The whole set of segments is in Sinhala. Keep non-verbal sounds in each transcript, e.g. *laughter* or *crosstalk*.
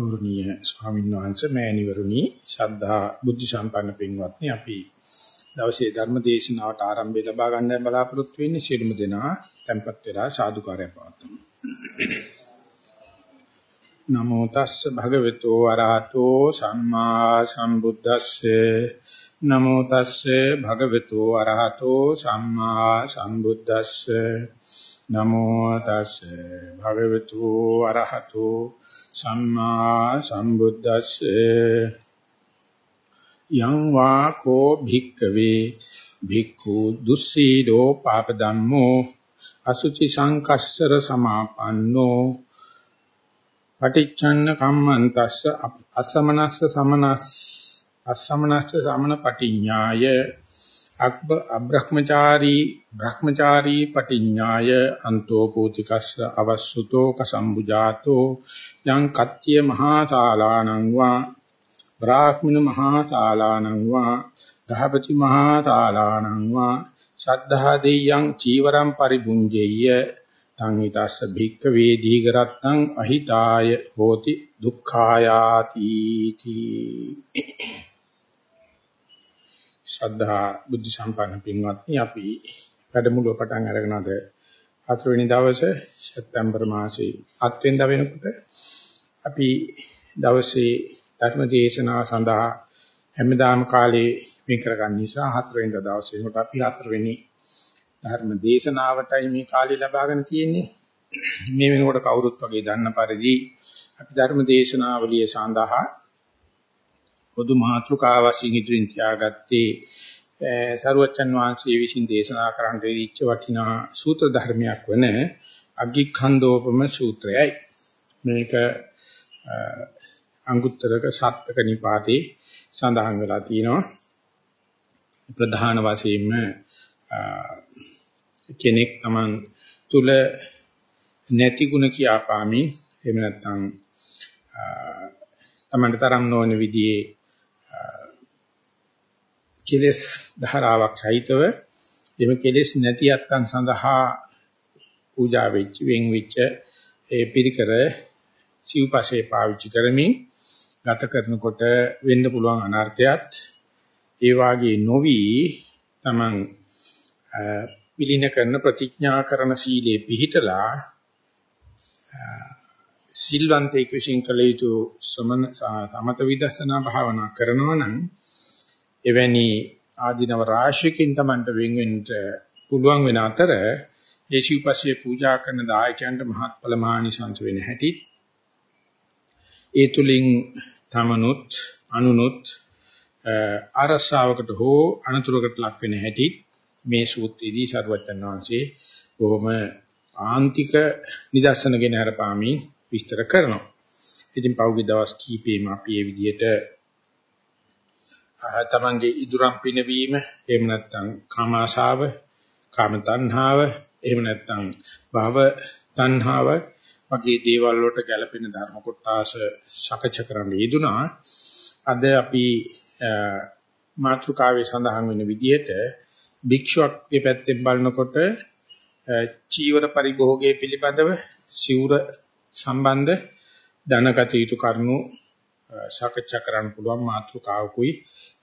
ගෞරවනීය ස්වාමීන් වහන්සේ මෑණිවරුනි ශ්‍රද්ධා බුද්ධ සම්පන්න පින්වත්නි අපි දවසේ ධර්ම දේශනාවට ආරම්භය ලබා ගන්න බලාපොරොත්තු වෙන්නේ ශිරුම දෙනා tempත් වෙලා සාදුකාරය පවත්වමු. නමෝ තස්ස භගවතු වරහතෝ සම්මා සම්බුද්දස්සේ. නමෝ තස්සේ භගවතු වරහතෝ සම්මා සම්බුද්දස්සේ. නමෝ තස්සේ භගවතු වරහතෝ සම්මා සම්බුද්දස්සේ යං වා කෝ භික්කවේ භික්ඛු දුස්සීලෝ පාප ධම්මෝ අසුචි සංකස්සර සමාපන්නෝ පටිච්චන්න කම්මන්තස්ස අසමනස්ස සමනස් අසමනස්ස සමන පටිඤ්ඤාය අබ්බ අබ්‍රහ්මචාරී බ්‍රහ්මචාරී පටිඤ්ඤාය අන්තෝ පෝතිකස්ස අවස්සුතෝ කසම්බුජාතෝ යං කත්‍ය මහා ශාලානං වා බ්‍රාහ්මණ මහා ශාලානං වා දහපති මහා ශාලානං වා සද්ධා දෙයං චීවරම් පරිබුංජෙය්‍ය තං ඊතස්ස භික්ඛ වේදීග රත්නං අහිතාය හෝති දුක්ඛායාති තී ශ්‍රද්ධා බුද්ධ සම්පන්න පින්වත්නි අපි වැඩමුළුව පටන් අරගෙන අද හතරවෙනි දවසේ සැප්තැම්බර් මාසයේ 7 වෙනිදා වෙනකොට අපි දවසේ ධර්ම දේශනාව සඳහා හැමදාම කාලේ මේ කරගන්න නිසා හතරවෙනි දවසේ කොට අපි හතරවෙනි ධර්ම දේශනාවටයි මේ කාලය ලබාගෙන තියෙන්නේ. මේ වෙනකොට කවුරුත් වගේ දන්න පරිදි අපි ධර්ම දේශනාවලිය සඳහා පොදු මාතෘකා වශයෙන් ඉදිරින් තියාගත්තේ සරුවච්චන් වහන්සේ විසින් දේශනා කරන්න දීච්ච වටිනා සූත්‍ර ධර්මයක් වන අග්ගිඛන්දෝපම සූත්‍රයයි. මේක අංගුත්තරක සත්ක නිපාතේ සඳහන් වෙලා තියෙනවා. ප්‍රධාන වශයෙන්ම කෙනෙක් Taman තුල නැති ಗುಣ කියාපාමින් එහෙම නැත්නම් තමන්ට තරම් නොවන විදිහේ කෙලස් ධාරාවක් සහිතව එමෙ කෙලස් නැති යත්තන් සඳහා පූජා වෙච්ච වෙන් වෙච්ච ඒ පිරිකර සිව්පසේ පාවිච්චි කරමින් ගත කරනකොට වෙන්න පුළුවන් අනර්ථයත් ඒ වාගේ නොවි තමන් විලින කරන ප්‍රතිඥා කරන සීලේ පිහිටලා සිල්වන්තයෙක් විසින් කළ යුතු සමන සමත විදර්ශනා භාවනා කරනවා නම් එවැනි ආධිනව රාශියකින් Tamanට වෙන් වෙන්න පුළුවන් වෙන අතර ඒ ශිවපස්සේ පූජා කරන දායකයන්ට මහත්ඵල මහානිසංස වෙන හැටි ඒ තුලින් තමනුත් අනුනුත් අරසාවකට හෝ අනතුරකට ලක් වෙන හැටි මේ සූත්‍රයේදී සර්වචන් වහන්සේ බොහොම ආන්තික නිදර්ශන ගෙන හරපාමි විස්තර කරනවා. ඉතින් පෞගි දවස් කීපෙම අපි මේ විදිහට තමන්ගේ ඉදුරම් පිනවීම එහෙම නැත්නම් කාම ආශාව කාම තණ්හාව එහෙම නැත්නම් භව තණ්හාව වගේ දේවල් වලට ගැළපෙන ධර්ම කොටස සකච්ඡා කරන්න යෙදුනා. අද අපි මාතෘකාවේ සඳහන් වෙන විදිහට භික්ෂුවක්ගේ පැත්තෙන් බලනකොට චීවර පරිභෝගයේ පිළිබඳව සිවුර සම්බන්ධ දැනගත යුතු කරුණු සාකච්ඡා කරන්න පුළුවන් මාතෘකාවකුයි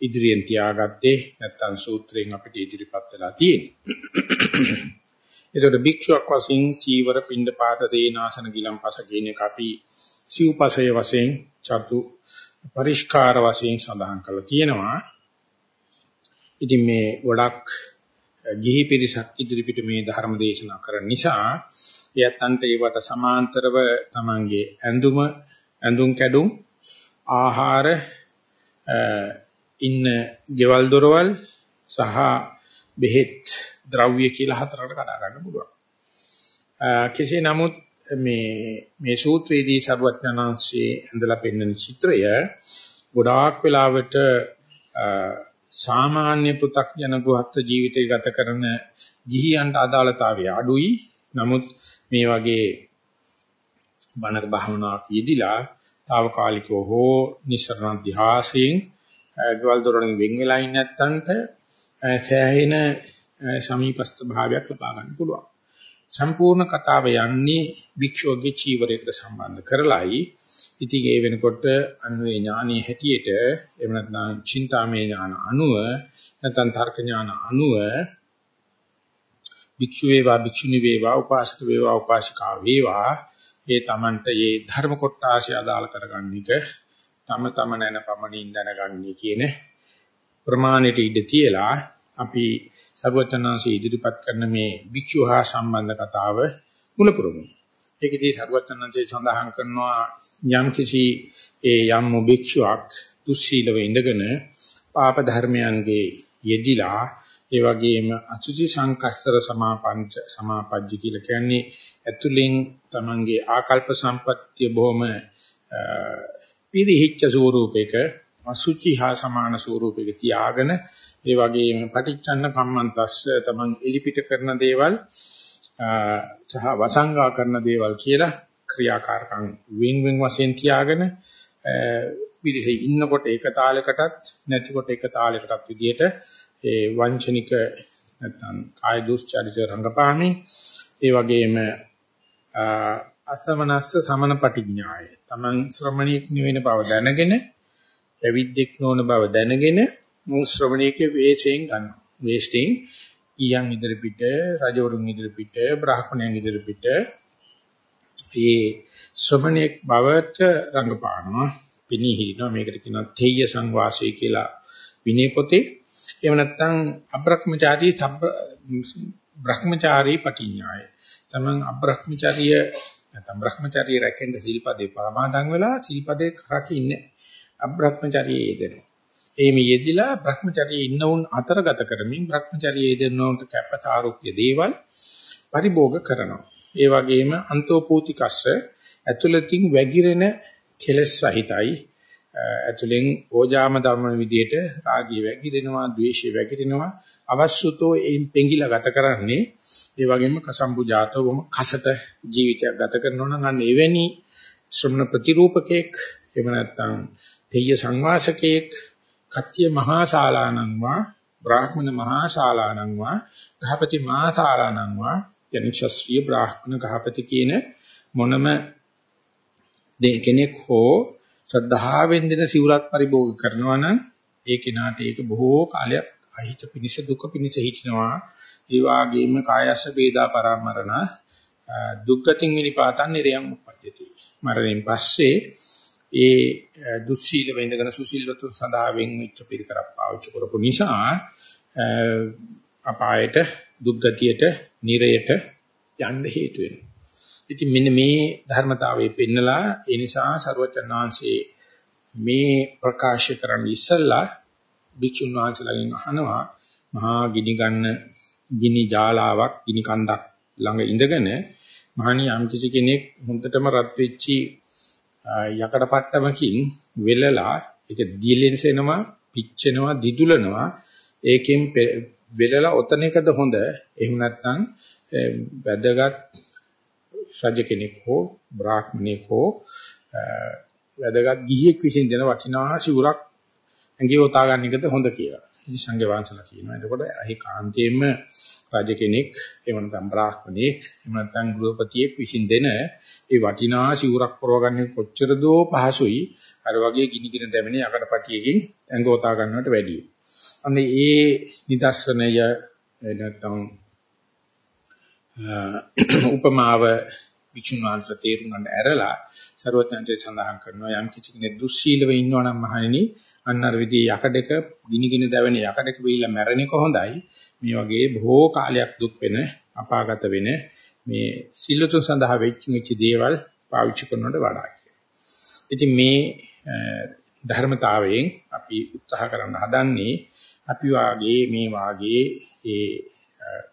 ඉදිරියෙන් තියාගත්තේ නැත්නම් සූත්‍රයෙන් අපිට ඉදිරිපත් වෙලා තියෙන්නේ. ඒකට භික්ෂුවක් වශයෙන් චීවර පින්ඩ පාත දේනාසන ගිලම්පස කියන එක අපි සිව්පසය වශයෙන් චතු පරිස්කාර වශයෙන් සඳහන් කරලා තියෙනවා. ඉතින් මේ ගොඩක් ගිහි පිරිසක් ඉදිරිපිට මේ ධර්ම දේශනා කරන නිසා එයත්න්ට ඒවට සමාන්තරව තමන්ගේ ඇඳුම ඇඳුම් කැඩුම් ආහාර ඉන්න ගෙවල් දොරවල් සහ බෙහෙත් ද්‍රව්‍ය කියලා හතරකට කඩා ගන්න පුළුවන්. කෙසේ නමුත් මේ මේ සූත්‍රයේදී සර්වඥාන්සේ ඇඳලා පෙන්වන චිත්‍රය ගොඩාක් වෙලාවට සාමාන්‍ය පෘථග්ජන ගෘහස්ත ජීවිතය ගත කරන ගිහියන්ට අදාළතාවය අඩුයි. නමුත් මේ වගේ බණක භාවනාවක් යෙදිලා తాවකාලිකව හෝ නිසරණ ධ්‍යාසයෙන් ගවල් දොරණින් වෙන් වෙලා ඉන්න නැත්තන්ට සෑහෙන සමීපස්ත භාවයක් ලබා ගන්න පුළුවන්. සම්පූර්ණ කතාව යන්නේ භික්ෂුවගේ චීවරයකට සම්බන්ධ කරලයි ඉතින් ඒ වෙනකොට අන්වේ ඥානීය හැටියට එහෙම නැත්නම් චින්තාමය ඥාන අනුව නැත්නම් තර්ක ඥාන අනුව භික්ෂු වේවා භික්ෂුණී වේවා උපාසක වේවා උපාසිකා වේවා ඒ තමන්ට මේ ධර්ම කොටාශය අදාළ කරගන්න එක තම තම නැන පමණින් දැනගන්නේ කියන ප්‍රමාණයට ඉඳ තියලා අපි සර්වචනාංශී ඉදිරිපත් කරන මේ භික්ෂු හා සම්බන්ධ කතාව මුලපුරමු. ඒකදී සර්වචනාංශේ සඳහන් කරනවා යම් කිසි ඒ යම් භික්ෂුවක් දුස්සීලව ඉඳගෙන පාප ධර්මයන්ගේ යෙදිලා ඒ වගේම අසුචි සංකස්සර සමාපංච සමාපජ්ජ කියලා කියන්නේ ඇතුලෙන් තමන්ගේ ආකල්ප සම්පත්තිය බොහොම පිරිහිච්ච ස්වරූපයක අසුචි හා සමාන ස්වරූපයක තියාගෙන ඒ වගේම පටිච්චන්න කම්මන්තස්ස තමන් එලිපිට කරන දේවල් සහ වසංගා කරන දේවල් කියලා ක්‍රියාකාරකම් වින් වින් වශයෙන් තියාගෙන පිළිසෙ ඉන්නකොට එක තාලයකටත් නැතිකොට එක තාලයකටත් විදියට ඒ වංචනික නැත්නම් කාය දුස්චරිත රංගපාමි ඒ වගේම අසමනස්ස සමන පටිඥාය. තමන් ශ්‍රමණීක් නෙවෙන බව දැනගෙන පැවිද්දෙක් නොවන බව දැනගෙන මු ශ්‍රමණීකේ වේශයෙන් ගන්නවා. වේශයෙන් ඊයන් ඉදිරි පිට රජවරුන් ඉදිරි පිට බ්‍රාහ්මණයන් ඉදිරි පිට ඒ ශ්‍රමණේක් බවට රංගපානවා පිනී හිටිනවා. මේකට කියනවා තෙය්‍ය සංවාසය කියලා විනය පොතේ. එහෙම නැත්නම් අබ්‍රහ්මචාරී සබ්බ බ්‍රහ්මචාරී පටිඥාය තමන් අබ්‍රහ්මචාරිය නැත්නම් බ්‍රහ්මචාරී රැකෙන්න සීල්පදේ පරමාදන් වෙලා සීල්පදේ රකින්නේ අබ්‍රහ්මචාරී යෙදෙනවා. ඒ මේ යෙදිලා Brahmacharya ඉන්න උන් අතර ගත කරමින් Brahmacharya යෙදෙන්නට කැපතාරුක්‍ය දේවල් පරිභෝග කරනවා. ඒ වගේම අන්තෝපූතිකස්ස ඇතුළතින් වැగిරෙන කෙලස් සහිතයි. ඇතුලෙන් ඕජාම ධර්මන විදියට රාගය වැగిරෙනවා, ද්වේෂය වැగిරෙනවා. අවශ්‍යතෝ එයින් පෙඟිලා ගත කරන්නේ ඒ වගේම කසම්බු ජාතවම කසට ජීවිතයක් ගත කරනවා නම් අන්න එවැනි ශ්‍රමණ ප්‍රතිරූපකෙක් එහෙම නැත්නම් තෙය සංවාසකෙක් කත්‍ය මහා ශාලානං වා බ්‍රාහ්මණ මහා ශාලානං වා ගහපති මහා ශාලානං වා යනි ශාස්ත්‍රීය බ්‍රාහ්මණ ගහපති කියන මොනම දෙකෙනෙක් හෝ ශ්‍රද්ධාවෙන් දෙන සිවුරක් පරිභෝග කරනවා නම් ඒ කෙනාට ඒක බොහෝ කාලයක් අහිත පිනිස දුක පිනිස හිටිනවා ඒ වාගේම කායස්ස වේදා පරාමරණ දුක්ඛතින් විනිපාතන් නිරයන් උපජ්ජති මරණයෙන් පස්සේ ඒ දුස්සීල වෙඳගෙන සුසීලවතු සඳහා වෙන් වෙච්ච පිළිකරක් පාවිච්චි කරපු නිසා අපායට දුක්ගතියට නිරයට යන්න හේතු වෙනවා. ඉතින් මෙන්න මේ ධර්මතාවයේ පෙන්නලා ඒ නිසා ਸਰවචන්නාංශේ මේ ප්‍රකාශ කරන්න ඉස්සල්ලා භික්ෂුන් වහන්සේලාගෙන් අහනවා මහා ගිනි ගන්න ගිනි ජාලාවක් ගිනි කන්දක් ළඟ ඉඳගෙන මහණි යම් කිසි කෙනෙක් හොඳටම රත් වෙච්චි යකඩ පට්ටමකින් වෙලලා ඒක දිලෙන්සෙනවා පිච්චෙනවා දිදුලනවා. ඒකෙන් වෙලලා ඔතන එකද හොඳ? එහෙම නැත්නම් වැදගත් රජ කෙනෙක් හෝ බ්‍රාහ්මණෙක් හෝ වැදගත් ගිහියෙක් විසින් දෙන වටිනා සිවුරක් ඇඟේ ඔතා ගන්න එකද හොඳ කියලා. ඉතින් සංඝ වංශලා කියනවා. එතකොට අහි කාන්තේම රජ කෙනෙක් එහෙම නැත්නම් බ්‍රාහ්මණෙක් එහෙම නැත්නම් ගෘහපතියෙක් විසින් දෙන ඒ වටිනා සිවුරක් පරවගන්නේ කොච්චර දෝ පහසුයි අර වගේ ගිනිගෙන දැවෙන යකඩපටියකින් ඇඟ ඔතා ගන්නවට වැඩියි. අන්න ඒ නිදර්ශනය නැත්නම් උපමාව විචුණාන්ත තේරුම් ගන්න ඇරලා ਸਰවඥාන්සේ සඳහන් කරනවා යම් කිසි කෙනෙක් දුස්සීලව ඉන්නවා නම් මහණෙනි අන්න අර විදිහේ යකඩක ගිනිගෙන දැවෙන යකඩක වෙයිලා මැරෙන එක හොඳයි. මේ වගේ බොහෝ කාලයක් දුක් වෙන අපාගත වෙන මේ සිල්ලුතුන් සඳහා වෙච්ච වෙච්ච දේවල් පාවිච්චි කරනවට වඩා ඉතින් මේ ධර්මතාවයෙන් අපි උත්සාහ කරන්න හදන්නේ අපි වාගේ මේ වාගේ ඒ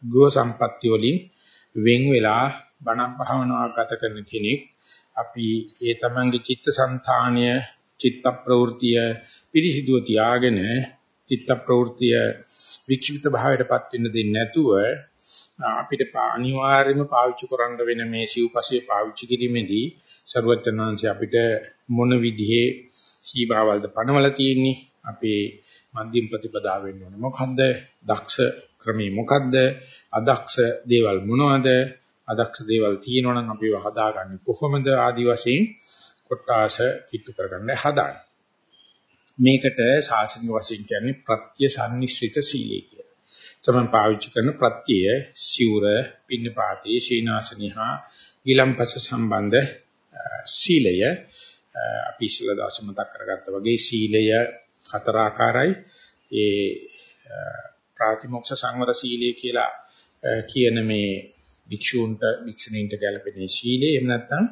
ගෘහ සම්පත්‍ය වලින් වෙන් වෙලා බණ භාවනාව ගත කරන කෙනෙක්. අපි ඒ තමන්ගේ චිත්තසංතානය චිත්ත ප්‍රවෘතිය පිරිසිදුව තියාගෙන චිත්ත ප්‍රවෘතිය වික්ෂිප්ත භාවයටපත් වෙන්න දෙන්නේ නැතුව අපිට අනිවාර්යයෙන්ම පාවිච්චි කරන්න වෙන මේ සිව්පසේ පාවිච්චි කිරීමේදී ਸਰවඥාන්සේ අපිට මොන විදිහේ සීභාවල්ද පනවල තියෙන්නේ? අපේ මධ්‍යම ප්‍රතිපදාව වෙන්න ඕනේ. මොකද්ද? දක්ෂ ක්‍රමී මොකද්ද? අදක්ෂ දේවල් මොනවද? අදක්ෂ දේවල් තියෙනවා නම් අපිව හදාගන්නේ කොහොමද ආදි වශයෙන් කොටාස කිට්ටු කරගන්න හදාන. මේකට සාසනික වශයෙන් කියන්නේ ප්‍රත්‍ය සම්නිශ්චිත සීලය කියලා. තමයි පාවිච්චි කරන ප්‍රත්‍යය සිවුර, පින්නපාතේ, ශීනාසනිහා ඊළම්පස සම්බන්ධ සීලය අපි ඉස්සලා දවස් මතක් කරගත්තා වගේ සීලය හතර ආකාරයි. ඒ ප්‍රාතිමොක්ෂ සංවර සීලය කියලා කියන මේ භික්ෂූන්ට භික්ෂුණීන්ට ගැලපෙන සීලය එහෙම නැත්නම්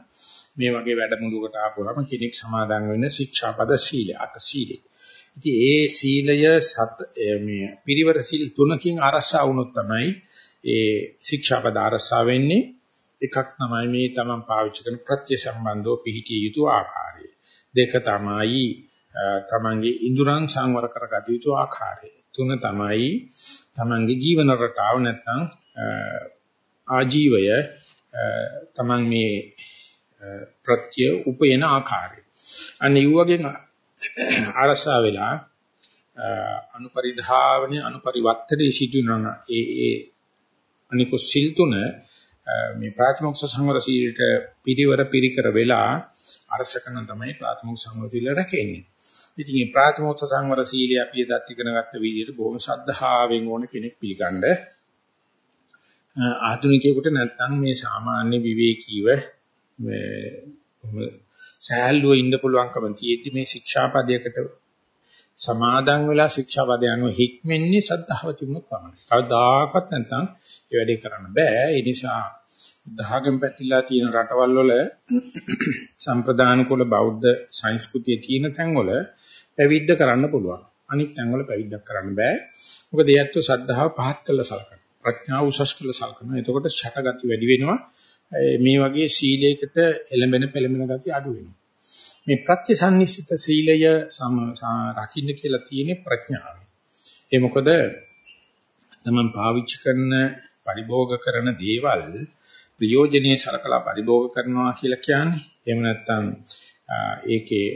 මේ වගේ වැඩමුළුවකට ආපුවම කෙනෙක් සමාදන් වෙන ශික්ෂාපද සීලය අට සීලය. ඉතින් ඒ සීලය සත් මේ පිරිවර සීල් තුනකින් ආරක්ෂා වුණොත් තමයි ඒ ශික්ෂාපද ආරක්ෂා වෙන්නේ. එකක් තමයි මේ තමන් පාවිච්චි කරන ප්‍රත්‍ය සම්බන්ධව පිළිහිටිය යුතු ආකාරය. දෙක තමයි තමන්ගේ ඉඳුරන් සංවර කරගත යුතු ආකාරය. තුන තමයි තමන්ගේ ජීවන රටාව නැත්නම් ආජීවය තමන් මේ ප්‍රත්‍ය උපයන ආකාරය. අනිත් වගේ අරසා වෙලා අනුපරිධාවනේ අනුපරිවර්තනයේ සිටිනන ඒ ඒ අනිකු සිල් තුන මේ ප්‍රාථමික සංවර සීලයට පිරිවර පිරිකර වෙලා අරසකන තමයි ප්‍රාථමික සංවර සීල රැකෙන්නේ. ඉතින් මේ ප්‍රාථමික සංවර සීලය අපි එදත් ඉගෙන ගත්ත විදිහට බොහොම ශ්‍රද්ධාවෙන් ඕන කෙනෙක් පිළිගන්න. ආධුනිකයෙකුට නැත්නම් මේ සාමාන්‍ය විවේකීව මේ සෑල්ලුව ඉන්න පුළුවන්කම තියෙද්දි මේ ශික්ෂාපදයකට සමාදන් වෙලා ශික්ෂාපදය අනුව හික්මෙන්නේ සද්ධාව තිබුණොත් පමණයි. කවදාකවත් නැත්නම් ඒ වැඩේ කරන්න බෑ. ඒ නිසා දහගම් පැතිලා තියෙන රටවල් වල *coughs* සම්ප්‍රදාන කුල බෞද්ධ සංස්කෘතිය තියෙන තැන්වල පැවිද්ද කරන්න පුළුවන්. අනිත් තැන්වල පැවිද්දක් කරන්න බෑ. මොකද ඒත් සද්ධාව පහත් කළ සලකන. ප්‍රඥාව උසස් කළ සලකන. එතකොට ෂටගති වැඩි වෙනවා. මේ වගේ සීලයකට එළඹෙන පෙළඹෙන ගති අඩු වෙනවා. මේ ප්‍රත්‍යසන්නිශ්චිත සීලය රකින්න කියලා තියෙන්නේ ප්‍රඥාවෙන්. ඒ මොකද තමන් පාවිච්චි කරන පරිභෝග කරන දේවල් ප්‍රයෝජනේ සලකලා පරිභෝග කරනවා කියලා කියන්නේ. එහෙම නැත්නම් ඒකේ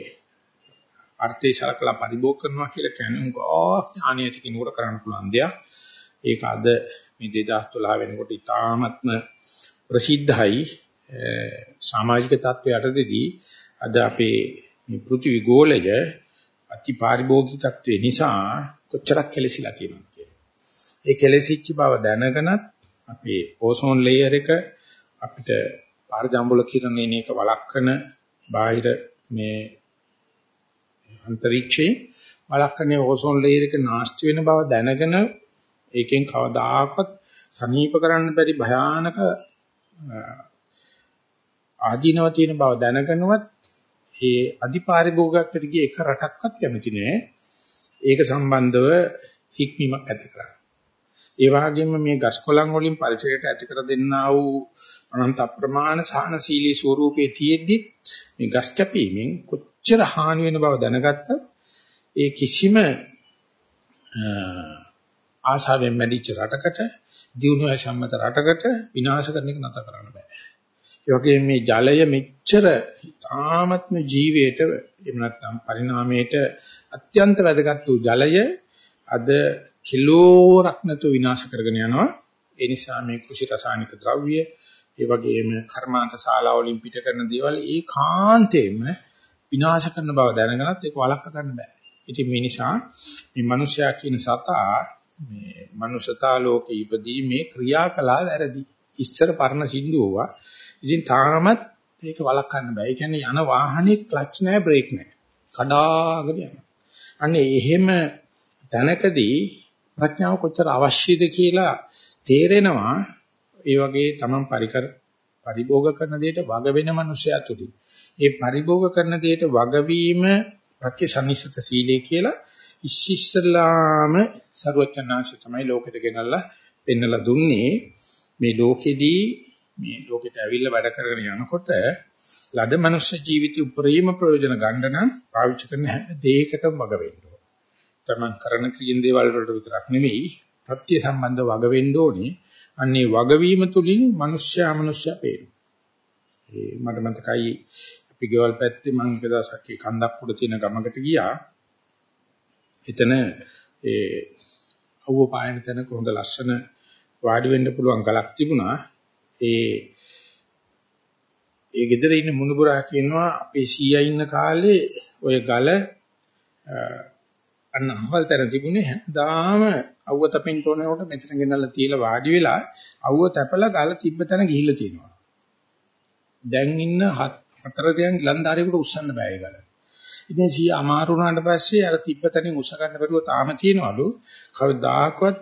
අර්ථය සලකලා පරිභෝග කරනවා කියලා කියන්නේ උගා ඥානයට කිනුකට කරන්න පුළුවන් දෙයක්. ඒක අද මේ 2012 වෙනකොට ඉතාමත්ම ප්‍රසිද්ධයි සමාජික තත්වයටදී අද අපේ මේ පෘථිවි ගෝලය අති පාරිභෝගිකත්වයේ නිසා කොච්චරක් කෙලසිලා තියෙනවද කියන්නේ. ඒ කෙලසිච්ච බව දැනගෙනත් අපේ ඕසෝන් ලේයර් එක අපිට පාරජම්බුල කිරණේන එක වළක්වන බාහිර මේ අන්තරීක්ෂේ වළක්වන්නේ ඕසෝන් ලේයර් එක නාස්ති වෙන බව දැනගෙන ඒකෙන් කවදාකවත් සනීප කරන්න බැරි භයානක ආදීනව තියෙන බව දැනගෙනවත් ඒ අධිපාරිභෝගිකත්වයට ගිය එක රටක්වත් කැමති නෑ. ඒක සම්බන්ධව හික්මීමක් ඇති කරගන්න. ඒ වගේම මේ ගස්කොලන් වලින් පරිසරයට ඇති කර දෙන්නා වූ අනන්ත අප්‍රමාණ සාහනශීලී ස්වරූපයේ තියෙද්දි මේ ගස් කැපීමෙන් කොච්චර හානි වෙන බව දැනගත්තත් ඒ කිසිම ආශාවෙන් මැදිච්ච රටකට දියුණුවයි සම්මත රටකට විනාශ කරන එක නතර කරන්න බෑ. ඒ වගේම මේ ජලය මෙච්චර ආත්ම ජීවයට එහෙම නැත්නම් පරිණාමයට අත්‍යන්ත වැදගත් වූ ජලය අද කිලෝරක් නැතුව විනාශ කරගෙන යනවා. ඒ නිසා මේ කෘෂි රසායනික ද්‍රව්‍ය ඒ වගේම කර්මාන්ත ශාලා වලින් පිට කරන දේවල් ඒකාන්තයෙන්ම විනාශ කරන බව දැනගෙනත් ඒක වළක්ව ගන්න බෑ. ඉතින් මේ නිසා මේ මිනිසයා කියන සතා මේ මනුෂතා ලෝකේ ඉපදී මේ ක්‍රියා කළා වැරදි. ඉස්සර පරණ සින්දුවා. ඉතින් තාමත් ඒක වළක්වන්න බෑ. ඒ කියන්නේ යන වාහනේ ක්ලච් නැහැ බ්‍රේක් නැහැ. කඩාගෙන යනවා. අන්නේ එහෙම තැනකදී ප්‍රඥාව කොච්චර අවශ්‍යද කියලා තේරෙනවා. ඒ වගේ තමන් පරිකර පරිභෝග කරන දෙයට වග වෙන මනුස්සයා තුලින්. ඒ පරිභෝග කරන දෙයට වගවීම ප්‍රත්‍යසන්නිසිත සීලය කියලා ඉස්සිස්සලාම සරුවචනාංශ තමයි ලෝකෙට ගෙනල්ලා පෙන්නලා දුන්නේ මේ ලෝකෙදී මේ ලෝකෙට ඇවිල්ලා වැඩ කරගෙන යනකොට ලද මනුෂ්‍ය ජීවිතය උපරිම ප්‍රයෝජන ගන්න නම් පාවිච්චි කරන හැම දෙයකටම වග වෙන්න ඕනේ. තමන් කරන ක්‍රියන් දේවල් වලට විතරක් නෙමෙයි ප්‍රත්‍ය සම්බන්ධ වග වෙන්න ඕනේ. අන්නේ වගවීම තුලින් මනුෂ්‍යයා මනුෂ්‍යයා පේනවා. ඒ මට මතකයි අපි ගෙවල් පැත්තේ මම එක දවසක් ඒ කන්දක් උඩ තියෙන ගමකට ගියා. එතන ඒ අවුව පායන තැන කොහොඳ ලස්සන වාඩි වෙන්න පුළුවන් ගලක් තිබුණා. ඒ ඒ ගෙදර ඉන්න මුණුබුරා කියනවා අපේ සීයා ඉන්න කාලේ ඔය ගල අන්න අහවල් තැන තිබුණේ හැමදාම අවුව තපින්න ඕනකොට මෙතන ගෙනල්ලා තියලා වාඩි වෙලා අවුව තැපලා ගල තිබ්බ තැන ගිහිල්ලා තියෙනවා. දැන් ඉන්න හතර දියන් ලන්දාරියෙකුට උස්සන්න බෑ ඒ ගල. ඉතින් සීය අමාරු වුණාට පස්සේ අර තිබ්බ තැනින් උස්ස ගන්න බැරුව තාම තියෙනවලු. කවදාකවත්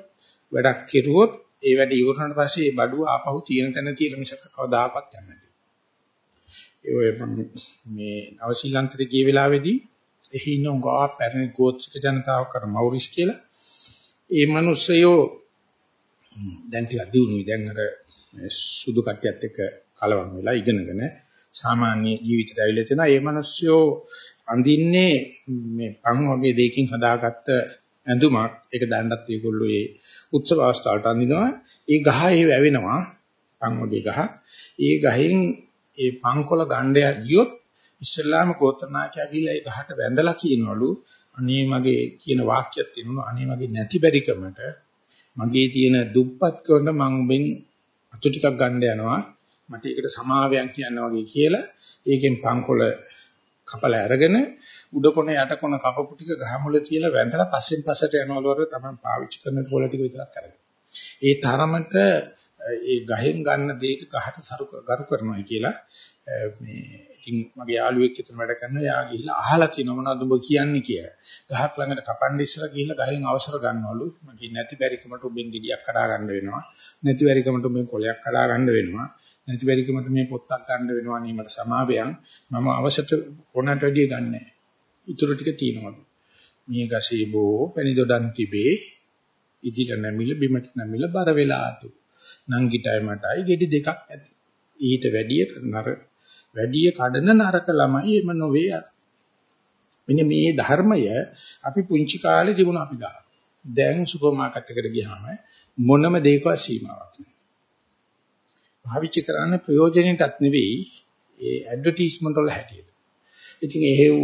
වැඩක් කෙරුවොත් ඒ වැඩ ඉවරනට පස්සේ ඒ බඩුව ආපහු තියෙන තැන තියලා මිසක කවදාකවත් යන්නේ නැහැ. ඒ ඔය මේ නවසීලන්තේ ගිය වෙලාවේදී එහි ඉන්න ගා පැරණි ගෝත්‍රික ජනතාවක් කර මෞරිස් කියලා. ඒ මිනිස්සයෝ දැන් ටිකක් දිනුනේ දැන් අර සුදු කට්ටියත් එක්ක කලවම් වෙලා ඉගෙනගෙන සාමාන්‍ය ජීවිතයට ඇවිල්ලා තියෙනවා. ඒ මිනිස්සයෝ අඳින්නේ මේ පන් වගේ දෙයකින් හදාගත්ත ඇඳුමක්. ඒක දැන්නත් ඒගොල්ලෝ ඒ උත්සව අවස්ථාවට අඳිනවා. ඒ ගහ ඒ වැවෙනවා. පන් වගේ ගහ. ඒ ගහෙන් ඒ පන්කොළ ගණ්ඩය ගියොත් ඉස්ලාම ගෝත්‍රනායකයා ගිහිල්ලා ඒ ගහට වැඳලා කියනවලු අනේ මගේ කියන වාක්‍යයක් තියෙනවා අනේ මගේ නැති බැරිකමට මගේ තියෙන දුප්පත්කමට මං බෙන් අතු ටිකක් ගන්න යනවා මට ඒකට සමාවයන් කියන්න වගේ කියලා ඒකෙන් පංකොල කපලා අරගෙන උඩ කොන යට කොන කපපු ටික ගහමුල තියලා වැඳලා පස්සෙන් පස්සට යනවලු වර තමයි පාවිච්චි කරන පොළ ටික විතරක් අරගෙන ඒ තරමට ඒ ගහෙන් ගන්න දෙයක ගහට සරු කරු කරනවා කියලා මේ ඉතින් මගේ යාළුවෙක් විතර වැඩ කරනවා. යා ගිහිල්ලා අහලා තිනවා මොනවද උඹ කියන්නේ කියලා. ගහක් ළඟට කපන්න ඉස්සලා ගිහිල්ලා ගහෙන් අවසර ගන්නවලු. මගේ නැති බැරිකමට උඹෙන් ගෙඩියක් කඩා ගන්න වෙනවා. නැති බැරිකමට උඹෙන් කොලයක් කඩා ගන්න වෙනවා. නැති බැරිකමට මේ පොත්තක් ගන්න වෙනවා නේ මට සමාවයන්. මම අවසට ඕනට වැඩිය ගන්නෑ. ඊටු ටික තියෙනවලු. මේ ගසේ බෝ පැණි දොඩන් තිබේ. ඉදිල නැමිල බිමට නැමිල බර වෙලාතු. නංගිටයි මටයි ගෙඩි දෙකක් ඇති. ඊට වැඩිය නර වැඩිය කඩන නරක ළමයි එම නොවේ අර. මෙන්න මේ ධර්මය අපි පුංචි කාලේ තිබුණ අපි ගා. දැන් සුපර් මාකට් එකට ගියාම මොනම දෙයකවත් සීමාවක් නැහැ. භාවිත කරන්න ප්‍රයෝජනෙටත් නෙවෙයි ඒ ඇඩ්වර්ටයිස්මන්ට් වල හැටියට. ඉතින් එහෙව්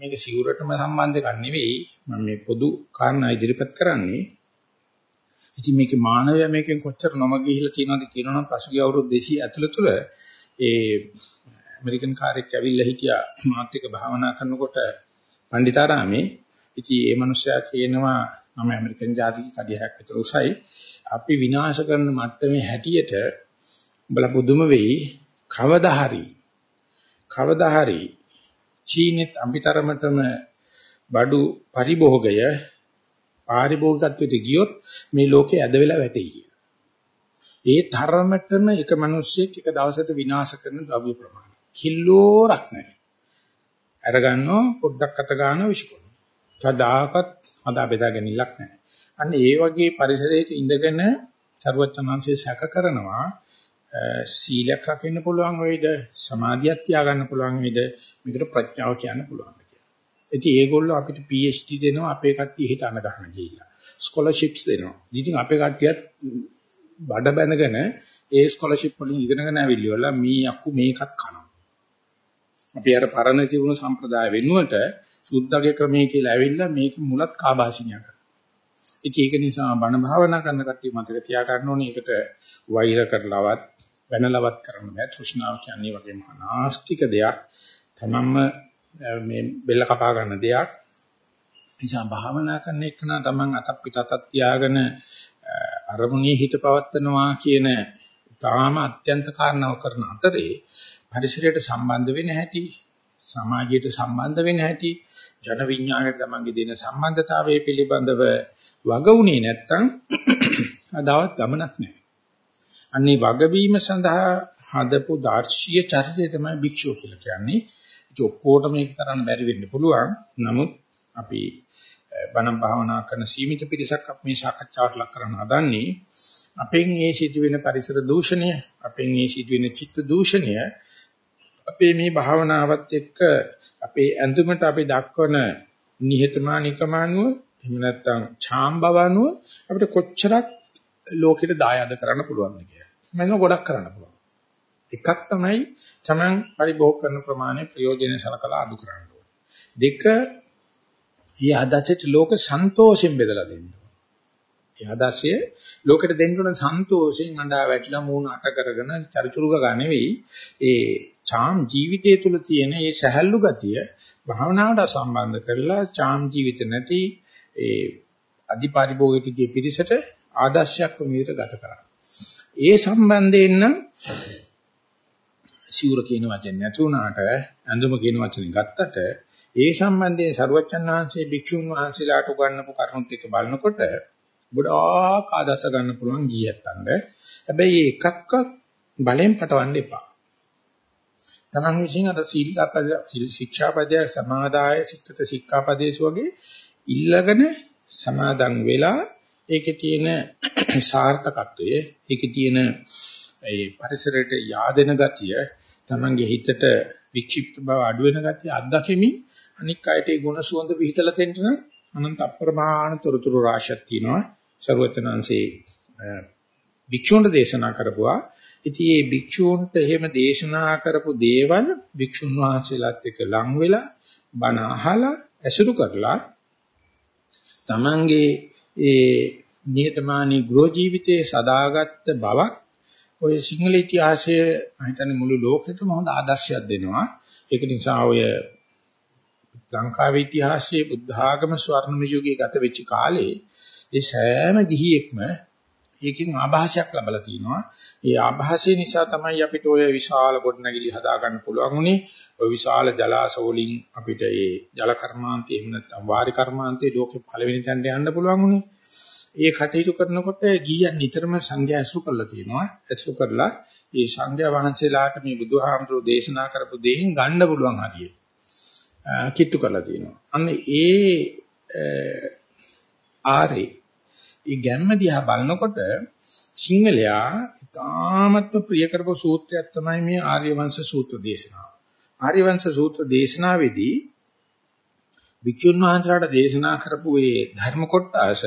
මේක සිවුරටම සම්බන්ධ එකක් නෙවෙයි මම මේ පොදු කාරණා ඉදිරිපත් කරන්නේ. ඉතින් මේකේ මානවය මේකෙන් කොච්චර නොම ගිහිලා තියෙනවද කියනවනම් පසුගිය අවුරුදු 200 ඇතුළත තුළ ඒ ඇමරිකන් කාර්යයක් ඇවිල්ලා හිටියා මාත් එක්ක භාවනා කරනකොට පණ්ඩිතාරාමේ ඉතින් ඒ මනුස්සයා කියනවා මම ඇමරිකන් ජාතික කඩියක් විතර උසයි අපි විනාශ කරන මට්ටමේ හැටියට උඹලා පුදුම වෙයි කවදා හරි කවදා හරි චීනෙත් අම්පිතරමටම බඩු පරිභෝගය පාරිභෝගිකත්වයට ගියොත් මේ ලෝකේ ඇද වෙලා වැටෙයි කියලා. ඒ තරමටම එක මිනිස්සෙක් එක දවසකට විනාශ කරන ද්‍රව්‍ය ප්‍රමාණය. කිල්ලෝරක් නැහැ. අරගන්නෝ පොඩ්ඩක් අත ගන්න විශ්කොන. කදාකත් අදා බෙදා ගැනීමක් නැහැ. අන්න ඒ වගේ පරිසරයක ඉඳගෙන ਸਰවචනංශය සැක කරනවා සීලයක් රකින්න පුළුවන් වෙයිද සමාධියක් තියාගන්න පුළුවන් වෙයිද මේකට ප්‍රඥාව කියන්න පුළුවන් කියලා. ඉතින් ඒගොල්ලෝ අපිට PhD දෙනවා අපේ කට්ටිය හිත අන ගන්න කියලා. ස්කෝලර්ෂිප්ස් දෙනවා. ඉතින් අපේ කට්ටියත් බඩ බැඳගෙන ඒ ස්කෝලර්ෂිප් වලින් ඉගෙනගෙන ආවිල්ලා මේ අක්කු මේකත් කනවා. අපි අර පරණ තිබුණු සම්ප්‍රදාය වෙනුවට සුද්ධගේ ක්‍රමයේ කියලා ඇවිල්ලා මේක මුලත් කාබාසිනිය කරනවා. ඉතින් ඒක නිසා බණ භාවනා කරන කට්ටිය මතක තියාගන්න ඕනේ ඒකට වෛර කරලවත් වෙනලවත් කරන්න බෑ. තෘෂ්ණාව කියන්නේ වගේ මහානාස්තික දෙයක්. තමන්ම මේ බෙල්ල කපා ගන්න දෙයක්. නිසා භාවනා කරන එක නම් තමන් අතක් පිට අතක් තියාගෙන අරමුණේ හිත පවත්නවා කියන තාම අත්‍යන්ත කාරණාව කරන අතරේ පරිසරයට සම්බන්ධ වෙන හැටි, සමාජයට සම්බන්ධ වෙන හැටි, ජන විඥාණයට තමන්ගේ දෙන සම්බන්ධතාවයේ පිළිබඳව වගුණේ නැත්තම් අදාවත් ගමනක් නැහැ. අන්නේ වගවීම සඳහා හදපු දාර්ශීය චරිතය තමයි භික්ෂුව කියලා කියන්නේ. ඒක ඔක්කොටම මේක කරන්න බැරි වෙන්න පුළුවන්. නමුත් අපි බණ භාවනා කරන සීමිත පිරිසක් අපි මේ සාකච්ඡාවට ලක් කරන්න හදන්නේ අපෙන් මේ සිදුවෙන පරිසර දූෂණය, අපෙන් මේ සිදුවෙන චිත්ත දූෂණය අපේ මේ භාවනාවත් එක්ක අපේ ඇඳුමට අපි දක්වන නිහතමානීකම අනුව එහෙම නැත්නම් ඡාම් බව අනුව අපිට කොච්චරක් ලෝකෙට දායාද කරන්න පුළුවන්ද කියලා. මම ගොඩක් කරන්න පුළුවන්. එකක් තමයි Taman පරිභෝග කරන ප්‍රමාණය ප්‍රයෝජන සලකලා අඩු කරන්න ඕනේ. දෙක ඊ ආදර්ශයට ලෝක සන්තෝෂයෙන් බෙදලා දෙන්න ඕනේ. ඒ ආදර්ශය ලෝකෙට දෙන්න ඕන සන්තෝෂයෙන් අඬා වැටිලා මූණ අට කරගෙන චරිචුරුක ගන්න නෙවෙයි ඒ චාම් ජීවිතය තුළ තියෙන මේ සැහැල්ලු ගතිය භාවනාවට සම්බන්ධ කරලා චාම් ජීවිත නැති ඒ අධිපරිභෝගිකයේ පිරිසට ආදර්ශයක් වුණේට ගත කරා. ඒ සම්බන්ධයෙන් නම් සිවුර කියන වචනේ නැති වුණාට ඇඳුම කියන වචනේ ගත්තට ඒ සම්බන්ධයෙන් සරුවච්චන් වහන්සේ භික්ෂුන් වහන්සේලාට උගන්වපු කරුණුත් එක්ක බලනකොට ගොඩාක් ආදර්ශ ගන්න පුළුවන් ගියත්තන්ට. හැබැයි එකක්වත් බලෙන් පටවන්න එපා. තමන් විසින් අර සීලපද ශික්ෂාපදය සමාදාය සික්කත සික්ඛාපදේශ වගේ ඉල්ලගෙන සමාදන් වෙලා ඒකේ තියෙන සාර්ථකත්වය ඒකේ තියෙන ඒ පරිසරයට yaadena ගතිය තමන්ගේ හිතට වික්ෂිප්ත බව අඩු වෙන ගතිය අත්දැකීමි අනික් අයට ඒ ගුණ සුවඳ විහිදලා දෙන්න නම් අනන්ත අප්‍රමාණ තොරතුරු රාශියක් තියෙනවා. ਸਰවචනංශේ භික්ෂුන්ට දේශනා කරපුවා. ඉතින් මේ භික්ෂූන්ට එහෙම දේශනා කරපු දේවල් භික්ෂුන් වහන්සේලාත් එක්ක ලං වෙලා බණ අහලා ඇසුරු කරලා තමන්ගේ ඒ නියතමානී ගෘහ ජීවිතයේ සදාගත්ත බවක් ඔය සිංහල ඉතිහාසයේ මම හිතන්නේ මුළු ලෝකෙටම හොඳ ආදර්ශයක් දෙනවා. ඒක නිසා ඔය ලංකාවේ ඉතිහාසයේ බුද්ධ ආගම ස්වර්ණම යුගයේ ගත වෙච්ච කාලේ ඒ සෑම ගිහියෙක්ම ඒකෙන් ආభాසයක් ලැබලා තිනවා. ඒ ආభాසය නිසා තමයි අපිට ඔය විශාල ගොඩනැගිලි හදාගන්න පුළුවන් උනේ. ඔය විශාල ජලාශ වලින් අපිට ඒ ජල කර්මාන්තය එහෙම නැත්නම් වාරි කර්මාන්තයේ ලෝකෙ පළවෙනි තැනට යන්න පුළුවන් උනේ. ඒ කටයුතු කරනකොට ගියන් නිතරම සංඝයා ඇසුරු කරලා තියෙනවා. ඇසුරු කරලා මේ සංඝයා වහන්සේලාට මේ බුදුහාමුදුරෝ දේශනා කරපු දෙයින් ගන්න පුළුවන් හරිය. කිට්ටු කරලා තියෙනවා. අන්න ඒ ආරේ ඒ ගැම්ම දිහා බලනකොට සිංහලයා ඉතාමත්ම ප්‍රිය කරපු සූත්‍රයක් තමයි මේ ආර්යවංශ සූත්‍ර දේශනාව. ආර්යවංශ සූත්‍ර දේශනාවේදී භික්ෂුන් වහන්සේලාට දේශනා කරපු මේ ධර්ම කොටස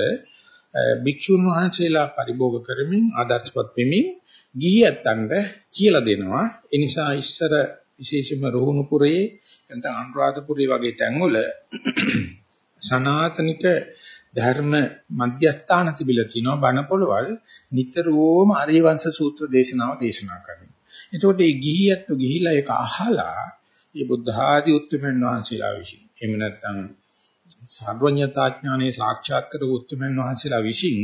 භික්ෂුන් වහන්සේලා පරිභෝග කරමින් ආදර්ශපත් වෙමින් ගිහියන්ට කියලා දෙනවා. ඒ නිසා ඉස්සර විශේෂයෙන්ම රුහුණුපුරයේ නැත්නම් අනුරාධපුරයේ වගේ තැන්වල *clears throat* සනාතනික ධර්ම මධ්‍යස්ථාන තිබිලා තිනවා බණ පොළවල් නිතරම ආර්යවංශ සූත්‍ර දේශනාව දේශනා කරනවා. එතකොට මේ ගිහියත්තු ගිහිලා ඒක අහලා මේ බුද්ධ ආදී උත්තරමන් වහන්සේලා විසින් එහෙම නැත්නම් සර්වඥතා ඥානයේ සාක්ෂාත් කර උත්තරමන් වහන්සේලා විසින්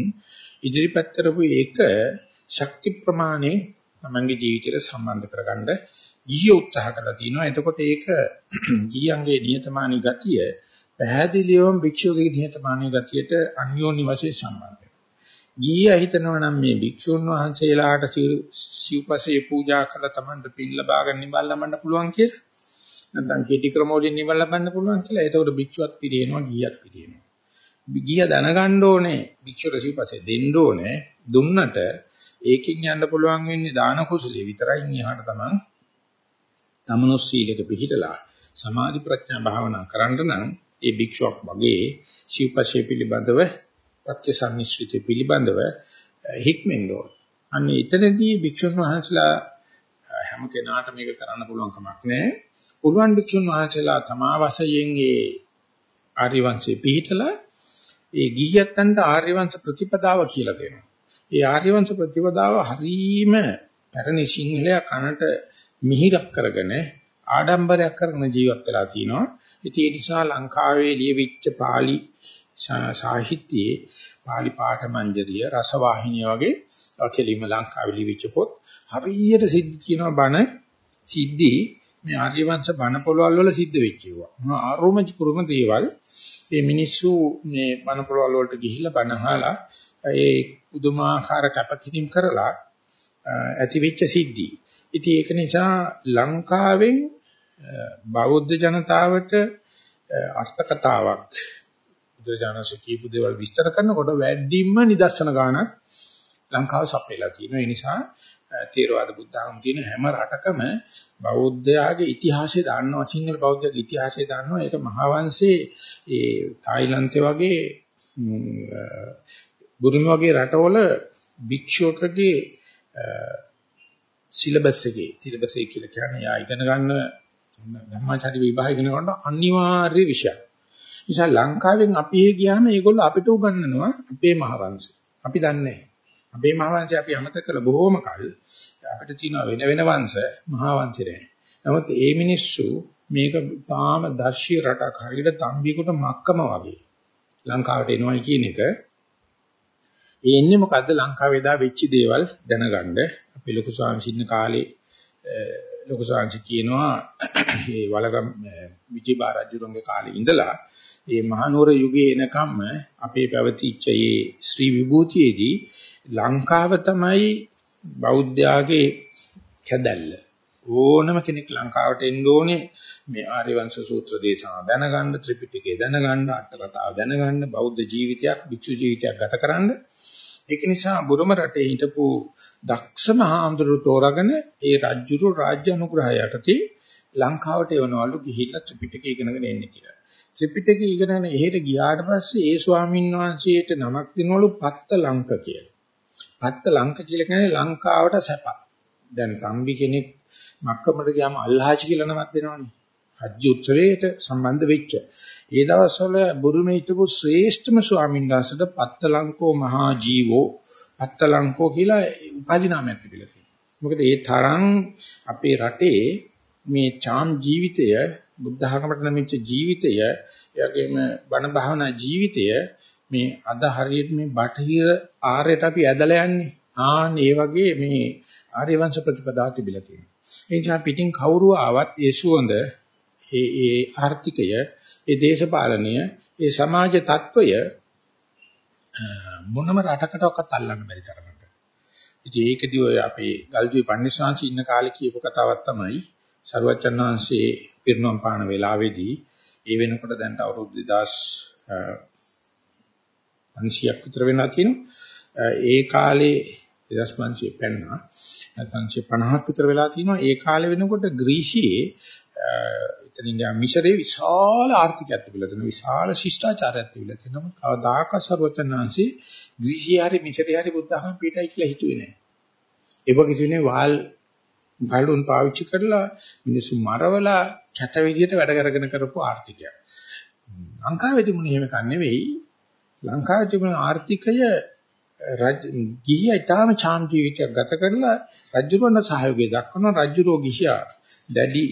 ඉදිරිපත් කරපු ඒක ශක්ති ප්‍රමාණය තමන්ගේ ජීවිතයට සම්බන්ධ කරගන්න ගිහිය උත්සාහ කරලා තිනවා. එතකොට ඒක ගිහියන්ගේ නියතමානී ගතිය පැහැදිලිවම භික්ෂුවගේ නිහතමානී ගතියට අන්‍යෝන්‍ය වශයෙන් සම්බන්ධ වෙනවා. ගිහියා හිතනවා නම් මේ භික්ෂුන් වහන්සේලාට සිව්පසේ පූජා කළා Tamanට පින් ලබා ගන්න නිවන් ලබන්න පුළුවන් කියලා. නැත්නම් කෙටි ක්‍රම වලින් නිවන් ලබන්න පුළුවන් කියලා. එතකොට භික්ෂුවත් පිළිෙනවා ගිහියත් පිළිෙනවා. ගිහිය දැනගන්න ඕනේ භික්ෂුවට සිව්පසේ දෙන්න ඕනේ. දුන්නට ඒකෙන් යන්න පුළුවන් වෙන්නේ දාන කුසලයේ විතරයි. ඊහාට Taman තමනොස් සීලක පිළිහිටලා සමාධි ප්‍රඥා භාවනා කරන්න නම් ඒ භික්ෂුවක් වගේ සිව්පස්සේ පිළිබඳව ප්‍රත්‍යසන්නිශ්චිත පිළිබඳව හික්මෙන්න ඕන. අන්න එතනදී භික්ෂුන් වහන්සේලා හැම කෙනාට මේක කරන්න පුළුවන් කමක් නැහැ. පුළුවන් භික්ෂුන් වහන්සේලා තමා වශයෙන් ඒ ආර්ය වංශේ පිළිහිටලා ඒ ගිහියත්තන්ට ආර්ය වංශ ප්‍රතිපදාව කියලා දෙනවා. ඒ ආර්ය වංශ ප්‍රතිපදාව හරීම පැරණි සිංහලයා කනට මිහිරක් කරගෙන ආඩම්බරයක් කරගෙන ජීවත් වෙලා තිනවා. ඉතින් ඒ නිසා ලංකාවේ ලියවිච්ච pāli සාහිත්‍යයේ pāli පාඨ මංජරිය රසවාහිනිය වගේ කෙලිම ලංකාවේ ලියවිච්ච පොත් හරියට සිද්ධ කියනවා බණ සිද්ධි මේ ආර්යවංශ බණ පොළවල් වල සිද්ධ වෙච්ච ඒවා. මොනවා ආරෝමජ කුරුම දේවල් මේ මිනිස්සු මේ බණ පොළවල් වලට ගිහිල්ලා බණ අහලා ඒ පුදුමාකාර කැපකිරීම කරලා ඇති වෙච්ච සිද්ධි. ඉතින් ඒක නිසා ලංකාවෙන් බෞද්ධ ජනතාවට අර්ථ කතාවක් බුදුරජාණන්ස කියපු දේවල් විස්තර කරනකොට වැඩිම නිදර්ශන ගානක් ලංකාව සපයලා තියෙනවා. ඒ නිසා තේරවාද බුද්ධ ආගම තියෙන හැම රටකම බෞද්ධයාගේ ඉතිහාසය දන්නවා සිංහල බෞද්ධයාගේ ඉතිහාසය දන්නවා. ඒක මහාවංශයේ ඒ තායිලන්තේ වගේ බුරුම වගේ රටවල භික්ෂුවකගේ සිලබස් එකේ සිලබස් එක කියලා කියන්නේ යා ඉගෙන ගන්න ධර්මාචාර්ය විභාග ඉගෙන ගන්නකොට අනිවාර්ය විෂයක්. නිසා ලංකාවෙන් අපි ඒ ගියාම ඒගොල්ලෝ අපිට උගන්වනවා අපේ මහවංශය. අපි දන්නේ අපේ මහවංශය අපි අමතක කළ බොහෝම කල් අපිට තියෙන වෙන වෙන වංශ මහවංශය නෑ. නමුත් ඒ මිනිස්සු මේක තාම දර්ශී රටක් හරියට තම්බියකට මක්කම වගේ ලංකාවට එනවයි කියන එක ඒ එන්නේ මොකද්ද ලංකාවේ දා වෙච්ච දේවල් දැනගන්න අපි ලොකු සාංශින්න කාලේ ලොකු සාංශි කියනවා. මේ වලගම් විජේබා රජුරන්ගේ කාලේ ඉඳලා මේ මහනුවර යුගයේ එනකම්ම අපේ පැවතිච්ච මේ ශ්‍රී විභූතියේදී ලංකාව තමයි බෞද්ධයාගේ කැදැල්ල. ඕනම කෙනෙක් ලංකාවට එන්න ඕනේ. මේ ආර්යවංශ සූත්‍ර දේශනා දැනගන්න ත්‍රිපිටකය දැනගන්න අට කතාව දැනගන්න බෞද්ධ ජීවිතයක් විචු ජීවිතයක් ගත කරන්න. ඒක නිසා බුරුම රටේ හිටපු දක්ෂම හාමුදුරුවෝ තෝරාගෙන ඒ රාජ්‍යරු රාජ්‍ය අනුග්‍රහය යටතේ ලංකාවට එවනවලු ගිහිල්ලා ත්‍රිපිටකය ඉගෙනගෙන එන්නේ කියලා. ත්‍රිපිටකය ඉගෙනගෙන එහෙට ගියාට පස්සේ ඒ ස්වාමීන් වහන්සේට නමක් දෙනවලු පත්ත ලංක කියලා. පත්ත ලංක කියලා කියන්නේ ලංකාවට සැප. දැන් තම්බි කෙනෙක් මක්කමට ගියාම අල්හාජ් කියලා නමක් දෙනවනේ. හජ් උත්සවයට සම්බන්ධ වෙච්ච. ඒ දවස්වල බුරුමේ හිටපු ශ්‍රේෂ්ඨම ස්වාමීන් වහන්සේට පත්තලංකෝ මහා ජීවෝ පත්තලංකෝ කියලා උපාධි නාමයක් තිබිලා තියෙනවා. මොකද ඒ තරම් අපේ රටේ මේ චාම් ජීවිතය බුද්ධ ධර්මයට නැමිච්ච ජීවිතය එයාගේම බණ භාවනා ජීවිතය මේ අද හරියට මේ බටහිර ආර්යට අපි ඇදලා යන්නේ. ආන් ඒ වගේ මේ ආර්ය වංශ ප්‍රතිපදාව තිබිලා තියෙනවා. ඒ නිසා පිටින් කවුරු ආවත් ඒ සුවඳ ඒ ඒ ආර්ථිකය ඒ දේශපාලනය, ඒ සමාජ තත්වය මොනම රටකටවත් අල්ලන්න බැරි තරමට. ඉතින් ඒකදී ඔය අපේ ගල්ජුවේ පන්සිවාංශ ඉන්න කාලේ කියපු කතාවක් තමයි සරුවචන් වහන්සේ පිරිනොම් පාන වෙලාවේදී ඒ වෙනකොට දැන් අවුරුදු 2500ක් විතර වෙනවා තියෙනවා. ඒ කාලේ 2500 පෙන්නා 2550ක් විතර වෙලා තිනවා. ඒ කාලේ වෙනකොට ග්‍රීසියේ එතනින් ගියා මිශරේ විශාල ආර්ථිකයක් තිබිලා තියෙනවා. විශාල ශිෂ්ටාචාරයක් තිබිලා තියෙනවා. කවදාක සර්වතනාංශي ග්‍රීසිය හරි මිශරේ හරි බුද්ධහම පිටයි කියලා හිතුවේ නෑ ඒක කිසිනේ වාල් ගල්ුන් පාවිච්චි කරලා මිනිස්සු මරවලා කැත විදියට වැඩ කරගෙන කරපු ආර්ථිකයක්. ලංකාවේ තිබුණේ එහෙම කන් නෙවෙයි. ලංකාවේ තිබුණ ආර්ථිකය රජ ගිහිය ඊටාම චාම් ජීවිතයක් ගත කරලා රජුරවන්න සහයෝගය දක්වන රජුරෝ ගිහියා දැඩි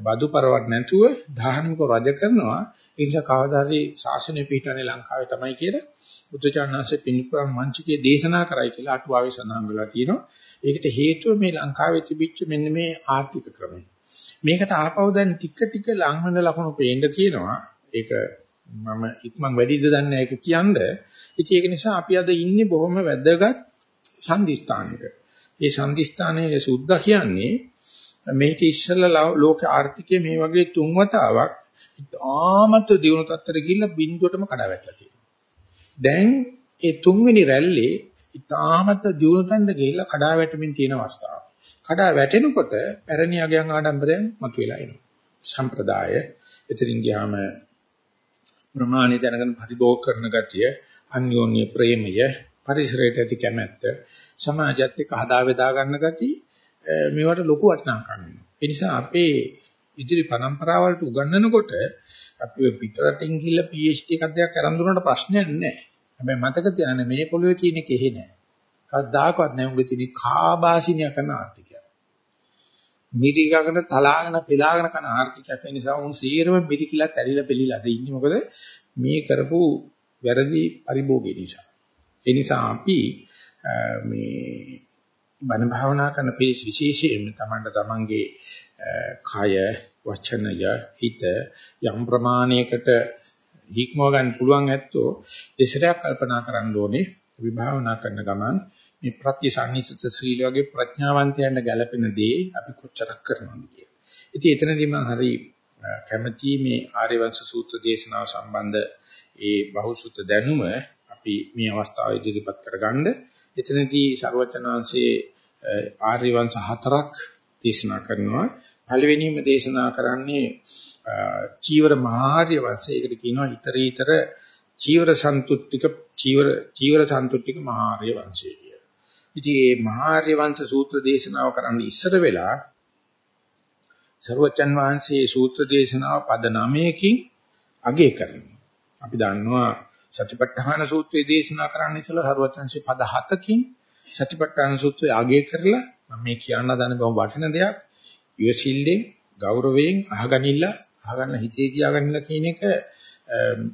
බදු පරවක් නැතුව ධාර්මික රජ කරනවා. ඒ නිසා කවදා හරි ශාසනය පිටන්නේ ලංකාවේ තමයි කියලා බුදුචානන්සේ පින්පුරන් මංචකයේ දේශනා කරයි කියලා අටුවාවේ සඳහන් වෙලා තියෙනවා. ඒකට හේතුව මේ ලංකාවේ තිබිච්ච මෙන්න මේ ආර්ථික ක්‍රමය. මේකට ආපහු දැන් ටික ටික ලංහන ලකුණු පේන්න තියෙනවා. ඒක මම ඉක්මන් වැඩිද දන්නේ ඒක කියන්නේ. ඉතින් ඒක නිසා අපි අද ඉන්නේ බොහොම වැදගත් සංදිස්ථානයක ඒ සංදිස්ථානයේ සුද්ධ කියන්නේ මේක ඉස්සෙල්ලා ලෝක ආර්ථිකයේ මේ වගේ තුන් වතාවක් ඉතාමත් දියුණු තත්ත්වයට ගිහිල්ලා බිඳුවටම කඩා වැටලා තියෙනවා. දැන් ඒ තුන්වෙනි රැල්ලේ ඉතාමත් දියුණු තැනට ගිහිල්ලා කඩා වැටෙමින් තියෙන අවස්ථාව. කඩා වැටෙනකොට පැරණි අගයන් ආඩම්බරයන් මතුවලා එනවා. සම්ප්‍රදාය එතනින් ගියාම ප්‍රමාණි දැනගෙන පරිභෝග කරන ගතිය, අන්‍යෝන්‍ය ප්‍රේමය, පරිසරයට ඇති කැමැත්ත, සමාජයත් එක්ක හදා බෙදා ගන්න ගතිය මේවට ලොකු වටිනාකමක් වෙනවා. ඒ නිසා අපේ ඉදිරි පරම්පරාව වලට උගන්වනකොට අපි පිටරටින් ගිහිල්ලා PhD එකක් දෙයක් කරන් දුන්නට ප්‍රශ්නයක් නැහැ. හැබැයි මතක තියාගන්න මේ පොළොවේ තියෙන කෙහෙ නැහැ. කවදාකවත් නැහැ උන්ගේ තියෙන කාබාසිනිය කරන ආර්ථිකය. මිරිකගෙන තලාගෙන පෙලාගෙන කරන ආර්ථිකයක් ඒ නිසා උන් සීරම මිරිකිලා තැරිලා පෙලිලා අද ඉන්නේ මොකද මේ කරපු වැරදි පරිභෝගය නිසා. ඒ නිසා අපි මේ බණ භාවනා කරන පිළිස් විශේෂයෙන්ම තමන්ට තමන්ගේ කය වචනය හිත යම් ප්‍රමාණයකට හික්මව ගන්න පුළුවන් ඇත්තෝ දෙසරයක් කල්පනා කරන්න ඕනේ විභාවනා කරන ගමන් මේ ප්‍රත්‍යසන්නිසිත ශ්‍රීල වගේ ප්‍රඥාවන්තයන්ට ගැළපෙන දේ අපි කොච්චරක් කරනවද කියලා. ඉතින් එතනදී මම හරි කැමැති මේ ආර්යවංශ සූත්‍ර දේශනාව සම්බන්ධ ඒ බහුසුත දැනුම අපි මේ අවස්ථාවේ ඉදිරිපත් කරගන්න එතනදී ਸਰවචනාංශයේ ආර්ය වංශ හතරක් දේශනා කරනවා. පළවෙනිම දේශනා කරන්නේ චීවර මහාර්ය වංශය. ඒකට කියනවා ඊතරීතර චීවර සන්තුට්ඨික චීවර චීවර සන්තුට්ඨික මහාර්ය වංශය කියලා. ඉතින් මේ මහාර්ය වංශ සූත්‍ර දේශනාව කරන්න ඉස්සර වෙලා සර්වචන් වහන්සේ සූත්‍ර දේශනාව පද 9කින් අගය කරනවා. අපි දන්නවා සතිපට්ඨාන සූත්‍රයේ දේශනා කරන්න ඉතලා සරුවචන්සේ පද 7කින් සතිපට්ඨාන සූත්‍රය අගය කරලා මම මේ කියන්න දන්නේ බොහොම වටින දෙයක් ඉවසිල්ලෙන් ගෞරවයෙන් අහගනින්න අහගන්න හිතේ තියාගන්න කියන එක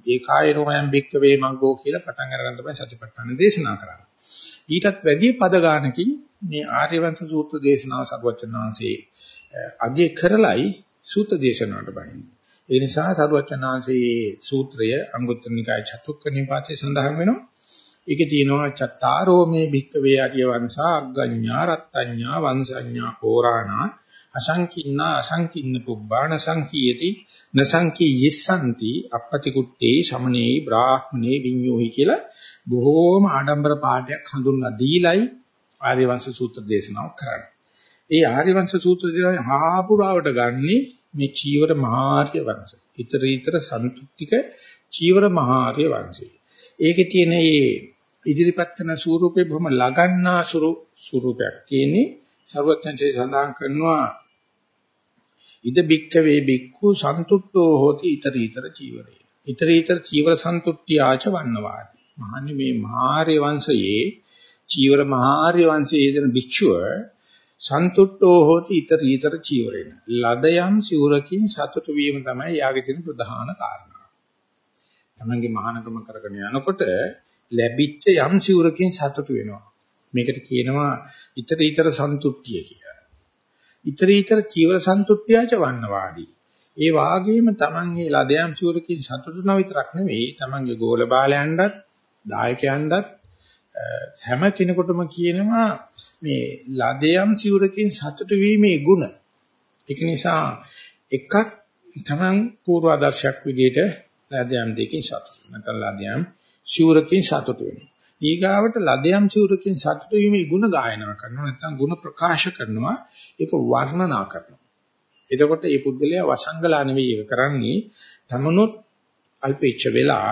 ඒ කායරෝමයන් බික්ක වේ මග්ගෝ කියලා පටන් අරගෙන තමයි සතිපට්ඨාන දේශනා කරන්නේ. ඊටත් වැඩි පද ගානකින් මේ ආර්යවංශ සූත්‍ර දේශනාව සරුවචන වහන්සේ අගේ කරලයි සූත්‍ර දේශනාවට බහින්නේ. ඒ නිසා සරුවචන වහන්සේ සූත්‍රය අංගුත්තර නිකාය චතුක්ක නිපාතේ සඳහන් වෙනවා. ඒකේ තියෙනවා චත්තාරෝ මේ භික්කවේ ආර්ය වංශා අග්ගඤ්ඤා රත්ත්‍ඤ්ඤා වංශඤ්ඤා පෝරාණා අසංකින්නා අසංකින්න පුබ්බාණ සංකීයති නසංකී යස්සanti අපපති කුට්ටේ සමනේ බ්‍රාහ්මනේ විඤ්ඤෝහි කියලා බොහෝම ආඩම්බර පාඩයක් හඳුන්ලා දීලයි ආර්යවංශ සූත්‍ර දේශනාව කරන්නේ. ඒ ආර්යවංශ සූත්‍ර දේශනාවේ හාපුරාවට ගන්නේ මේ චීවර මහාර්ය වංශය. ඊතර ඊතර සන්තුට්ඨික චීවර මහාර්ය වංශය. ඒකේ තියෙන මේ ඉදිරිපත් කරන ස්වරූපේ බොහොම ලගන්නා ස්වරූපයක් තියෙන්නේ ਸਰවඥන්සේ සඳහන් කරනවා ඉද බික්කවේ බික්ඛු සන්තුට්ඨෝ හෝති ඊතර ඊතර චීවරේ. ඊතර ඊතර චීවර සන්තුට්ඨිය ආච වන්නවාදී. මහන්නේ මේ මහාර්ය වංශයේ චීවර මහාර්ය වංශයේ දෙන භික්ෂුව සන්තුට්ඨෝ හෝති ඊතර ඊතර චීවරේන. ලදයන් සිවුරකින් සතුටු වීම තමයි යාගේ තියෙන ප්‍රධාන කාරණා. තමන්ගේ මහානකම කරගෙන යනකොට ලැබිච්ච යම් සිවුරකින් සතුටු වෙනවා. මේකට කියනවා ඊතර ඊතර සන්තුට්ඨිය කියලා. ඊතර ඊතර චීවර සන්තුට්ඨියච වන්නවාදී. ඒ වාගේම තමන්ගේ ලදයන් සිවුරකින් සතුටු නො විතරක් නෙවෙයි තමන්ගේ ගෝල බාලයන්ටත් දායකයන්ටත් හැම කෙනෙකුටම කියනවා මේ ලදයම් සිවුරකින් සතුටු වීමේ ಗುಣ. ඒක නිසා එකක් තමන් පූර්වාදර්ශයක් විදිහට ලදයම් දෙකකින් සතුටු නැත්නම් ලදයම් සිවුරකින් සතුටු වෙනවා. ඊගාවට ලදයම් සිවුරකින් සතුටු වීමේ ಗುಣ ගායනා කරනවා නැත්නම් ಗುಣ ප්‍රකාශ කරනවා ඒක වර්ණනා කරනවා. එතකොට මේ පුද්ගලයා වසංගලා නෙවෙයි ඒක කරන්නේ තමනුත් අල්පෙච්ච වෙලා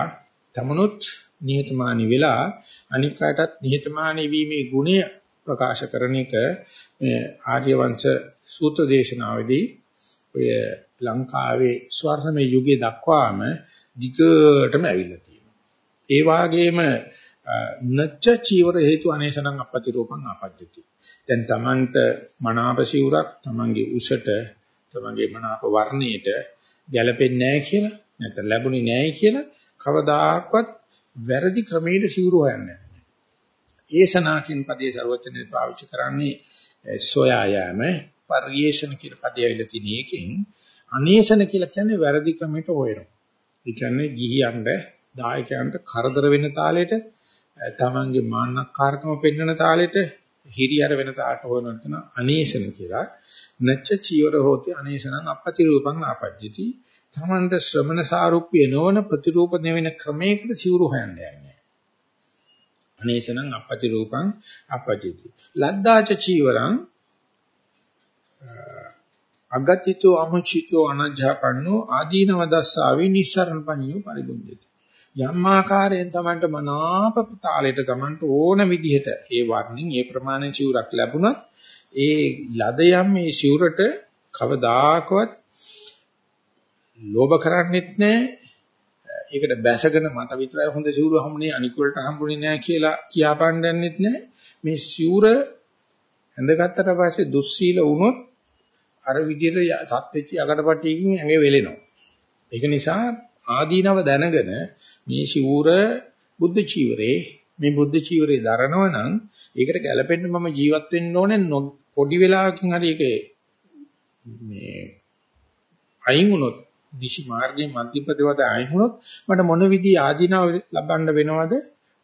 තමනුත් නිහතමානී වෙලා අනික් අයටත් නිහතමානී වීමේ ගුණය ප්‍රකාශ කරන එක මේ ආර්ය වංශ සූත්‍ර දේශනාවේදී ඔය ලංකාවේ ස්වර්ණමය යුගයේ දක්වාම දිගටම ඇවිල්ලා තියෙනවා. ඒ වාගේම නච්ච චීවර හේතු අනේසනං අපපති රූපං ආපජ්ජති. දැන් Tamanට මනාප සිවුරක් Tamanගේ උසට Tamanගේ මනාප වර්ණයට ගැලපෙන්නේ නැහැ කියලා නැත්නම් ලැබුණේ නැහැ කියලා කවදාකවත් වැරදි ක්‍රමයට සිවුරු හොයන්නේ ඒසනාකින් පදේ ਸਰවචනේ පාවිච්චි කරන්නේ සොයා යෑම පරිේශන කියලා පදේ ඇවිල්ලා තියෙන එකෙන් අනේසන කියලා කියන්නේ වැරදි ක්‍රමයට හොයනවා. ඒ කියන්නේ ගිහියන්ට දායකයන්ට කරදර වෙන තාලෙට තමන්ගේ මාන්නක්කාරකම පෙන්වන තාලෙට හිරියර වෙන තාලට හොයනවා කියන අනේසන කියලා. නච්ච චීවර හෝති අනේසනං අපති රූපං ආපජ්ජති තමන්ට ශ්‍රමණ සාරුප්‍ය නොවන ප්‍රතිරූප දෙවෙන ක්‍රමයකට සිවුරු හොයන්න යන්නේ. අනේසනං අපපති රූපං අපජිති. ලද්දාච චීවරං අගතිතෝ අමුචිතෝ අනජ්ජාපන්නෝ ආදීනව දස්සාවේ නිස්සරණ පඤ්ඤෝ පරිබුද්ධති. යම් ආකාරයෙන් තමන්ට මනාප තාලයට තමන්ට ඕන විදිහට ඒ වර්ණින් ඒ ප්‍රමාණය සිවුරක් ලැබුණත් ඒ ලද යම් මේ සිවුරට කවදාකවත් ලෝභ කරන්නෙත් නැහැ. ඒකට බැසගෙන මට විතරයි හොඳ සිවුර හම්ුනේ අනික් වලට හම්බුනේ නැහැ කියලා කියාපාන්න යන්නෙත් නැහැ. මේ සිවුර ඇඳගත්තට පස්සේ දුස්සීල වුණොත් අර විදිහට සත්‍වෙච්ච යකඩපටියකින් ඇඟේ වෙලෙනවා. ඒක නිසා ආදීනව දැනගෙන මේ සිවුර බුද්ධ චීවරේ මේ බුද්ධ චීවරේ දරනවා නම් ඒකට ගැළපෙන්න මම ජීවත් වෙන්න ඕනේ පොඩි වෙලාවකින් හරි ඒකේ මේ අයින් වුණොත් නිසි මාර්ගයේ මධ්‍යපදවද ආයුනොත් මට මොන විදිහේ ආධිනව ලබන්න වෙනවද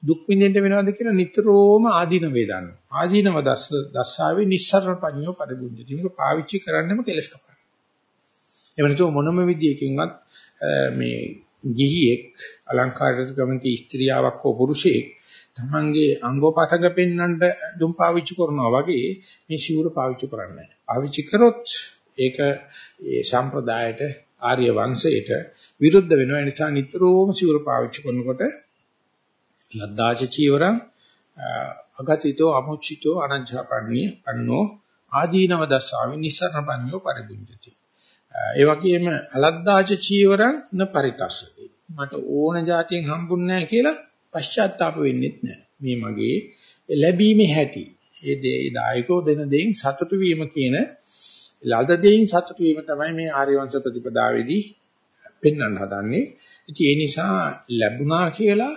දුක් විඳින්න වෙනවද කියලා නිතරම ආධින වේදන්න. ආධිනව දස්ස දස්සාවේ නිස්සරණ පඤ්ඤෝ පරිබුද්ධි. මේක පාවිච්චි කරන්නෙම කෙලස් කපන්න. එවනතු මොනම විදියකින්වත් මේ ගිහියෙක් අලංකාරයට කැමති ස්ත්‍රියාවක් හෝ පුරුෂයෙක් තමන්ගේ අංගෝපතක පෙන්වන්නට දුම් පාවිච්චි කරනවා වගේ මේ සිවුර පාවිච්චි කරන්නේ නැහැ. පාවිච්චි කරොත් ඒක ඒ සම්ප්‍රදායට ආර්ය වංශයට විරුද්ධ වෙනවා. ඒ නිසා නිතරම සිවුර පාවිච්චි කරනකොට ලද්දාච චීවරං අගතිතෝ අමුචිතෝ අනංජාපන්නී අන්නෝ ආදීනව දස්සාමි නිසරණ පඤ්ඤෝ පරිබුද්ධති. ඒ වගේම අලද්දාච චීවරං න පරිතස්සති. මට ඕන જાතියෙන් හම්බුන්නේ නැහැ කියලා පශ්චාත්තාප වෙන්නෙත් නැහැ. මේ මගේ ලැබීමේ හැටි. ඒ දේ දායකෝ දෙන දෙයින් සතුටු වීම කියන ලද දෙයින් සතුටු වීම තමයි මේ ආර්ය වංශ ප්‍රතිපදාවේදී පෙන්වන්න හදන්නේ. ඉතින් ඒ නිසා ලැබුණා කියලා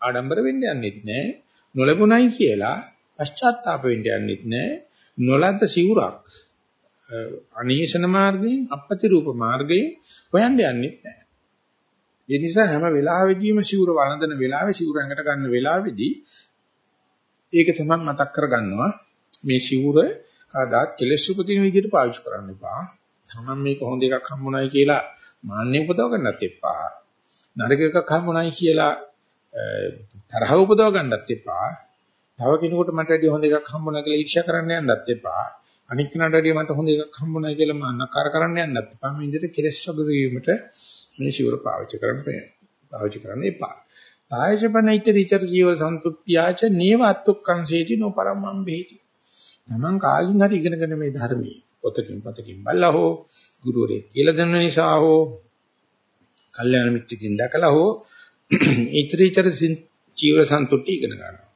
ආඩම්බර වෙන්න යන්නෙත් නැහැ. නොලැබුණයි කියලා පශ්චාත්තාප වෙන්න යන්නෙත් නැහැ. නොලද්ද සිවුරක් අනීසන මාර්ගයෙන් අපපති රූප මාර්ගයෙන් හොයන්න යන්නෙත් නැහැ. ඒ නිසා හැම වෙලාවෙදීම සිවුර වළඳන වෙලාවේ සිවුර ඇඟට ගන්න වෙලාවේදී ඒක තමයි මතක් කරගන්නවා මේ සිවුර කවදාත් කෙලෙස් උපදින විදිහට පාවිච්චි කරන්න එපා. තමන් මේක හොඳ එකක් හම්බුනායි කියලා මාන්නේ උපදව ගන්නත් එපා. නරක එකක් හම්බුනායි කියලා තරහ උපදව ගන්නත් එපා. තව කෙනෙකුට මට වැඩි හොඳ එකක් හම්බුනා කියලා ඊර්ෂ්‍යා කරන්න යන්නත් එපා. අනික් කෙනාට වැඩි මට හොඳ එකක් හම්බුනා කියලා මාන්නකාර කරන්න යන්නත් එපා. මේ විදිහට කෙලෙස් වගවීමට මේ සිවුර පාවිච්චි කරන්න පාවිච්චි කරන්න එපා. ආයජපනිත රිචර් ජීව සන්තුප්පියාච නේව අත්තුක්කං සේති නොපරමම් බේති. Taman කායින් හරි ඉගෙනගෙන මේ ධර්මයේ. පොතකින් පතකින් බලලා හෝ ගුරුවරයෙක් කියලා දෙන නිසා හෝ කල්යාණ මිත්‍රකින් දැකලා හෝ *clears throat* ඊතරීතර ජීව සන්තුට්ටි ඉගෙන ගන්නවා.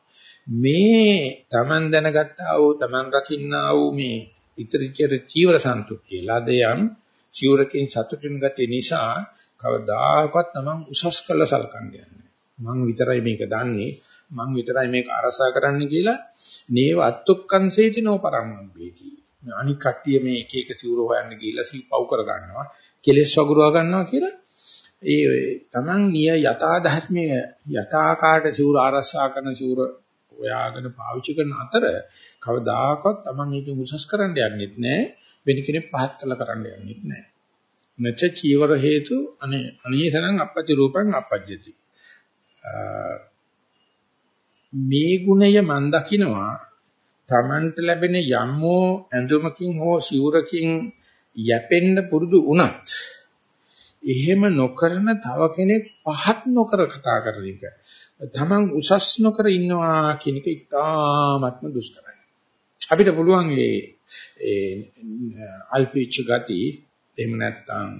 මේ Taman දැනගත්තා වූ Taman රකින්නා වූ මේ ඊතරීතර ජීව සන්තුට්ටිය ලදයන් සිවුරකින් සතුටින් ගතිය නිසා කවදාකවත් Taman උසස් කළ සලකන්නේ මං විතරයි මේක දන්නේ. මං විතරයි මේක අරසා කරන්න කියලා නේව අත්ත්ුක්කංසේති නෝපරම්මං වේති අනික් කට්ටිය මේ එක එක සිවුර හොයන්න ගිහිල්ලා සිල් පව් කර ගන්නවා කෙලෙස් වගුරවා ගන්නවා කියලා. ඒ තමන් නිය යථා ධර්මයේ යථාකාට සිවුර ආරක්ෂා කරන සිවුර හොයාගෙන පාවිච්චි කරන අතර කවදාකවත් තමන් ඒක උසස් කරන්න යන්නෙත් නැහැ වෙන කෙනෙක් පහත් කළ කරන්න යන්නෙත් නැහැ නච චීවර හේතු අනේ අනීසනං අපපති රූපං අපජ්ජති මේ ගුණය මන් දකිනවා. Tamanට ලැබෙන යම්මෝ ඇඳුමකින් හෝ සිවුරකින් යැපෙන්න පුරුදු වුණත් එහෙම නොකරන තව කෙනෙක් පහත් නොකර කතා කරන එක. Taman උසස් නොකර ඉන්නවා කියන එක ඉතාමත්ම දුෂ්කරයි. අපිට පුළුවන් මේ ඒ අල්පීච ගති එහෙම නැත්නම්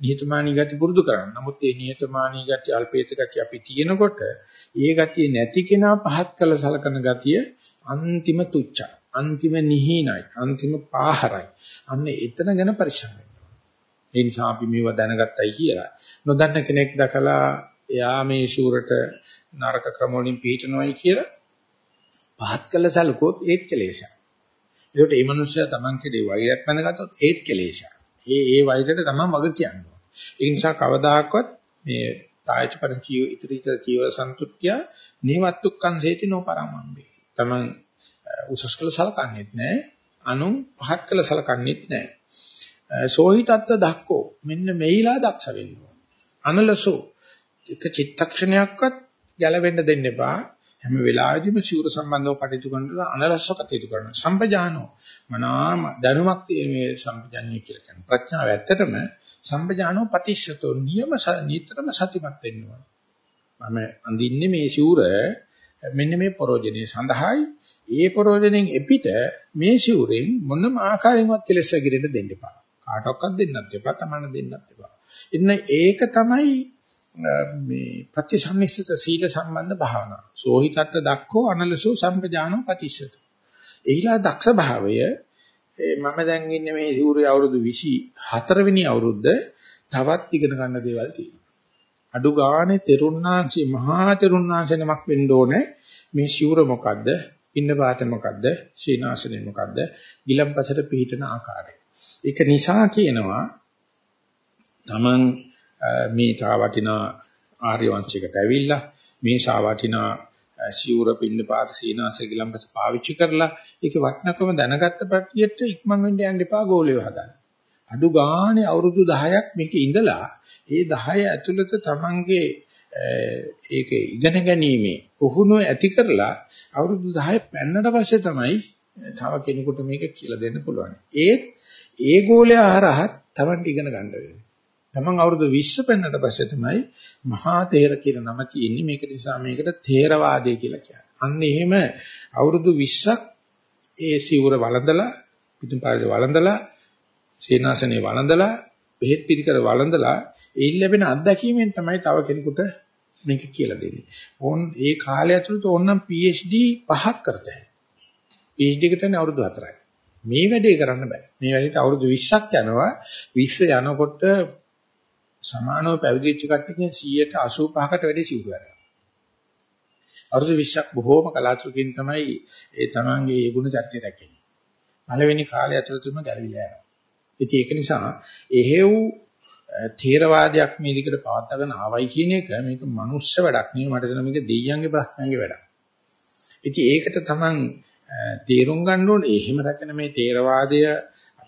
නිහතමානී ගති පුරුදු කරන්න. නමුත් මේ නිහතමානී ගති අල්පේත ගති අපි තියෙනකොට ඒ ගතිය නැති කෙනා පහත් කළ සලකන ගතිය අන්තිම තුච්චයි. අන්තිම නිහිනයි. අන්තිම පාහරයි. අන්න එතන ගැන පරිස්සම් වෙන්න. ඒ නිසා අපි මේව දැනගත්තයි කියලා. නොදන්න කෙනෙක් දැකලා එයා මේ ශූරට නරක ක්‍රම වලින් පිටිනවයි කියලා පහත් කළ සලකුවොත් ඒත් කෙලේශයක්. ඒකට මේ මනුස්සයා Taman කෙරේ වෛරයක් මැනගත්තොත් ඒත් කෙලේශයක්. ඒ ඒ වෛරයට තමන් වග කියන්නේ. ඒ නිසා කවදාකවත් මේ තායච පරිචිය ඉතිරිතර ජීව සන්තුට්ඨිය නේවත්තුක්කං සේති නොපරමම්බේ. තමන් උසස් කළ සලකන්නේත් නැහැ. අනුන් පහත් කළ සලකන්නේත් නැහැ. සෝහිතත්ත දක්කෝ මෙන්න මෙයිලා දක්ෂ වෙන්න අනලසෝ එක චිත්තක්ෂණයක්වත් ගැලවෙන්න දෙන්න එපා. හැම වෙලාවෙදිම සිවුර සම්බන්ධව කටයුතු කරනකොට අනලස්ව කටයුතු කරනවා. සම්පජානෝ මනාම දැනුමක් මේ සම්පජානිය කියලා කියනවා. ප්‍රඥාව ඇත්තටම සම්පජානෝ පටිච්චතෝ නියම නිතරම සතිමත් වෙනවා. මම අඳින්නේ මේ සිවුර මෙන්න මේ ප්‍රෝජනේ සඳහායි ඒ ප්‍රෝජනෙන් එපිට මේ සිවුරෙන් මොනම ආකාරයෙන්වත් කෙලෙස් වගිරෙන්න දෙන්න එපා. කාටවත් දෙන්නත් එපා, තමන්න දෙන්නත් එපා. ඉන්න ඒක තමයි මේ ප්‍රතිසම්නිස්සිත සීල සම්බන්ධ භාවනාව. සෝහිතත්ත දක්ඛෝ අනලසෝ සම්පජානෝ පතිස්සත. එහිලා දක්ෂ භාවය මම දැන් ඉන්නේ මේ සිවුරේ අවුරුදු 24 වෙනි අවුරුද්ද තවත් ඉගෙන ගන්න දේවල් තියෙනවා. අඩු ගානේ තෙරුණාංශي මහා තෙරුණාංශ නමක් වෙන්න ඕනේ. මේ සිවුර මොකද්ද? ඉන්න පාත මොකද්ද? සීනාසනේ මොකද්ද? ගිලම්පසට පිහිටන ආකාරය. ඒක නිසා කියනවා Taman මේ තා වටිනා ආර්ය වංශයකට ඇවිල්ලා මේ සා වටිනා සිවුර පින්න පාත සීනාසය ගිලම්පස පාවිච්චි කරලා ඒකේ වටිනකම දැනගත්ත පැටියට ඉක්මන් වෙන්න යන්න එපා ගෝලියව හදන්න. අඩු ගානේ අවුරුදු 10ක් මේකේ ඉඳලා ඒ 10 ඇතුළත තමන්ගේ ඒක ඉගෙන ගැනීමේ පුහුණුව ඇති කරලා අවුරුදු 10 පෙන්නට පස්සේ තමයි තව කෙනෙකුට මේක කියලා දෙන්න පුළුවන්. ඒත් ඒ ගෝලයා හරහත් තමන්ට ඉගෙන ගන්න වෙනවා. තමන් අවුරුදු 20 පෙන්නට පස්සේ තමයි මහා තේර කියන නම තියෙන්නේ. මේක නිසා මේකට තේරවාදය කියලා කියන්නේ. අන්න එහෙම අවුරුදු 20ක් ඒ සිවුර වළඳලා, පිටුම් පාරේ වළඳලා, සේනාසනේ වළඳලා, බෙහෙත් පිළිකර වළඳලා ඒ ලැබෙන අත්දැකීමෙන් තමයි තව කෙනෙකුට මේක කියලා දෙන්නේ. ඕන් ඒ කාලය ඇතුළත ඕනනම් PhD පහක් කරතයි. PhD එකට අවුරුදු 4යි. මේ වැඩේ කරන්න බෑ. මේ වැඩේට අවුරුදු 20ක් යනවා. 20 යනකොට සමානව පැවිදිච්ච කට්ටියකින් 185කට වැඩි සිවුරු වැඩ. අවුරුදු 20ක් බොහෝම කලාතුරකින් තමයි ඒ තමන්ගේ ඒ ගුණ චර්චි රැකෙන්නේ. පළවෙනි කාලය ඇතුළතම ගැලවිලා යනවා. ඉතින් ඒක නිසා එහෙව් තේරවාදයක් මේ විදිහට පවත්වාගෙන ආවයි කියන එක මේක මනුස්ස වැඩක් නෙවෙයි මට දෙන මේක දෙයියන්ගේ ප්‍රශ්නයන්ගේ වැඩක්. ඉතින් ඒකට තමන් තේරුම් ගන්න ඕනේ එහෙම රැකෙන මේ තේරවාදය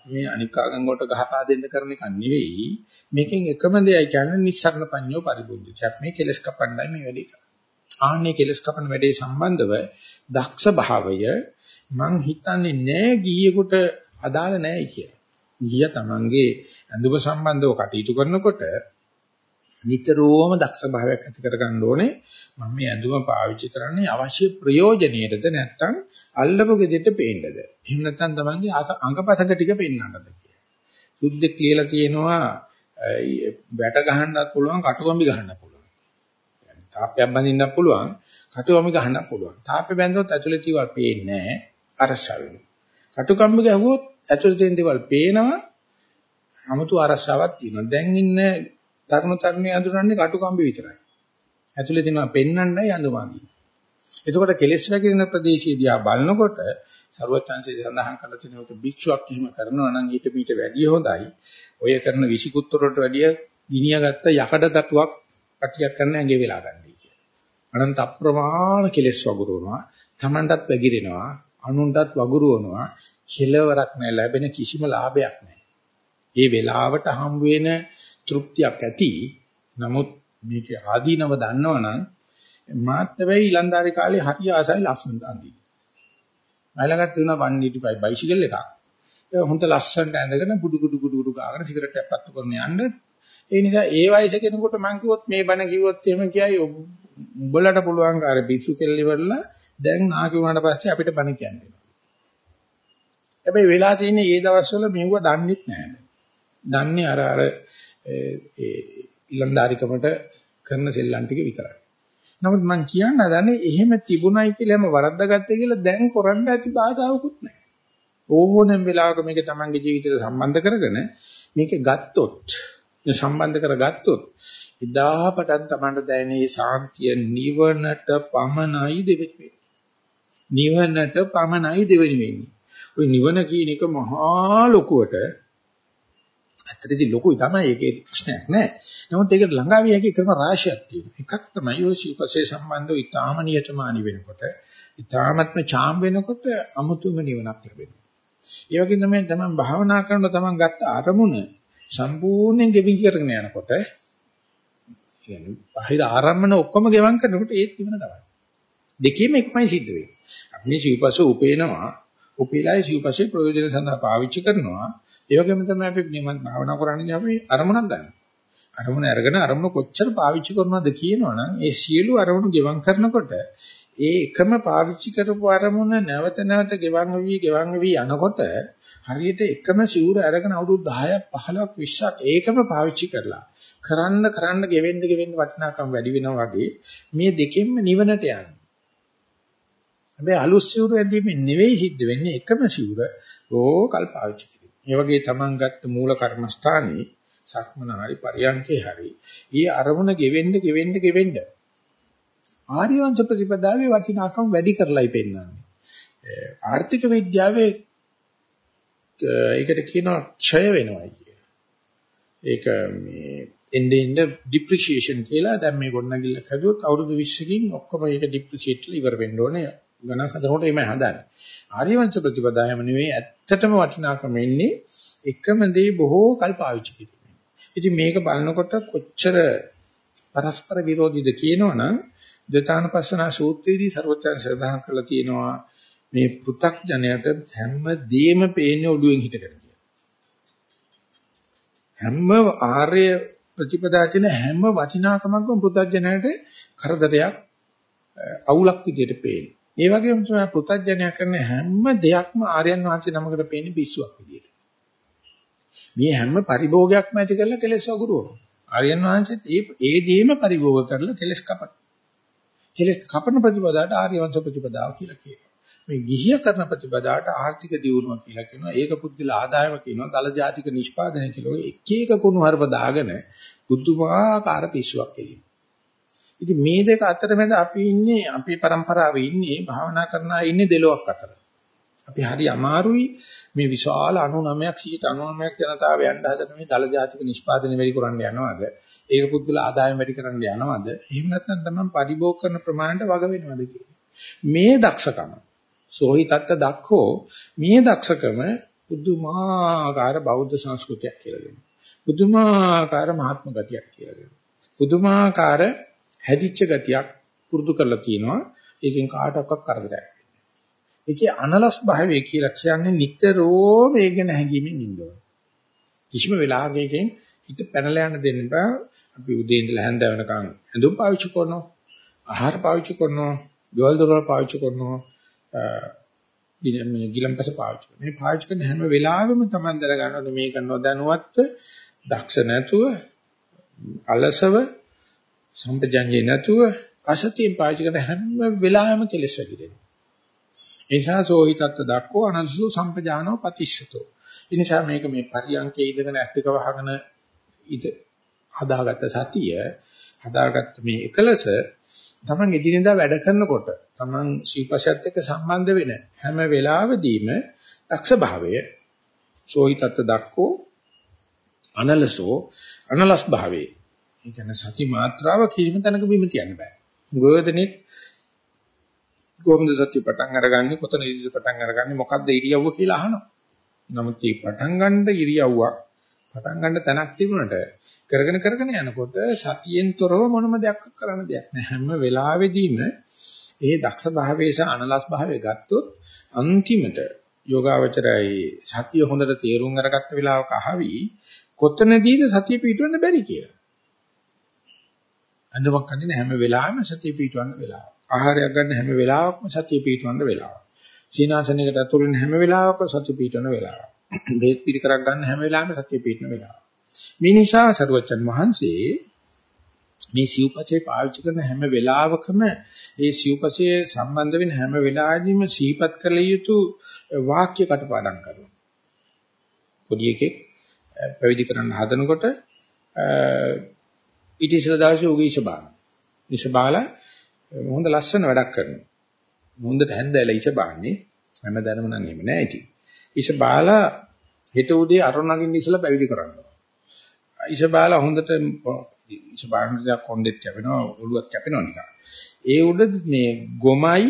මේ අනික් ආගම් වලට ගහපා දෙන්න කරන එක නෙවෙයි මේකෙන් එකම දෙයයි කියන්නේ නිස්සරණ පඤ්ඤෝ පරිබුද්ධ. මේ කෙලස් කපන්නයි මේ වැඩේ කරන්නේ. ආන්නේ කෙලස් කපන වැඩේ සම්බන්ධව දක්ෂ භාවය මං හිතන්නේ නෑ ගියෙකුට අදාළ නෑයි කියලා. ගිය තමන්ගේ ඇඳුම සම්බන්ධව කටයුතු කරනකොට නිතරම දක්ෂ භාවයක් ඇති කරගන්න ඕනේ. මම මේ ඇඳුම පාවිච්චි කරන්නේ අවශ්‍ය ප්‍රයෝජනෙටද නැත්නම් අල්ලපු ගෙදෙට පේන්නද? එහෙම නැත්නම් තමන්ගේ අංගපතක ටික පෙන්වන්නද කියලා. සුද්ධෙක් කියලා තියෙනවා වැට ගහන්නත් පුළුවන් කටුකම්බි ගහන්නත් පුළුවන්. තාප්පයක් බඳින්නත් පුළුවන් කටුකම්බි ගහන්නත් පුළුවන්. තාප්පේ බැඳුවොත් ඇතුලේ තියවල් පේන්නේ නැහැ අරසා වෙනවා. කටුකම්බි ගැහුවොත් ඇතුලේ තියෙන දේවල් පේනවා 아무තු අරසාවක් තියෙනවා. දැන් ඉන්න තරුණ තරුණිය අඳුරන්නේ කටුකම්බි විතරයි. ඇතුලේ තියෙනවා පෙන්නන්නයි අඳුමාදී. එතකොට කෙලෙස් වැගිරෙන ප්‍රදේශයේදී ආ බලනකොට ਸਰවචන්සේ සඳහන් කරලා තියෙනවා ඔක භික්ෂුවක් එහෙම කරනවා නම් ඊට පිට වැඩිය හොඳයි. ඔය කරන විසිකුත්තරට වැඩිය ගිනියගත්ත යකඩ දටුවක් කටියක් කරන්න ඇඟේ වෙලා ගන්නයි කියන්නේ. අනන්ත අප්‍රමාණ කෙලෙස් වගුරුනවා. Tamanටත් වැගිරෙනවා. අනුන්ටත් වගුරුවනවා. කෙලවරක් නැහැ ලැබෙන කිසිම ලාභයක් නැහැ. මේ වෙලාවට හම් වෙන තෘප්තියක් ඇති. නමුත් මේක ආදීනව දන්නවනම් මාත් වෙයි ඊලන්දාරි කාලේ හරි ආසයි ලස්සනට අඳින්න. මයිලකට තුන 185 බයිසිකල් එකක්. ඒ හොඳ ලස්සනට ඇඳගෙන ගුඩු ගුඩු ගුඩු ගුඩු ගාගෙන සිගරට් එකක් පත්තු කරන යන්න. ඒ නිසා ඒ වයසේ කෙනෙකුට මං කිව්වොත් මේ බණ කිව්වොත් එහෙම කියයි උඹලට පුළුවන් කාර පිස්සු කෙල්ල ඉවරලා දැන් නාකි වුණාට පස්සේ අපිට බණ කියන්නේ. හැබැයි වෙලා තියෙන්නේ මේ දවස්වල මෙවුව දන්නෙත් නැහැ. දන්නේ අර අර ඒ ඉලන්දාරිකමට කරන සෙල්ලම් ටික විතරයි. නමුත් මම කියන්න හදන්නේ එහෙම තිබුණයි කියලා හැම වරද්දාගත්තේ කියලා දැන් කරන්න ඇති බාධාවකුත් නැහැ. ඕනෑම වෙලාවක මේක තමන්ගේ ජීවිතයට සම්බන්ධ කරගෙන මේක ගත්තොත් සම්බන්ධ කරගත්තොත් ඉදා පටන් තමන්ට දැනෙන සාන්තිය නිවනට පමණයි දෙවෙනි නිවනට පමණයි දෙවෙනි වෙන්නේ. ওই නිවන කියන එක මහා ලොකුවට ඇත්තටදී ලොකුයි තමයි ඒකේ ප්‍රශ්නයක් නෑ. නමුත් ඒකට ළඟා විය හැකි ක්‍රම රාශියක් තියෙනවා. එකක් තමයි ඔය සිව්පසේ සම්බන්ධව ඊටාම නියතමානී වෙනකොට, ඊටාමත්ම චාම් වෙනකොට අමුතුම නිවනක් ලැබෙනවා. ඒ වගේ තමයි තමන් භාවනා කරනකොට තමන් ගත්ත අරමුණ සම්පූර්ණයෙන් ගෙවි කරගෙන යනකොට කියන්නේ බාහිර ආරම්මන ඔක්කොම ගෙවම් කරනකොට ඒත් නිවන තමයි. දෙකේම එකමයි සිද්ධ වෙන්නේ. අපි මේ සිව්පසේ උපේනවා, උපේලායි සිව්පසේ ප්‍රයෝජන සඳහා පාවිච්චි කරනවා. ඒ වගේම තමයි අපි නිවන් භාවනා කරන්නේ අපි අරමුණක් ගන්න. අරමුණ අරගෙන අරමුණ කොච්චර පාවිච්චි කරනවද කියනවනම් ඒ සියලු අරමුණු ගෙවම් කරනකොට ඒ එකම පාවිච්චි කරපු අරමුණ නැවත නැවත ගෙවම් වෙවි ගෙවම් වෙවි යනකොට හරියට එකම සිවුර අරගෙන අවුරුදු 10ක් 15ක් 20ක් ඒකම පාවිච්චි කරලා කරන්න කරන්න ගෙවෙන්න ගෙවෙන්න වටිනාකම් වැඩි වෙනවා වගේ මේ දෙකෙන්ම නිවනට යන්නේ. හැබැයි අලුත් සිවුර ඇඳීමෙන් නෙවෙයි සිද්ධ වෙන්නේ එකම සිවුර ඕකල් පාවිච්චි කිරීම. ඒ වගේ Taman ගත්ත මූල කර්මස්ථානයේ සක්මන හරි පරියන්කේ හරි ඊ අරමුණ ගෙවෙන්න ගෙවෙන්න ගෙවෙන්න ආර්යවංශ ප්‍රතිපදාවේ වටිනාකම වැඩි කරලායි පෙන්වන්නේ ආර්ථික විද්‍යාවේ ඒකට කියනවා ක්ෂය වෙනවා කිය. ඒක මේ එnde end depreciation කියලා දැන් මේ ගොඩනැගිල්ල හැදුවොත් අවුරුදු 20කින් ඔක්කොම ඒක depreciate ඉවර වෙන්න ඕනේ. ගණන් හදනකොට එimhe හදන්නේ. ආර්යවංශ ප්‍රතිපදායම නෙවෙයි ඇත්තටම වටිනාකම ඉන්නේ එකම දේ බොහෝ කල් පාවිච්චි කිරීමෙන්. ඉතින් මේක බලනකොට කොච්චර පරස්පර විරෝධීද කියනවනම් දතානපස්සනා සූත්‍රයේදී ਸਰවචන් සදාහන් කරලා තියෙනවා මේ පෘ탁ජනයට හැමදේම පේන්නේ ඔළුවෙන් හිටගෙන කියලා. හැම ආර්ය ප්‍රතිපදාචින හැම වටිනාකමක්ම පෘ탁ජනයට කරදරයක් අවුලක් විදියට පේනවා. ඒ වගේම තමයි පෘ탁ජනයා කරන හැම දෙයක්ම ආර්යයන් වහන්සේ නමකට පේන්නේ පිස්සුවක් විදියට. මේ හැම පරිභෝගයක්ම ඇති කරලා කෙලෙස් වගුරුවනවා. ආර්යයන් වහන්සේත් ඒ ඒ දෙයම පරිභෝග කරලා කෙලෙස් කපන. කෙලෙස් කපන ප්‍රතිපදාවට ආර්ය වංශ ප්‍රතිපදාව කියලා කියනවා. මේ ගිහිය කරන ප්‍රතිපදාවට ආර්ථික දියුණුව කියලා කියනවා. ඒක පුද්ගල ආදායම කියනවා. දල ජාතික නිෂ්පාදනය කියලා. එක එක කුණු හරප දාගෙන බුද්ධමාකාර පිස්සුවක් කෙලිනවා. ඉතින් මේ දෙක අතරමැද අපි ඉන්නේ අපේ પરම්පරාවේ ඉන්නේ භාවනා කරන අය ඉන්නේ දෙලොක් අතර. අපි හරි අමාරුයි මේ විශාල 99ක් 99ක් ජනතාව යන්න හදන මේ දල ජාතික නිෂ්පාදනය වැඩි කරන්න යනවාද? ඒක පුද්ගල ආදායම වැඩි කරන්න යනවාද? එහෙම නැත්නම් තමයි පරිභෝග කරන ප්‍රමාණයට වග වෙනවද මේ දක්ෂකම සෝහි තත්ත දක්ඛෝ මේ දක්ෂකම පුදුමාකාර බෞද්ධ සංස්කෘතියක් කියලා දෙනවා. පුදුමාකාර මහත්ම ගතියක් කියලා දෙනවා. පුදුමාකාර හැදිච්ච ගතියක් පුරුදු කරලා තිනවා. ඒකෙන් කාටවත් කරදරයක් ඒකේ අනලස් භාවය කියලා කියන්නේ නිතරම ඒක ගැන හැඟීමෙන් ඉන්නවා. කිසිම වෙලාවකකින් හිත පැනලා යන්න දෙන්න බෑ. අපි උදේ ඉඳලා හැන්ද වෙනකන් ඇඳුම් පාවිච්චි කරනවා. ආහාර පාවිච්චි කරනවා. ගෙවල් දොරවල් පාවිච්චි කරනවා. මේ ගිලම්පස පාවිච්චි කරනවා. මේ පාවිච්චි කරන හැම වෙලාවෙම Taman දර ගන්නවා මේක නොදැනුවත් දක්ෂ නැතුව අලසව සම්පජඤ්ඤේ නැතුව අසතියෙන් පාවිච්චි කරන හැම වෙලාවෙම කෙලෙස් ඇතිරෙනවා. ඒ නිසා සෝහිතත්ත දක්කෝ අනසු සම්පජානෝ පතිස්සතෝ. ඒ නිසා මේක මේ පරියන්කේ ඉඳගෙන ඇත්තක වහගෙන ඉත හදාගත්ත සතිය හදාගත්ත මේ එකලස තමන් එදිනෙදා වැඩ කරනකොට තමන් ශීපසයත් එක්ක සම්බන්ධ වෙන හැම වෙලාවෙදීම දක්ෂ භාවය සෝහිතත්ත දක්කෝ අනලසෝ අනලස් භාවේ ඒ කියන්නේ සති මාත්‍රාව කිසිම තැනක බිම තියන්න බෑ. ගෝධනෙක් කොහොමද සත්‍ය පටන් අරගන්නේ කොතන ඉරියව්ව පටන් අරගන්නේ මොකද්ද ඉරියව්ව කියලා අහනවා. නමුත් මේ පටන් ගන්න ඉරියව්වක් පටන් ගන්න තැනක් තිබුණට කරගෙන කරගෙන යනකොට සතියෙන් තොරව මොනම දෙයක් කරන්න දෙයක් නෑ. හැම වෙලාවෙදීම ඒ දක්ෂ භාවයේ සහ අනලස් භාවයේ ගත්තොත් අන්තිමට යෝගාවචරයි සතිය හොඳට තේරුම් අරගත්ත වෙලාවක අහවි කොතනදීද සතිය පිටවන්න බැරි කියලා. අඳුමක් අඳින හැම වෙලාවෙම සතිය පිටවන්න වෙලාව. ආහාරයක් ගන්න හැම වෙලාවකම සතිය පිටවන්න වෙලාව. සීනාසනයකට ඇතුළු වෙන හැම වෙලාවකම සතිය පිටවන වෙලාව. බේත් පිළිකරක් ගන්න හැම වෙලාවෙම සතිය පිටවන වෙලාව. මේ නිසා සරුවචන් වහන්සේ මේ සිව්පසේ පාවිච්චි කරන හැම වෙලාවකම මේ සිව්පසේ සම්බන්ධ වෙන හැම වෙලාවෙදීම සීපත් කළ යුතු වාක්‍ය කටපාඩම් කරනවා. පොඩි එකෙක් පැවිදි කරන්න හදනකොට ඊට ඉස්සෙල්ලා දවසේ උගේ ඉෂ බාන. ඉෂ බාලා හොඳ ලස්සන වැඩක් කරනවා. හොඳට හැන්දෑලා ඉෂ බාන්නේ හැමදාම නම් එහෙම නෑ ඉතින්. ඉෂ බාලා හෙට උදේ අරුණගින්න ඉස්සලා පැවිදි කරනවා. ඉෂ බාලා හොඳට ඉෂ බාන දෙයක් කොණ්ඩෙත් කැපෙනවා ඔළුවත් කැපෙනවා නිකන්. ඒ උඩ මේ ගොමයි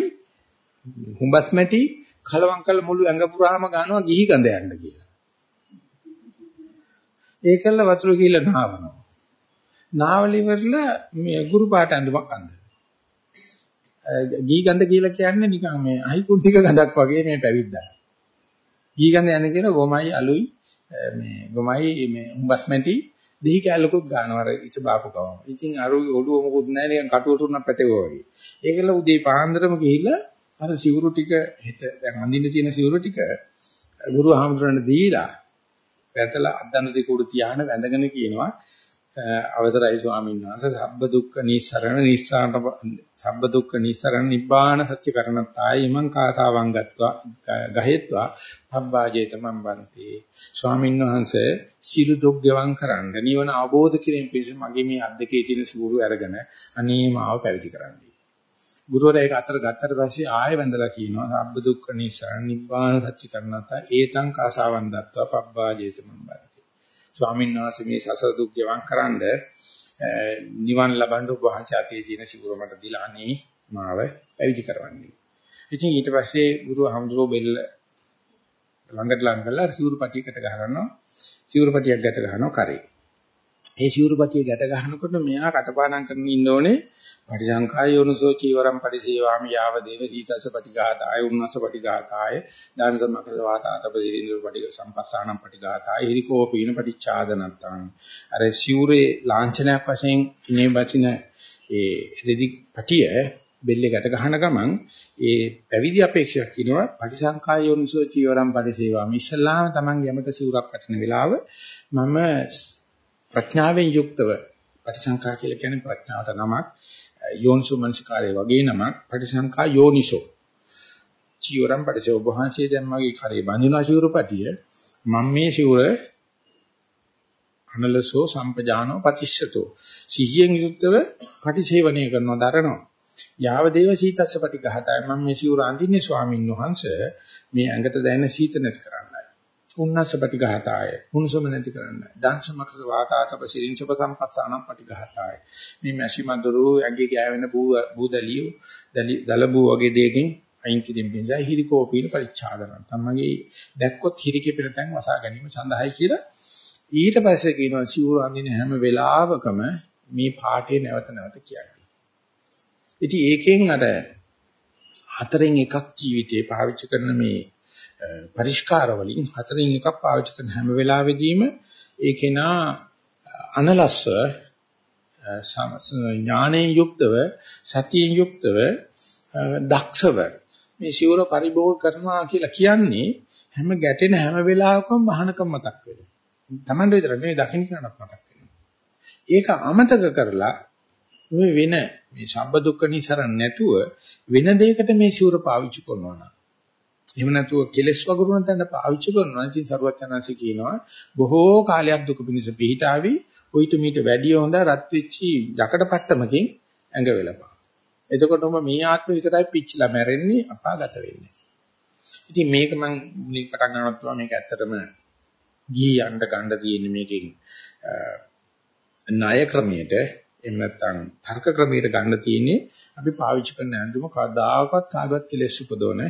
හුඹස් මැටි කලවම් කළ මුළු ඇඟ පුරාම ගන්නවා ගිහි ගඳ යන්න කියලා. ඒකල්ල වතුර ගිහිල්ලා නාවනවා. නාවල ඉවරලා මේ ගුරු පාට ඇඳුමක් අඳිනවා. ගී ගඳ කියලා කියන්නේ නිකන් මේ අහිකුන්ටික ගඳක් වගේ මේ පැවිද්දා. ගී ගඳ යන කියන ගොමයි අලුයි මේ ගොමයි මේ උඹස් මැටි දෙහි කැලකුත් ගන්නවා අර ඉච්ච බාපු කවම. ඉතින් අර ඔළුව මොකුත් නැහැ නිකන් කටුවටුන පැටවුවා වගේ. ඒකල උදේ පාන්දරම ගිහිල්ලා අර සිවුරු ටික හෙට දැන් අඳින්න තියෙන සිවුරු ටික ගුරු හාමුදුරන්ට දීලා පැතලා අද්දන දෙක උඩ තියාගෙන වැඳගෙන කියනවා අවසරයි ස්වාමීන් වහන්සේ. සබ්බ දුක්ඛ නිස්සරණ නිස්සාරණ සබ්බ දුක්ඛ නිස්සරණ නිබ්බාන සත්‍ය කරණතායි මං කාතාවං ගත්වා ගහෙත්වා. පබ්බාජේත මම් බන්ති. ස්වාමීන් වහන්සේ සිළු දුක් ගෙවම් කරන්න නිවන අවබෝධ කිරීම පිණිස මගේ මේ අද්දකේ තියෙන සූරු අරගෙන අනේ මාව පැවිදි කරන්නයි ගුරුවරයා ඒක අතර ගත්තට පස්සේ ආයෙ වැඳලා කියනවා සබ්බ දුක්ඛ නිස්සරණ නිබ්බාන සත්‍ය කරණතා ඒතං කාසාවං දත්වා පබ්බාජේත මම් බන්ති. ස්වාමීන් වහන්සේ මේ සසර දුක් ගෙවම් කරන්ඩ නිවන් ලබන්න ඔබ වහන්සේ අතේ තියෙන සිවුර මට දීලා අනේ මාව පැවිදි කරවන්නේ. ඉතින් ඊට පස්සේ ගුරු හම්දුරෝ බෙල්ල ළඟට ලං කරලා සිවුරු පටියකට ගහ ගන්නවා. සිවුරු පටියක් ගැට ගන්නවා කරේ. ඒ සිවුරු පටිය ගැට ගන්නකොට මෙයා කටපාඩම් කරගෙන ඉන්න ඕනේ පටිසංඛාය යෝනසෝ චීවරම් පරිසේවාමි යාව දේව සීතස පටිඝාතාය උන්නස පටිඝාතාය දාන සම්මකස වාතාතප දිරින්ද්‍ර පටිඝ සම්පස්සානම් පටිඝාතාය හිරිකෝ පීන පටිච්ඡාදනත්තං. අර සිවුරේ ලාංඡනයක් වශයෙන් ඉනේ බචින ඒ රෙදි පටිය බෙල්ලේ ගැට ගහන ගමන් ඒ පැවිදි අපේක්ෂයක් කියනවා පටිසංඛාය යෝනසෝ චීවරම් පරිසේවාමි. ඉස්ලාම තමන් යමට සිවුරක් පටන වෙලාව මම ප්‍රඥාවෙන් යුක්තව පටිසංඛා කියලා කියන්නේ ප්‍රඥාවට නමක් යෝනිසෝ මනසිකාරය වගේ නමක් පටිසංඛා යෝනිසෝ. චීවරම් පරිසෝ ඔබ වහන්සේ දැන් මගේ කරේ බඳිනවා සිවුරපටිය මම මේ සිවුර අනලසෝ සම්පජානෝ පතිස්සතෝ සිහියෙන් යුක්තව පටිසේවනය කරනවා දරනවා. යාව දේව සීතස්ස පටිඝාතය මම මේ සිවුර අඳින්නේ ස්වාමින් වහන්සේ. මේ ඇඟට දැනෙන සීත නැති කරන්නයි උන්නස්ස පටිඝාතය උණුසුම නැති කරන්නයි දංශමකස වාතාතප සිරින්චප සම්පස්සානම් පටිඝාතය. මේ මැසි මදුරු ඇඟේ ගෑවෙන බූ බූදලිය දලබූ වගේ දෙයකින් අයින් කිරීම පිණිසයි හිරිකෝපීන පරිච්ඡාදන තමගේ දැක්කොත් හිරිකෙපෙන තැන් වසා ගැනීම සඳහායි කියලා. ඊට පස්සේ කියනවා සිවුර අඳින හැම වෙලාවකම මේ පාඩේ නැවත නැවත කියන්නේ ඉතින් ඒකෙන් අර හතරෙන් එකක් ජීවිතේ පාවිච්චි කරන මේ පරිස්කාර වලින් හතරෙන් එකක් පාවිච්චි කරන හැම වෙලාවෙදීම ඒකේ නා අනලස්ව ඥානයෙන් යුක්තව සතියෙන් යුක්තව දක්ෂව මේ සිවුර පරිභෝග කරනවා කියලා කියන්නේ හැම ගැටෙන හැම වෙලාවකම මහානකම මතක් වෙනවා. Tamande විතර නෙවෙයි දකින්න කෙනාට මතක් වෙනවා. ඒක අමතක කරලා මේ වෙන මේ සම්බ දුක්ඛ නිසරණ නැතුව වෙන දෙයකට මේ සිවුර පාවිච්චි කරනවා නම් එහෙම නැතුව කෙලස් වගුරුන තැන පාවිච්චි කරනවා ඉතින් සරුවචනාංශي කියනවා බොහෝ කාලයක් දුක පිණිස පිහිටාවි උවිත මීට වැඩිය හොඳ රත් වෙච්චි යකඩ පට්ටමකින් ඇඟ වෙලපා. එතකොට ඔබ මේ ආත්ම විතරයි පිච්චිලා මැරෙන්නේ අපාගත වෙන්නේ. ඉතින් මේක මම මුලින් පටන් ගන්නකොට මේක ඇත්තටම ගිහි යන්න ගන්න තියෙන මේකෙන් ණය ක්‍රමයට එහෙම නැත්නම් තර්ක ක්‍රමයට ගන්න තියෙන්නේ අපි පාවිච්චි කරන ඇඳුම කවදාකවත් කාගවත් කෙලෙස් උපදවන